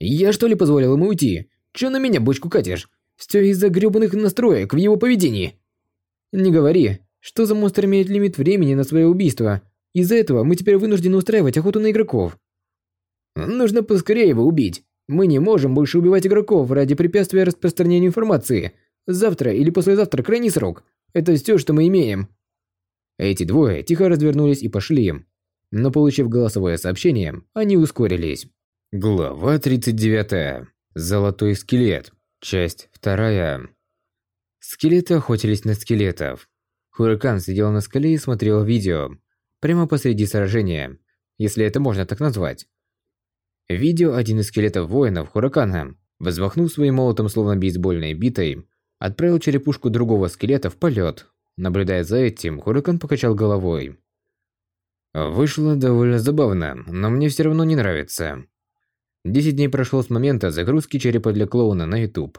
Я что ли позволил ему уйти? Чё на меня бочку катишь? Все из-за грёбаных настроек в его поведении. Не говори, что за монстр имеет лимит времени на свое убийство. Из-за этого мы теперь вынуждены устраивать охоту на игроков. Нужно поскорее его убить. Мы не можем больше убивать игроков ради препятствия распространению информации. Завтра или послезавтра крайний срок. Это все, что мы имеем. Эти двое тихо развернулись и пошли. Но получив голосовое сообщение, они ускорились. Глава 39. Золотой скелет. Часть вторая. Скелеты охотились на скелетов. Хуракан сидел на скале и смотрел видео. Прямо посреди сражения, если это можно так назвать. Видео один из скелетов воинов Хуракана, взмахнув своим молотом словно бейсбольной битой, отправил черепушку другого скелета в полет. Наблюдая за этим, Хуракан покачал головой. Вышло довольно забавно, но мне все равно не нравится. 10 дней прошло с момента загрузки черепа для клоуна на YouTube.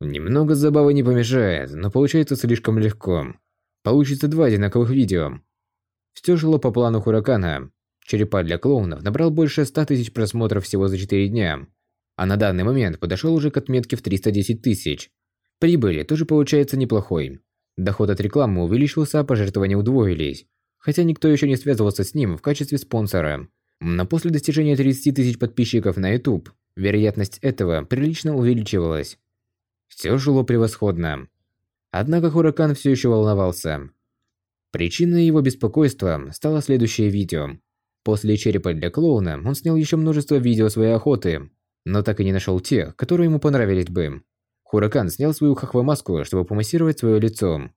Немного забавы не помешает, но получается слишком легко. Получится два одинаковых видео. Все шло по плану Хуракана. Черепа для клоунов набрал больше 100 тысяч просмотров всего за 4 дня. А на данный момент подошел уже к отметке в 310 тысяч. Прибыли тоже получается неплохой. Доход от рекламы увеличился, а пожертвования удвоились. Хотя никто еще не связывался с ним в качестве спонсора. Но после достижения 30 тысяч подписчиков на YouTube, вероятность этого прилично увеличивалась. Все шло превосходно. Однако Хуракан все еще волновался. Причиной его беспокойства стало следующее видео. После черепа для клоуна он снял еще множество видео своей охоты, но так и не нашел тех, которые ему понравились бы. Хуракан снял свою хахвы-маску, чтобы помассировать свое лицо.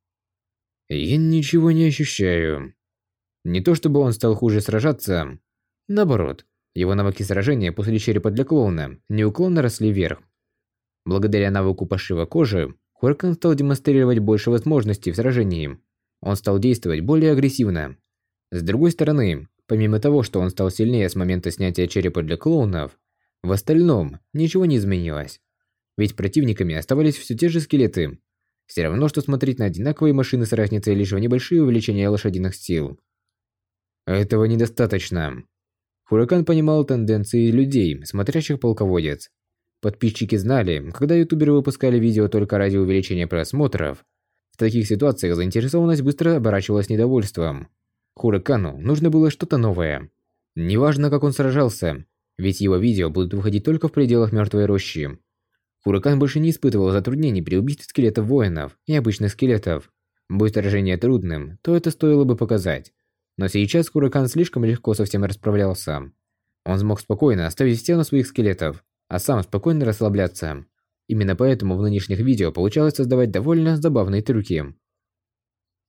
Я ничего не ощущаю. Не то чтобы он стал хуже сражаться, Наоборот, его навыки сражения после черепа для клоуна неуклонно росли вверх. Благодаря навыку пошива кожи, Хоркан стал демонстрировать больше возможностей в сражении. Он стал действовать более агрессивно. С другой стороны, помимо того, что он стал сильнее с момента снятия черепа для клоунов, в остальном ничего не изменилось. Ведь противниками оставались все те же скелеты. Все равно, что смотреть на одинаковые машины с разницей лишь в небольшие увеличения лошадиных сил. Этого недостаточно. Хуракан понимал тенденции людей, смотрящих полководец. Подписчики знали, когда ютуберы выпускали видео только ради увеличения просмотров, в таких ситуациях заинтересованность быстро оборачивалась недовольством. Хуракану нужно было что-то новое. Неважно, как он сражался, ведь его видео будут выходить только в пределах мертвой рощи. Хуракан больше не испытывал затруднений при убийстве скелетов воинов и обычных скелетов. Будь сражение трудным, то это стоило бы показать. Но сейчас Хуракан слишком легко со всем расправлялся. Он смог спокойно оставить стену своих скелетов, а сам спокойно расслабляться. Именно поэтому в нынешних видео получалось создавать довольно забавные трюки.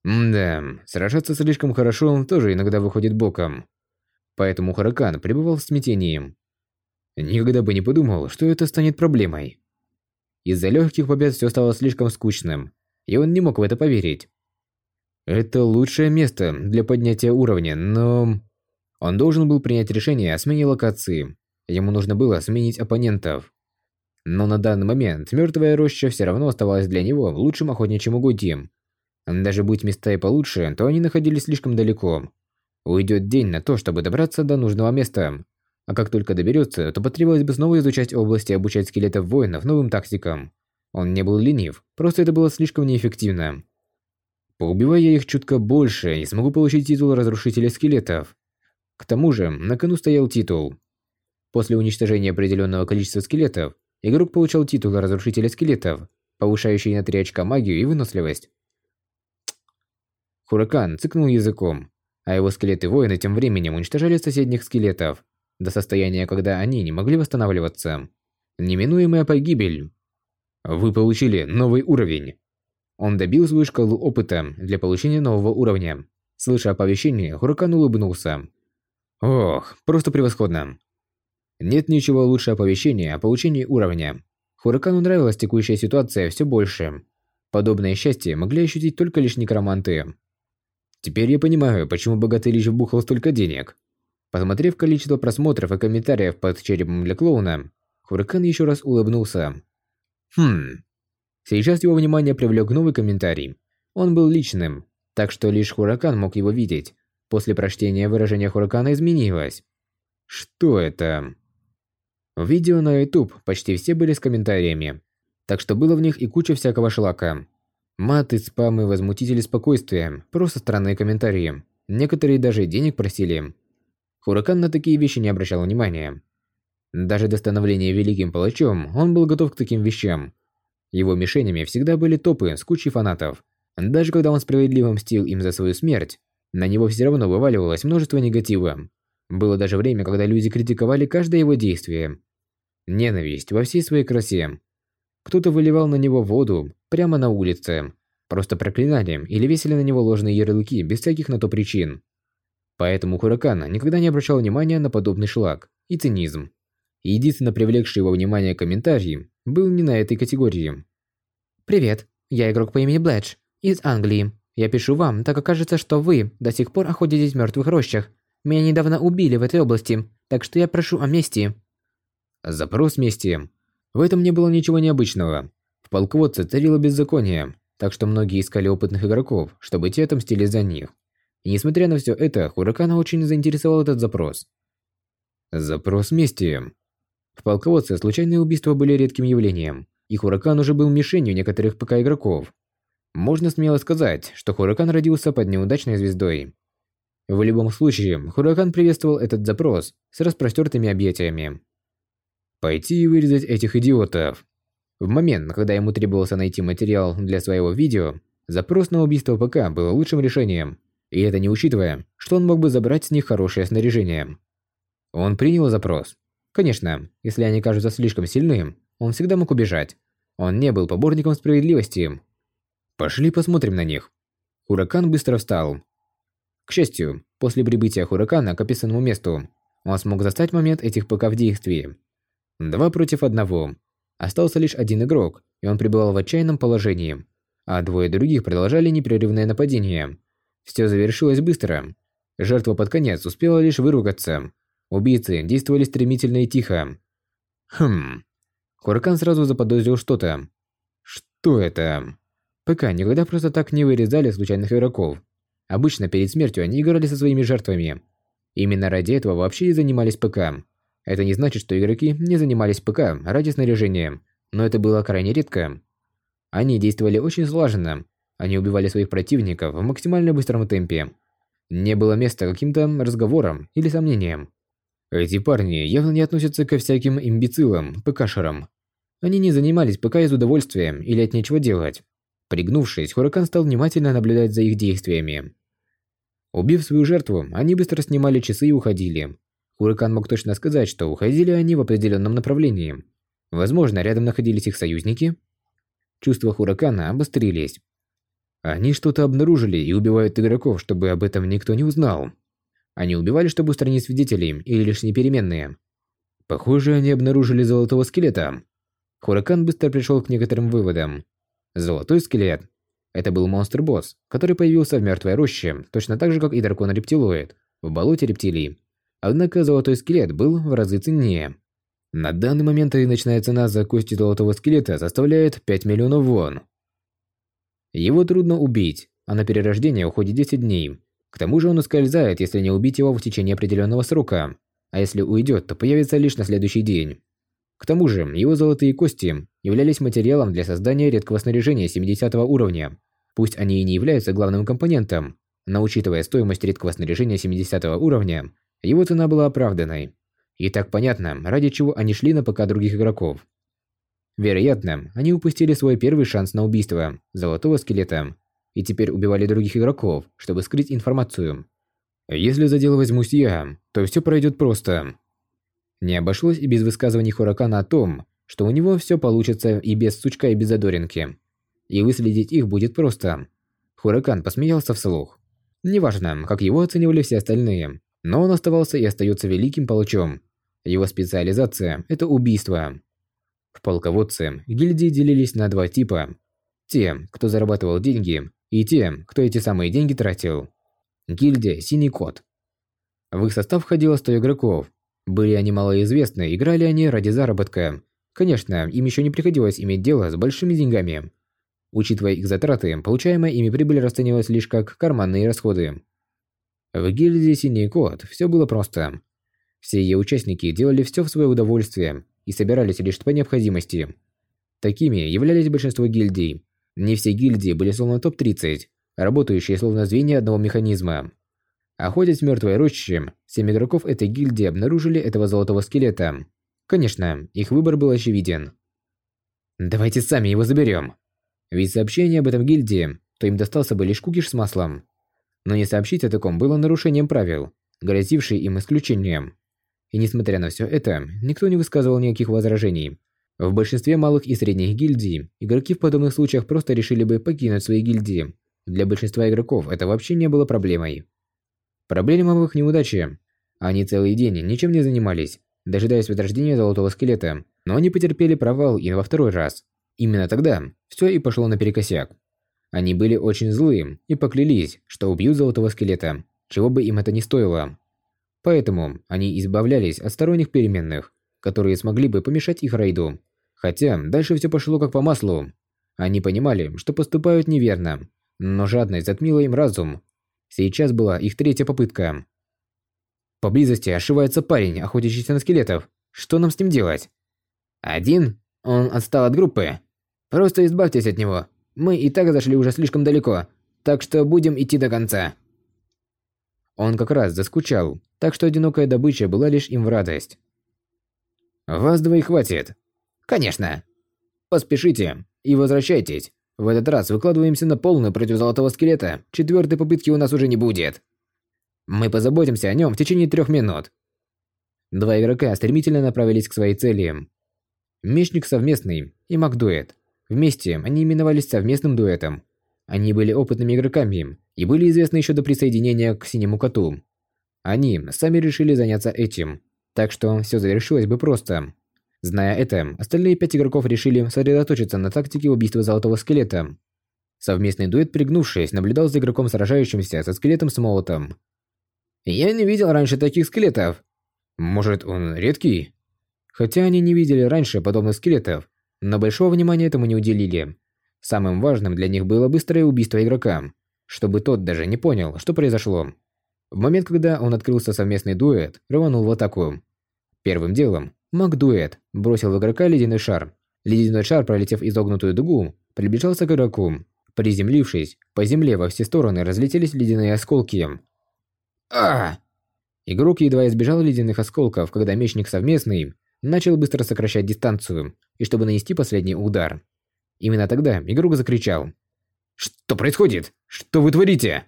М-да, сражаться слишком хорошо тоже иногда выходит боком. Поэтому Хуракан пребывал в смятении. Никогда бы не подумал, что это станет проблемой. Из-за легких побед все стало слишком скучным, и он не мог в это поверить. Это лучшее место для поднятия уровня, но... Он должен был принять решение о смене локации. Ему нужно было сменить оппонентов. Но на данный момент мертвая роща все равно оставалась для него лучшим охотничьим угодьем. Даже будь места и получше, то они находились слишком далеко. Уйдет день на то, чтобы добраться до нужного места. А как только доберется, то потребовалось бы снова изучать области и обучать скелетов воинов новым тактикам. Он не был ленив, просто это было слишком неэффективно. Поубивая их чутка больше, и смогу получить титул разрушителя скелетов. К тому же, на кону стоял титул. После уничтожения определенного количества скелетов, игрок получал титул разрушителя скелетов, повышающий на 3 очка магию и выносливость. Хуракан цыкнул языком, а его скелеты-воины тем временем уничтожали соседних скелетов, до состояния, когда они не могли восстанавливаться. Неминуемая погибель. Вы получили новый уровень. Он добил свою шкалу опыта для получения нового уровня. Слыша оповещение, Хуракан улыбнулся. Ох, просто превосходно. Нет ничего лучше оповещения о получении уровня. Хуракану нравилась текущая ситуация все больше. Подобное счастье могли ощутить только лишь некроманты. Теперь я понимаю, почему богатырь вбухал столько денег. Посмотрев количество просмотров и комментариев под черепом для клоуна, Хуракан еще раз улыбнулся. Хм. Сейчас его внимание привлек новый комментарий. Он был личным, так что лишь Хуракан мог его видеть. После прочтения выражение Хуракана изменилось. Что это? В видео на YouTube почти все были с комментариями, так что было в них и куча всякого шлака. Маты, спамы, возмутители спокойствия, просто странные комментарии. Некоторые даже денег просили. Хуракан на такие вещи не обращал внимания. Даже до становления великим палачом он был готов к таким вещам. Его мишенями всегда были топы с кучей фанатов. Даже когда он справедливо мстил им за свою смерть, на него все равно вываливалось множество негатива. Было даже время, когда люди критиковали каждое его действие. Ненависть во всей своей красе. Кто-то выливал на него воду прямо на улице, просто проклинали или весили на него ложные ярлыки без всяких на то причин. Поэтому Хуракан никогда не обращал внимания на подобный шлак и цинизм. Единственно привлекший его внимание комментарий был не на этой категории. «Привет, я игрок по имени Блэдж, из Англии. Я пишу вам, так как кажется, что вы до сих пор охотитесь в мертвых рощах. Меня недавно убили в этой области, так что я прошу о мести». Запрос мести. В этом не было ничего необычного. В полководце царило беззаконие, так что многие искали опытных игроков, чтобы те отомстили за них. И несмотря на все это, Хуракана очень заинтересовал этот запрос. Запрос мести. В полководце случайные убийства были редким явлением, и Хуракан уже был мишенью некоторых ПК-игроков. Можно смело сказать, что Хуракан родился под неудачной звездой. В любом случае, Хуракан приветствовал этот запрос с распростертыми объятиями. Пойти и вырезать этих идиотов. В момент, когда ему требовался найти материал для своего видео, запрос на убийство ПК был лучшим решением. И это не учитывая, что он мог бы забрать с них хорошее снаряжение. Он принял запрос. Конечно, если они кажутся слишком сильным, он всегда мог убежать. Он не был поборником справедливости. Пошли посмотрим на них. Хуракан быстро встал. К счастью, после прибытия Хуракана к описанному месту, он смог застать момент этих ПК в действии. Два против одного. Остался лишь один игрок, и он пребывал в отчаянном положении, а двое других продолжали непрерывное нападение. Все завершилось быстро. Жертва под конец успела лишь выругаться. Убийцы действовали стремительно и тихо. Хм. Хуракан сразу заподозрил что-то. Что это? ПК никогда просто так не вырезали случайных игроков. Обычно перед смертью они играли со своими жертвами. Именно ради этого вообще и занимались ПК. Это не значит, что игроки не занимались ПК ради снаряжения, но это было крайне редко. Они действовали очень слаженно. Они убивали своих противников в максимально быстром темпе. Не было места каким-то разговорам или сомнениям. Эти парни явно не относятся ко всяким имбецилам, ПКшерам. Они не занимались ПК из удовольствия или от нечего делать. Пригнувшись, Хуракан стал внимательно наблюдать за их действиями. Убив свою жертву, они быстро снимали часы и уходили. Хуракан мог точно сказать, что уходили они в определенном направлении. Возможно, рядом находились их союзники. Чувства Хуракана обострились. Они что-то обнаружили и убивают игроков, чтобы об этом никто не узнал. Они убивали, чтобы устранить свидетелей или лишние переменные. Похоже, они обнаружили золотого скелета. Хуракан быстро пришел к некоторым выводам. Золотой скелет. Это был монстр-босс, который появился в мертвой роще, точно так же, как и дракон-рептилоид, в болоте рептилий. Однако золотой скелет был в разы ценнее. На данный момент рыночная цена за кости золотого скелета составляет 5 миллионов вон. Его трудно убить, а на перерождение уходит 10 дней. К тому же он ускользает, если не убить его в течение определенного срока, а если уйдет, то появится лишь на следующий день. К тому же, его золотые кости являлись материалом для создания редкого снаряжения 70 уровня. Пусть они и не являются главным компонентом, но учитывая стоимость редкого снаряжения 70 уровня, его цена была оправданной. И так понятно, ради чего они шли на ПК других игроков. Вероятно, они упустили свой первый шанс на убийство золотого скелета и теперь убивали других игроков, чтобы скрыть информацию. Если за дело возьмусь я, то все пройдет просто. Не обошлось и без высказываний Хуракана о том, что у него все получится и без сучка и без задоринки. И выследить их будет просто. Хуракан посмеялся вслух. Неважно, как его оценивали все остальные, но он оставался и остается великим палачом. Его специализация – это убийство. В полководце гильдии делились на два типа. Те, кто зарабатывал деньги, и те, кто эти самые деньги тратил. Гильдия «Синий кот». В их состав входило 100 игроков, были они малоизвестны, играли они ради заработка. Конечно, им еще не приходилось иметь дело с большими деньгами. Учитывая их затраты, получаемая ими прибыль расценивалась лишь как карманные расходы. В гильдии «Синий кот» все было просто. Все ее участники делали все в свое удовольствие и собирались лишь по необходимости. Такими являлись большинство гильдий. Не все гильдии были словно топ-30, работающие словно звенья одного механизма. Охотясь в мертвой роще, семь игроков этой гильдии обнаружили этого золотого скелета. Конечно, их выбор был очевиден. Давайте сами его заберем. Ведь сообщение об этом гильдии, то им достался бы лишь кукиш с маслом. Но не сообщить о таком было нарушением правил, грозившей им исключением. И несмотря на все это, никто не высказывал никаких возражений. В большинстве малых и средних гильдий, игроки в подобных случаях просто решили бы покинуть свои гильдии. Для большинства игроков это вообще не было проблемой. Проблема в их неудаче. Они целый день ничем не занимались, дожидаясь возрождения золотого скелета, но они потерпели провал и во второй раз. Именно тогда все и пошло наперекосяк. Они были очень злые и поклялись, что убьют золотого скелета, чего бы им это ни стоило. Поэтому они избавлялись от сторонних переменных, которые смогли бы помешать их рейду. Хотя дальше все пошло как по маслу. Они понимали, что поступают неверно, но жадность затмила им разум, Сейчас была их третья попытка. Поблизости ошивается парень, охотящийся на скелетов. Что нам с ним делать? Один? Он отстал от группы. Просто избавьтесь от него. Мы и так зашли уже слишком далеко, так что будем идти до конца. Он как раз заскучал, так что одинокая добыча была лишь им в радость. Вас двоих хватит. Конечно. Поспешите и возвращайтесь. В этот раз выкладываемся на полную против золотого скелета. Четвертой попытки у нас уже не будет. Мы позаботимся о нем в течение трех минут. Два игрока стремительно направились к своей цели. Мечник совместный и Макдуэт. Вместе они именовались совместным дуэтом. Они были опытными игроками и были известны еще до присоединения к Синему Коту. Они сами решили заняться этим, так что все завершилось бы просто. Зная это, остальные пять игроков решили сосредоточиться на тактике убийства Золотого Скелета. Совместный дуэт, пригнувшись, наблюдал за игроком, сражающимся со скелетом с молотом. Я не видел раньше таких скелетов. Может, он редкий? Хотя они не видели раньше подобных скелетов, но большого внимания этому не уделили. Самым важным для них было быстрое убийство игрока, чтобы тот даже не понял, что произошло. В момент, когда он открылся совместный дуэт, рванул в атаку. Первым делом, маг-дуэт бросил в игрока ледяной шар. Ледяной шар, пролетев изогнутую дугу, приближался к игроку. Приземлившись, по земле во все стороны разлетелись ледяные осколки. а Игрок едва избежал ледяных осколков, когда мечник совместный начал быстро сокращать дистанцию, и чтобы нанести последний удар. Именно тогда игрок закричал. «Что происходит? Что вы творите?»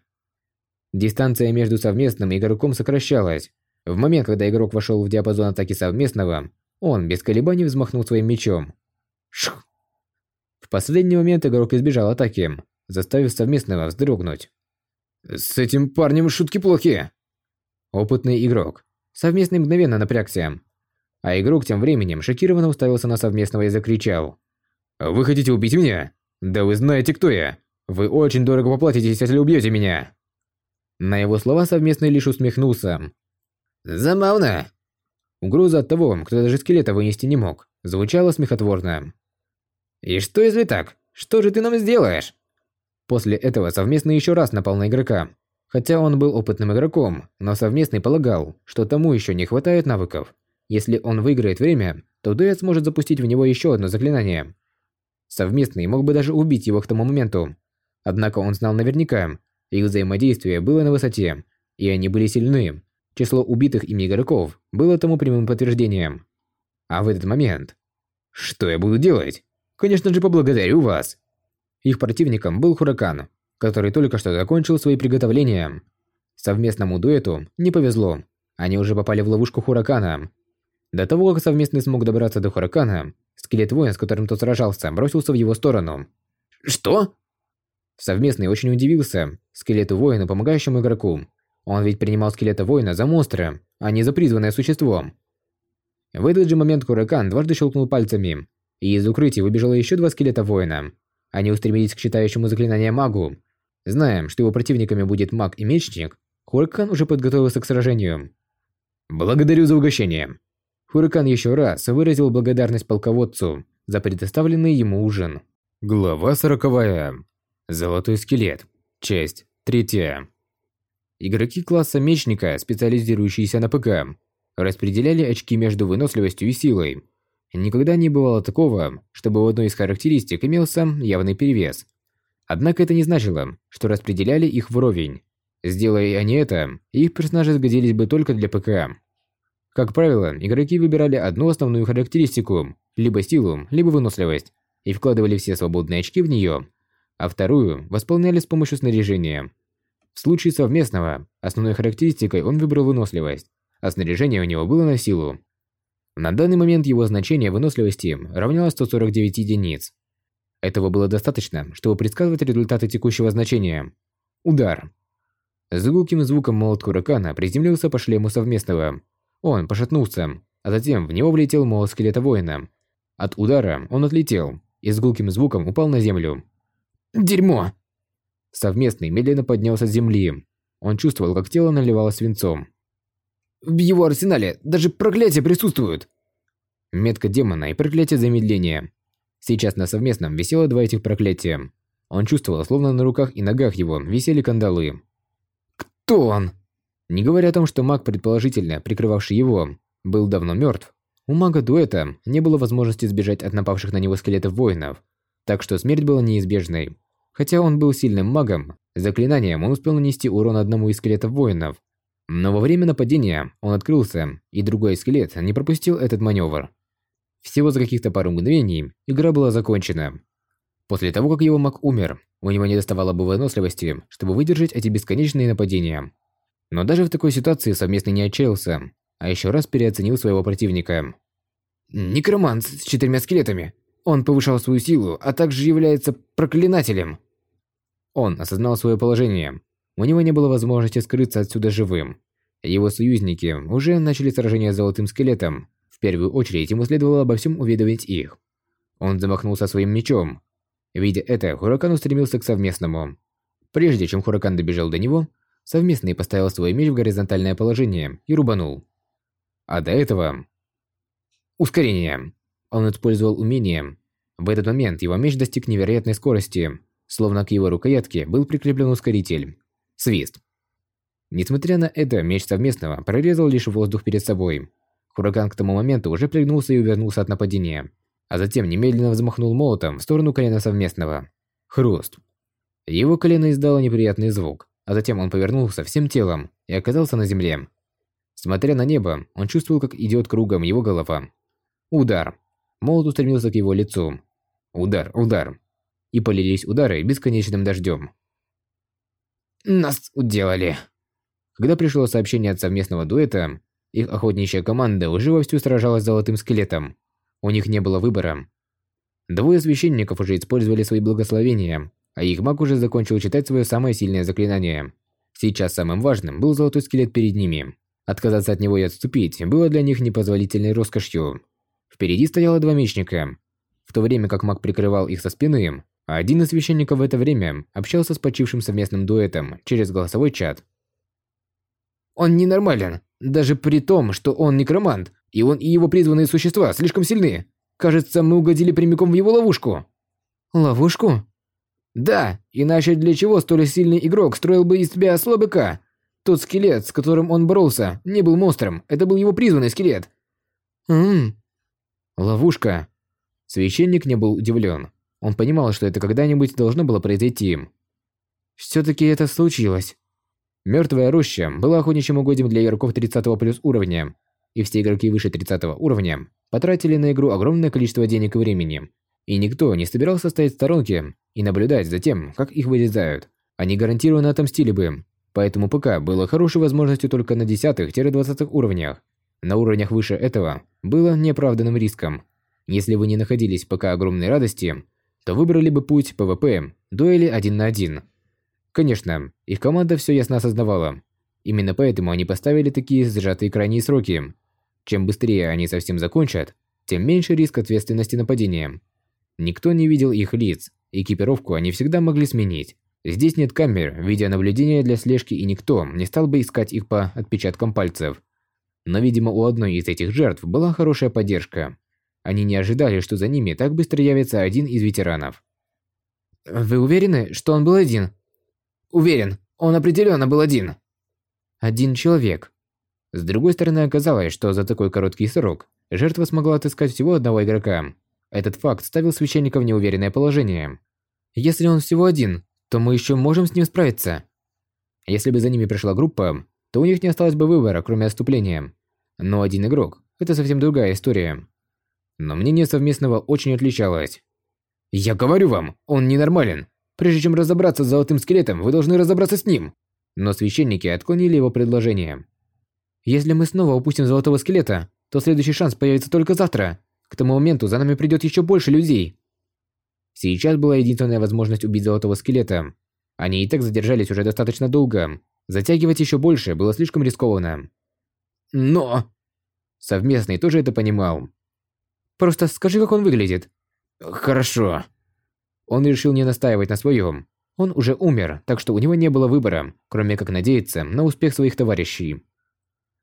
Дистанция между совместным игроком сокращалась. В момент, когда игрок вошел в диапазон атаки совместного, он без колебаний взмахнул своим мечом. Шх! В последний момент игрок избежал атаки, заставив совместного вздрогнуть. «С этим парнем шутки плохи!» Опытный игрок. Совместный мгновенно напрягся. А игрок тем временем шокированно уставился на совместного и закричал. «Вы хотите убить меня? Да вы знаете, кто я! Вы очень дорого поплатитесь, если убьете меня!» На его слова совместный лишь усмехнулся. «Забавно!» Угроза от того, кто даже скелета вынести не мог, звучала смехотворно. «И что если так? Что же ты нам сделаешь?» После этого совместный еще раз напал на игрока. Хотя он был опытным игроком, но совместный полагал, что тому еще не хватает навыков. Если он выиграет время, то дуэт сможет запустить в него еще одно заклинание. Совместный мог бы даже убить его к тому моменту. Однако он знал наверняка, их взаимодействие было на высоте, и они были сильны. Число убитых ими игроков было тому прямым подтверждением. А в этот момент... Что я буду делать? Конечно же, поблагодарю вас. Их противником был Хуракан, который только что закончил свои приготовления. Совместному дуэту не повезло. Они уже попали в ловушку Хуракана. До того, как совместный смог добраться до Хуракана, скелет воина, с которым тот сражался, бросился в его сторону. «Что?» Совместный очень удивился скелету воина, помогающему игроку. Он ведь принимал скелета воина за монстра, а не за призванное существо. В этот же момент Хуракан дважды щелкнул пальцами, и из укрытия выбежало еще два скелета воина. Они устремились к читающему заклинания магу. Знаем, что его противниками будет маг и мечник, Хуракан уже подготовился к сражению. «Благодарю за угощение», Хуракан еще раз выразил благодарность полководцу за предоставленный ему ужин. Глава сороковая. Золотой скелет. Часть третья. Игроки класса мечника, специализирующиеся на ПК, распределяли очки между выносливостью и силой. Никогда не бывало такого, чтобы у одной из характеристик имелся явный перевес. Однако это не значило, что распределяли их вровень. Сделая они это, их персонажи сгодились бы только для ПК. Как правило, игроки выбирали одну основную характеристику, либо силу, либо выносливость, и вкладывали все свободные очки в нее, а вторую восполняли с помощью снаряжения. В случае совместного, основной характеристикой он выбрал выносливость, а снаряжение у него было на силу. На данный момент его значение выносливости равнялось 149 единиц. Этого было достаточно, чтобы предсказывать результаты текущего значения. Удар. С гулким звуком молот Куракана приземлился по шлему совместного, он пошатнулся, а затем в него влетел молот скелета воина. От удара он отлетел и с гулким звуком упал на землю. «Дерьмо!» Совместный медленно поднялся с земли. Он чувствовал, как тело наливалось свинцом. «В его арсенале даже проклятия присутствуют!» Метка демона и проклятие замедления. Сейчас на совместном висело два этих проклятия. Он чувствовал, словно на руках и ногах его висели кандалы. «Кто он?» Не говоря о том, что маг, предположительно прикрывавший его, был давно мертв, у мага дуэта не было возможности сбежать от напавших на него скелетов воинов, так что смерть была неизбежной. Хотя он был сильным магом, заклинанием он успел нанести урон одному из скелетов воинов. Но во время нападения он открылся, и другой скелет не пропустил этот маневр. Всего за каких-то пару мгновений игра была закончена. После того, как его маг умер, у него не доставало бы выносливости, чтобы выдержать эти бесконечные нападения. Но даже в такой ситуации совместный не отчаялся, а еще раз переоценил своего противника. Некромант с четырьмя скелетами. Он повышал свою силу, а также является проклинателем. Он осознал свое положение. У него не было возможности скрыться отсюда живым. Его союзники уже начали сражение с золотым скелетом. В первую очередь ему следовало обо всем уведомить их. Он замахнулся своим мечом. Видя это, Хуракан устремился к совместному. Прежде чем Хуракан добежал до него, совместный поставил свой меч в горизонтальное положение и рубанул. А до этого... Ускорение. Он использовал умение. В этот момент его меч достиг невероятной скорости, словно к его рукоятке был прикреплен ускоритель. Свист. Несмотря на это, меч совместного прорезал лишь воздух перед собой. Хуракан к тому моменту уже пригнулся и увернулся от нападения, а затем немедленно взмахнул молотом в сторону колена совместного. Хруст. Его колено издало неприятный звук, а затем он повернулся всем телом и оказался на земле. Смотря на небо, он чувствовал, как идет кругом его голова. Удар. Молот устремился к его лицу. Удар, удар. И полились удары бесконечным дождем. Нас уделали. Когда пришло сообщение от совместного дуэта, их охотничья команда уже вовсю сражалась с золотым скелетом. У них не было выбора. Двое священников уже использовали свои благословения, а их маг уже закончил читать свое самое сильное заклинание. Сейчас самым важным был золотой скелет перед ними. Отказаться от него и отступить было для них непозволительной роскошью. Впереди стояло два мечника. В то время как маг прикрывал их со спины, а один из священников в это время общался с почившим совместным дуэтом через голосовой чат. «Он ненормален, даже при том, что он некромант, и он и его призванные существа слишком сильны. Кажется, мы угодили прямиком в его ловушку». «Ловушку?» «Да, иначе для чего столь сильный игрок строил бы из себя слабака? Тот скелет, с которым он боролся, не был монстром, это был его призванный скелет». «Ммм, Ловушка. Священник не был удивлен. Он понимал, что это когда-нибудь должно было произойти. все-таки это случилось». Мертвая роща была охотничьим угодьем для игроков 30 плюс уровня, и все игроки выше 30 уровня потратили на игру огромное количество денег и времени. И никто не собирался стоять в сторонке и наблюдать за тем, как их вырезают. Они гарантированно отомстили бы. Поэтому ПК было хорошей возможностью только на 10-20 уровнях. На уровнях выше этого было неоправданным риском. Если вы не находили в ПК огромной радости, то выбрали бы путь ПВП, дуэли один на один. Конечно, их команда все ясно осознавала. Именно поэтому они поставили такие сжатые крайние сроки. Чем быстрее они совсем закончат, тем меньше риск ответственности нападения. Никто не видел их лиц, экипировку они всегда могли сменить. Здесь нет камер, видеонаблюдения для слежки и никто не стал бы искать их по отпечаткам пальцев. Но, видимо, у одной из этих жертв была хорошая поддержка. Они не ожидали, что за ними так быстро явится один из ветеранов. «Вы уверены, что он был один?» «Уверен, он определенно был один». Один человек. С другой стороны, оказалось, что за такой короткий срок жертва смогла отыскать всего одного игрока. Этот факт ставил священника в неуверенное положение. Если он всего один, то мы еще можем с ним справиться. Если бы за ними пришла группа, то у них не осталось бы выбора, кроме отступления. Но один игрок – это совсем другая история. Но мнение совместного очень отличалось. «Я говорю вам, он ненормален. Прежде чем разобраться с золотым скелетом, вы должны разобраться с ним». Но священники отклонили его предложение. «Если мы снова упустим золотого скелета, то следующий шанс появится только завтра. К тому моменту за нами придет еще больше людей». Сейчас была единственная возможность убить золотого скелета. Они и так задержались уже достаточно долго, Затягивать еще больше было слишком рискованно. Но... Совместный тоже это понимал. Просто скажи, как он выглядит. Хорошо. Он решил не настаивать на своем. Он уже умер, так что у него не было выбора, кроме как надеяться на успех своих товарищей.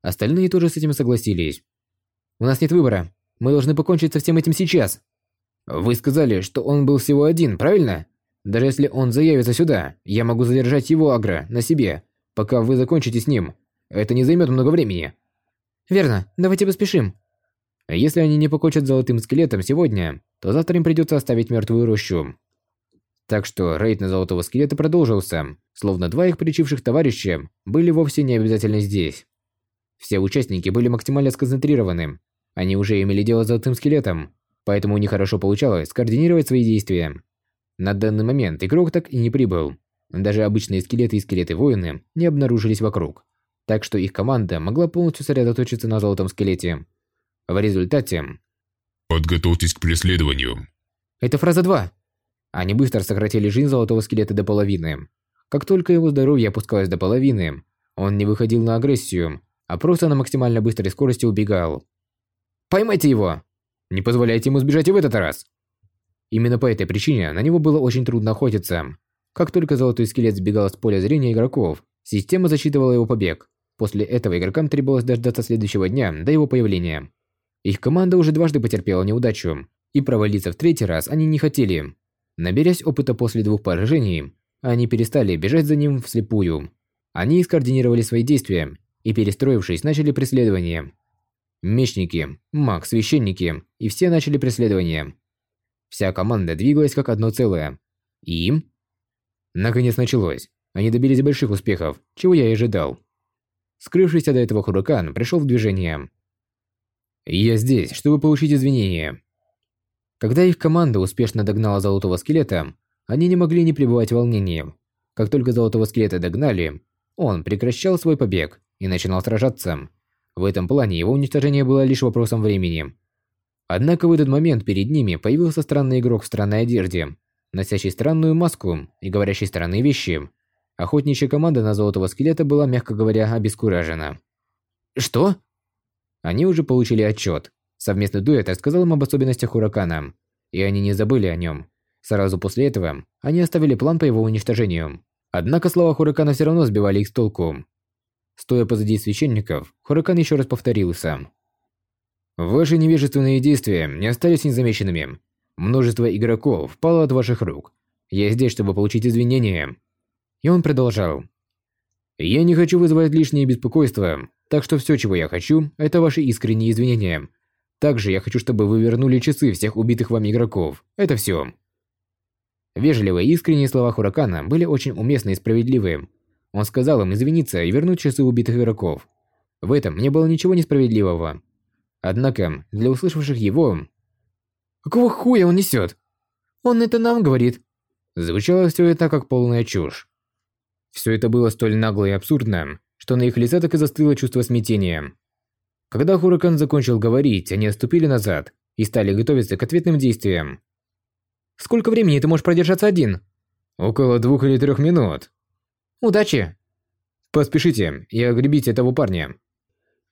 Остальные тоже с этим согласились. У нас нет выбора. Мы должны покончить со всем этим сейчас. Вы сказали, что он был всего один, правильно? Даже если он заявится сюда, я могу задержать его агро на себе пока вы закончите с ним. Это не займет много времени. Верно, давайте поспешим. Если они не покончат золотым скелетом сегодня, то завтра им придется оставить мертвую рощу. Так что рейд на золотого скелета продолжился, словно два их причивших товарища были вовсе не обязательно здесь. Все участники были максимально сконцентрированы. Они уже имели дело с золотым скелетом, поэтому у них хорошо получалось скоординировать свои действия. На данный момент игрок так и не прибыл, даже обычные скелеты и скелеты-воины не обнаружились вокруг, так что их команда могла полностью сосредоточиться на золотом скелете. В результате... Подготовьтесь к преследованию. Это фраза 2. Они быстро сократили жизнь золотого скелета до половины. Как только его здоровье опускалось до половины, он не выходил на агрессию, а просто на максимально быстрой скорости убегал. «Поймайте его! Не позволяйте ему сбежать и в этот раз!» Именно по этой причине на него было очень трудно охотиться. Как только золотой скелет сбегал с поля зрения игроков, Система засчитывала его побег. После этого игрокам требовалось дождаться следующего дня до его появления. Их команда уже дважды потерпела неудачу, и провалиться в третий раз они не хотели. Наберясь опыта после двух поражений, они перестали бежать за ним вслепую. Они скоординировали свои действия и, перестроившись, начали преследование. Мечники, маг, священники и все начали преследование. Вся команда двигалась как одно целое. И... Наконец началось. Они добились больших успехов, чего я и ожидал. Скрывшийся до этого Хуракан пришел в движение. «Я здесь, чтобы получить извинения». Когда их команда успешно догнала Золотого Скелета, они не могли не пребывать в волнении. Как только Золотого Скелета догнали, он прекращал свой побег и начинал сражаться. В этом плане его уничтожение было лишь вопросом времени. Однако в этот момент перед ними появился странный игрок в странной одежде, носящий странную маску и говорящий странные вещи. Охотничья команда на Золотого Скелета была, мягко говоря, обескуражена. «Что?» Они уже получили отчет. Совместный дуэт рассказал им об особенностях Хуракана, и они не забыли о нем. Сразу после этого они оставили план по его уничтожению. Однако слова Хуракана все равно сбивали их с толку. Стоя позади священников, Хуракан еще раз повторился. «Ваши невежественные действия не остались незамеченными. Множество игроков пало от ваших рук. Я здесь, чтобы получить извинения». И он продолжал. «Я не хочу вызывать лишнее беспокойство, так что все, чего я хочу, это ваши искренние извинения. Также я хочу, чтобы вы вернули часы всех убитых вами игроков. Это все». Вежливые и искренние слова Хуракана были очень уместны и справедливы. Он сказал им извиниться и вернуть часы убитых игроков. В этом не было ничего несправедливого. Однако, для услышавших его... «Какого хуя он несет? Он это нам говорит!» Звучало все это как полная чушь. Все это было столь нагло и абсурдно, что на их лице так и застыло чувство смятения. Когда Хуракан закончил говорить, они отступили назад и стали готовиться к ответным действиям. «Сколько времени ты можешь продержаться один?» «Около двух или трех минут», Удачи! Поспешите и огребите этого парня.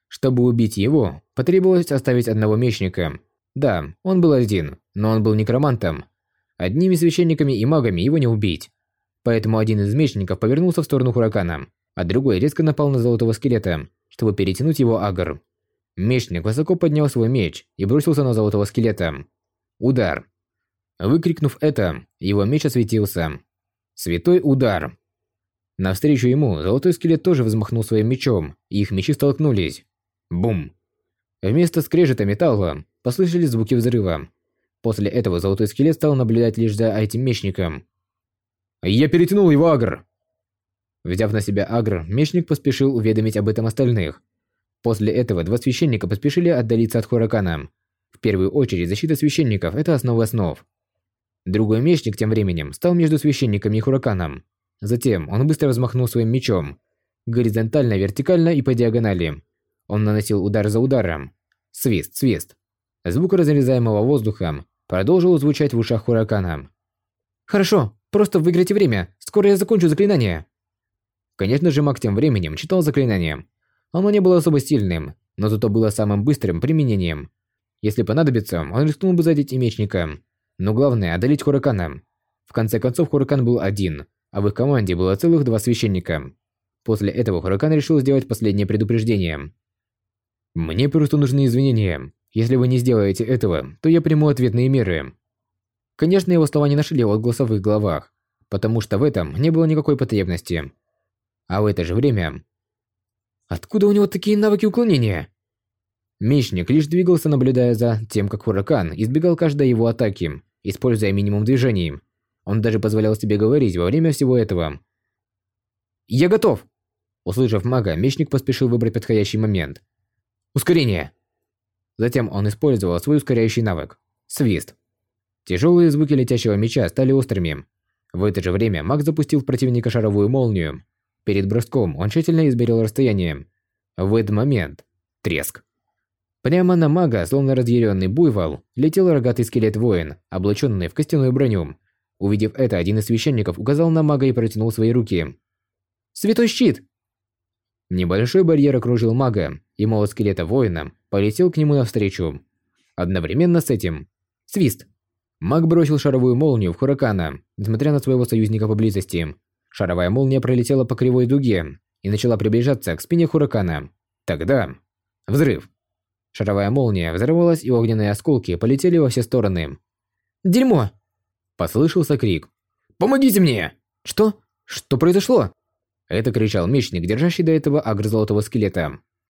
Чтобы убить его, потребовалось оставить одного мечника. Да, он был один, но он был некромантом. Одними священниками и магами его не убить. Поэтому один из мечников повернулся в сторону Хуракана, а другой резко напал на золотого скелета, чтобы перетянуть его агр. Мечник высоко поднял свой меч и бросился на золотого скелета. Удар. Выкрикнув это, его меч осветился. Святой удар. Навстречу ему золотой скелет тоже взмахнул своим мечом, и их мечи столкнулись. Бум! Вместо скрежета металла послышались звуки взрыва. После этого золотой скелет стал наблюдать лишь за этим мечником. «Я перетянул его агр!» Взяв на себя агр, мечник поспешил уведомить об этом остальных. После этого два священника поспешили отдалиться от Хуракана. В первую очередь защита священников – это основа основ. Другой мечник тем временем стал между священниками и Хураканом. Затем он быстро взмахнул своим мечом. Горизонтально, вертикально и по диагонали. Он наносил удар за ударом. Свист, свист. Звук разрезаемого воздуха продолжил звучать в ушах Хуракана. «Хорошо, просто выиграйте время. Скоро я закончу заклинание». Конечно же, маг тем временем читал заклинание. Оно не было особо сильным, но зато было самым быстрым применением. Если понадобится, он рискнул бы задеть и мечника. Но главное – одолеть Хуракана. В конце концов, Хуракан был один, а в их команде было целых два священника. После этого Хуракан решил сделать последнее предупреждение. «Мне просто нужны извинения. Если вы не сделаете этого, то я приму ответные меры». Конечно, его слова не нашли в их головах, потому что в этом не было никакой потребности. А в это же время... Откуда у него такие навыки уклонения? Мечник лишь двигался, наблюдая за тем, как Хуракан избегал каждой его атаки, используя минимум движений, он даже позволял себе говорить во время всего этого. «Я готов!» Услышав мага, мечник поспешил выбрать подходящий момент. «Ускорение!» Затем он использовал свой ускоряющий навык. Свист. Тяжелые звуки летящего меча стали острыми. В это же время маг запустил в противника шаровую молнию. Перед броском он тщательно измерил расстояние. В этот момент – треск. Прямо на мага, словно разъяренный буйвол, летел рогатый скелет-воин, облаченный в костяную броню. Увидев это, один из священников указал на мага и протянул свои руки. «Святой щит!» Небольшой барьер окружил мага, и молот скелета воина полетел к нему навстречу. Одновременно с этим – свист. Маг бросил шаровую молнию в Хуракана, несмотря на своего союзника поблизости. Шаровая молния пролетела по кривой дуге и начала приближаться к спине Хуракана. Тогда... Взрыв. Шаровая молния взорвалась, и огненные осколки полетели во все стороны. «Дерьмо!» Послышался крик. «Помогите мне!» «Что? Что произошло?» Это кричал мечник, держащий до этого агр золотого скелета.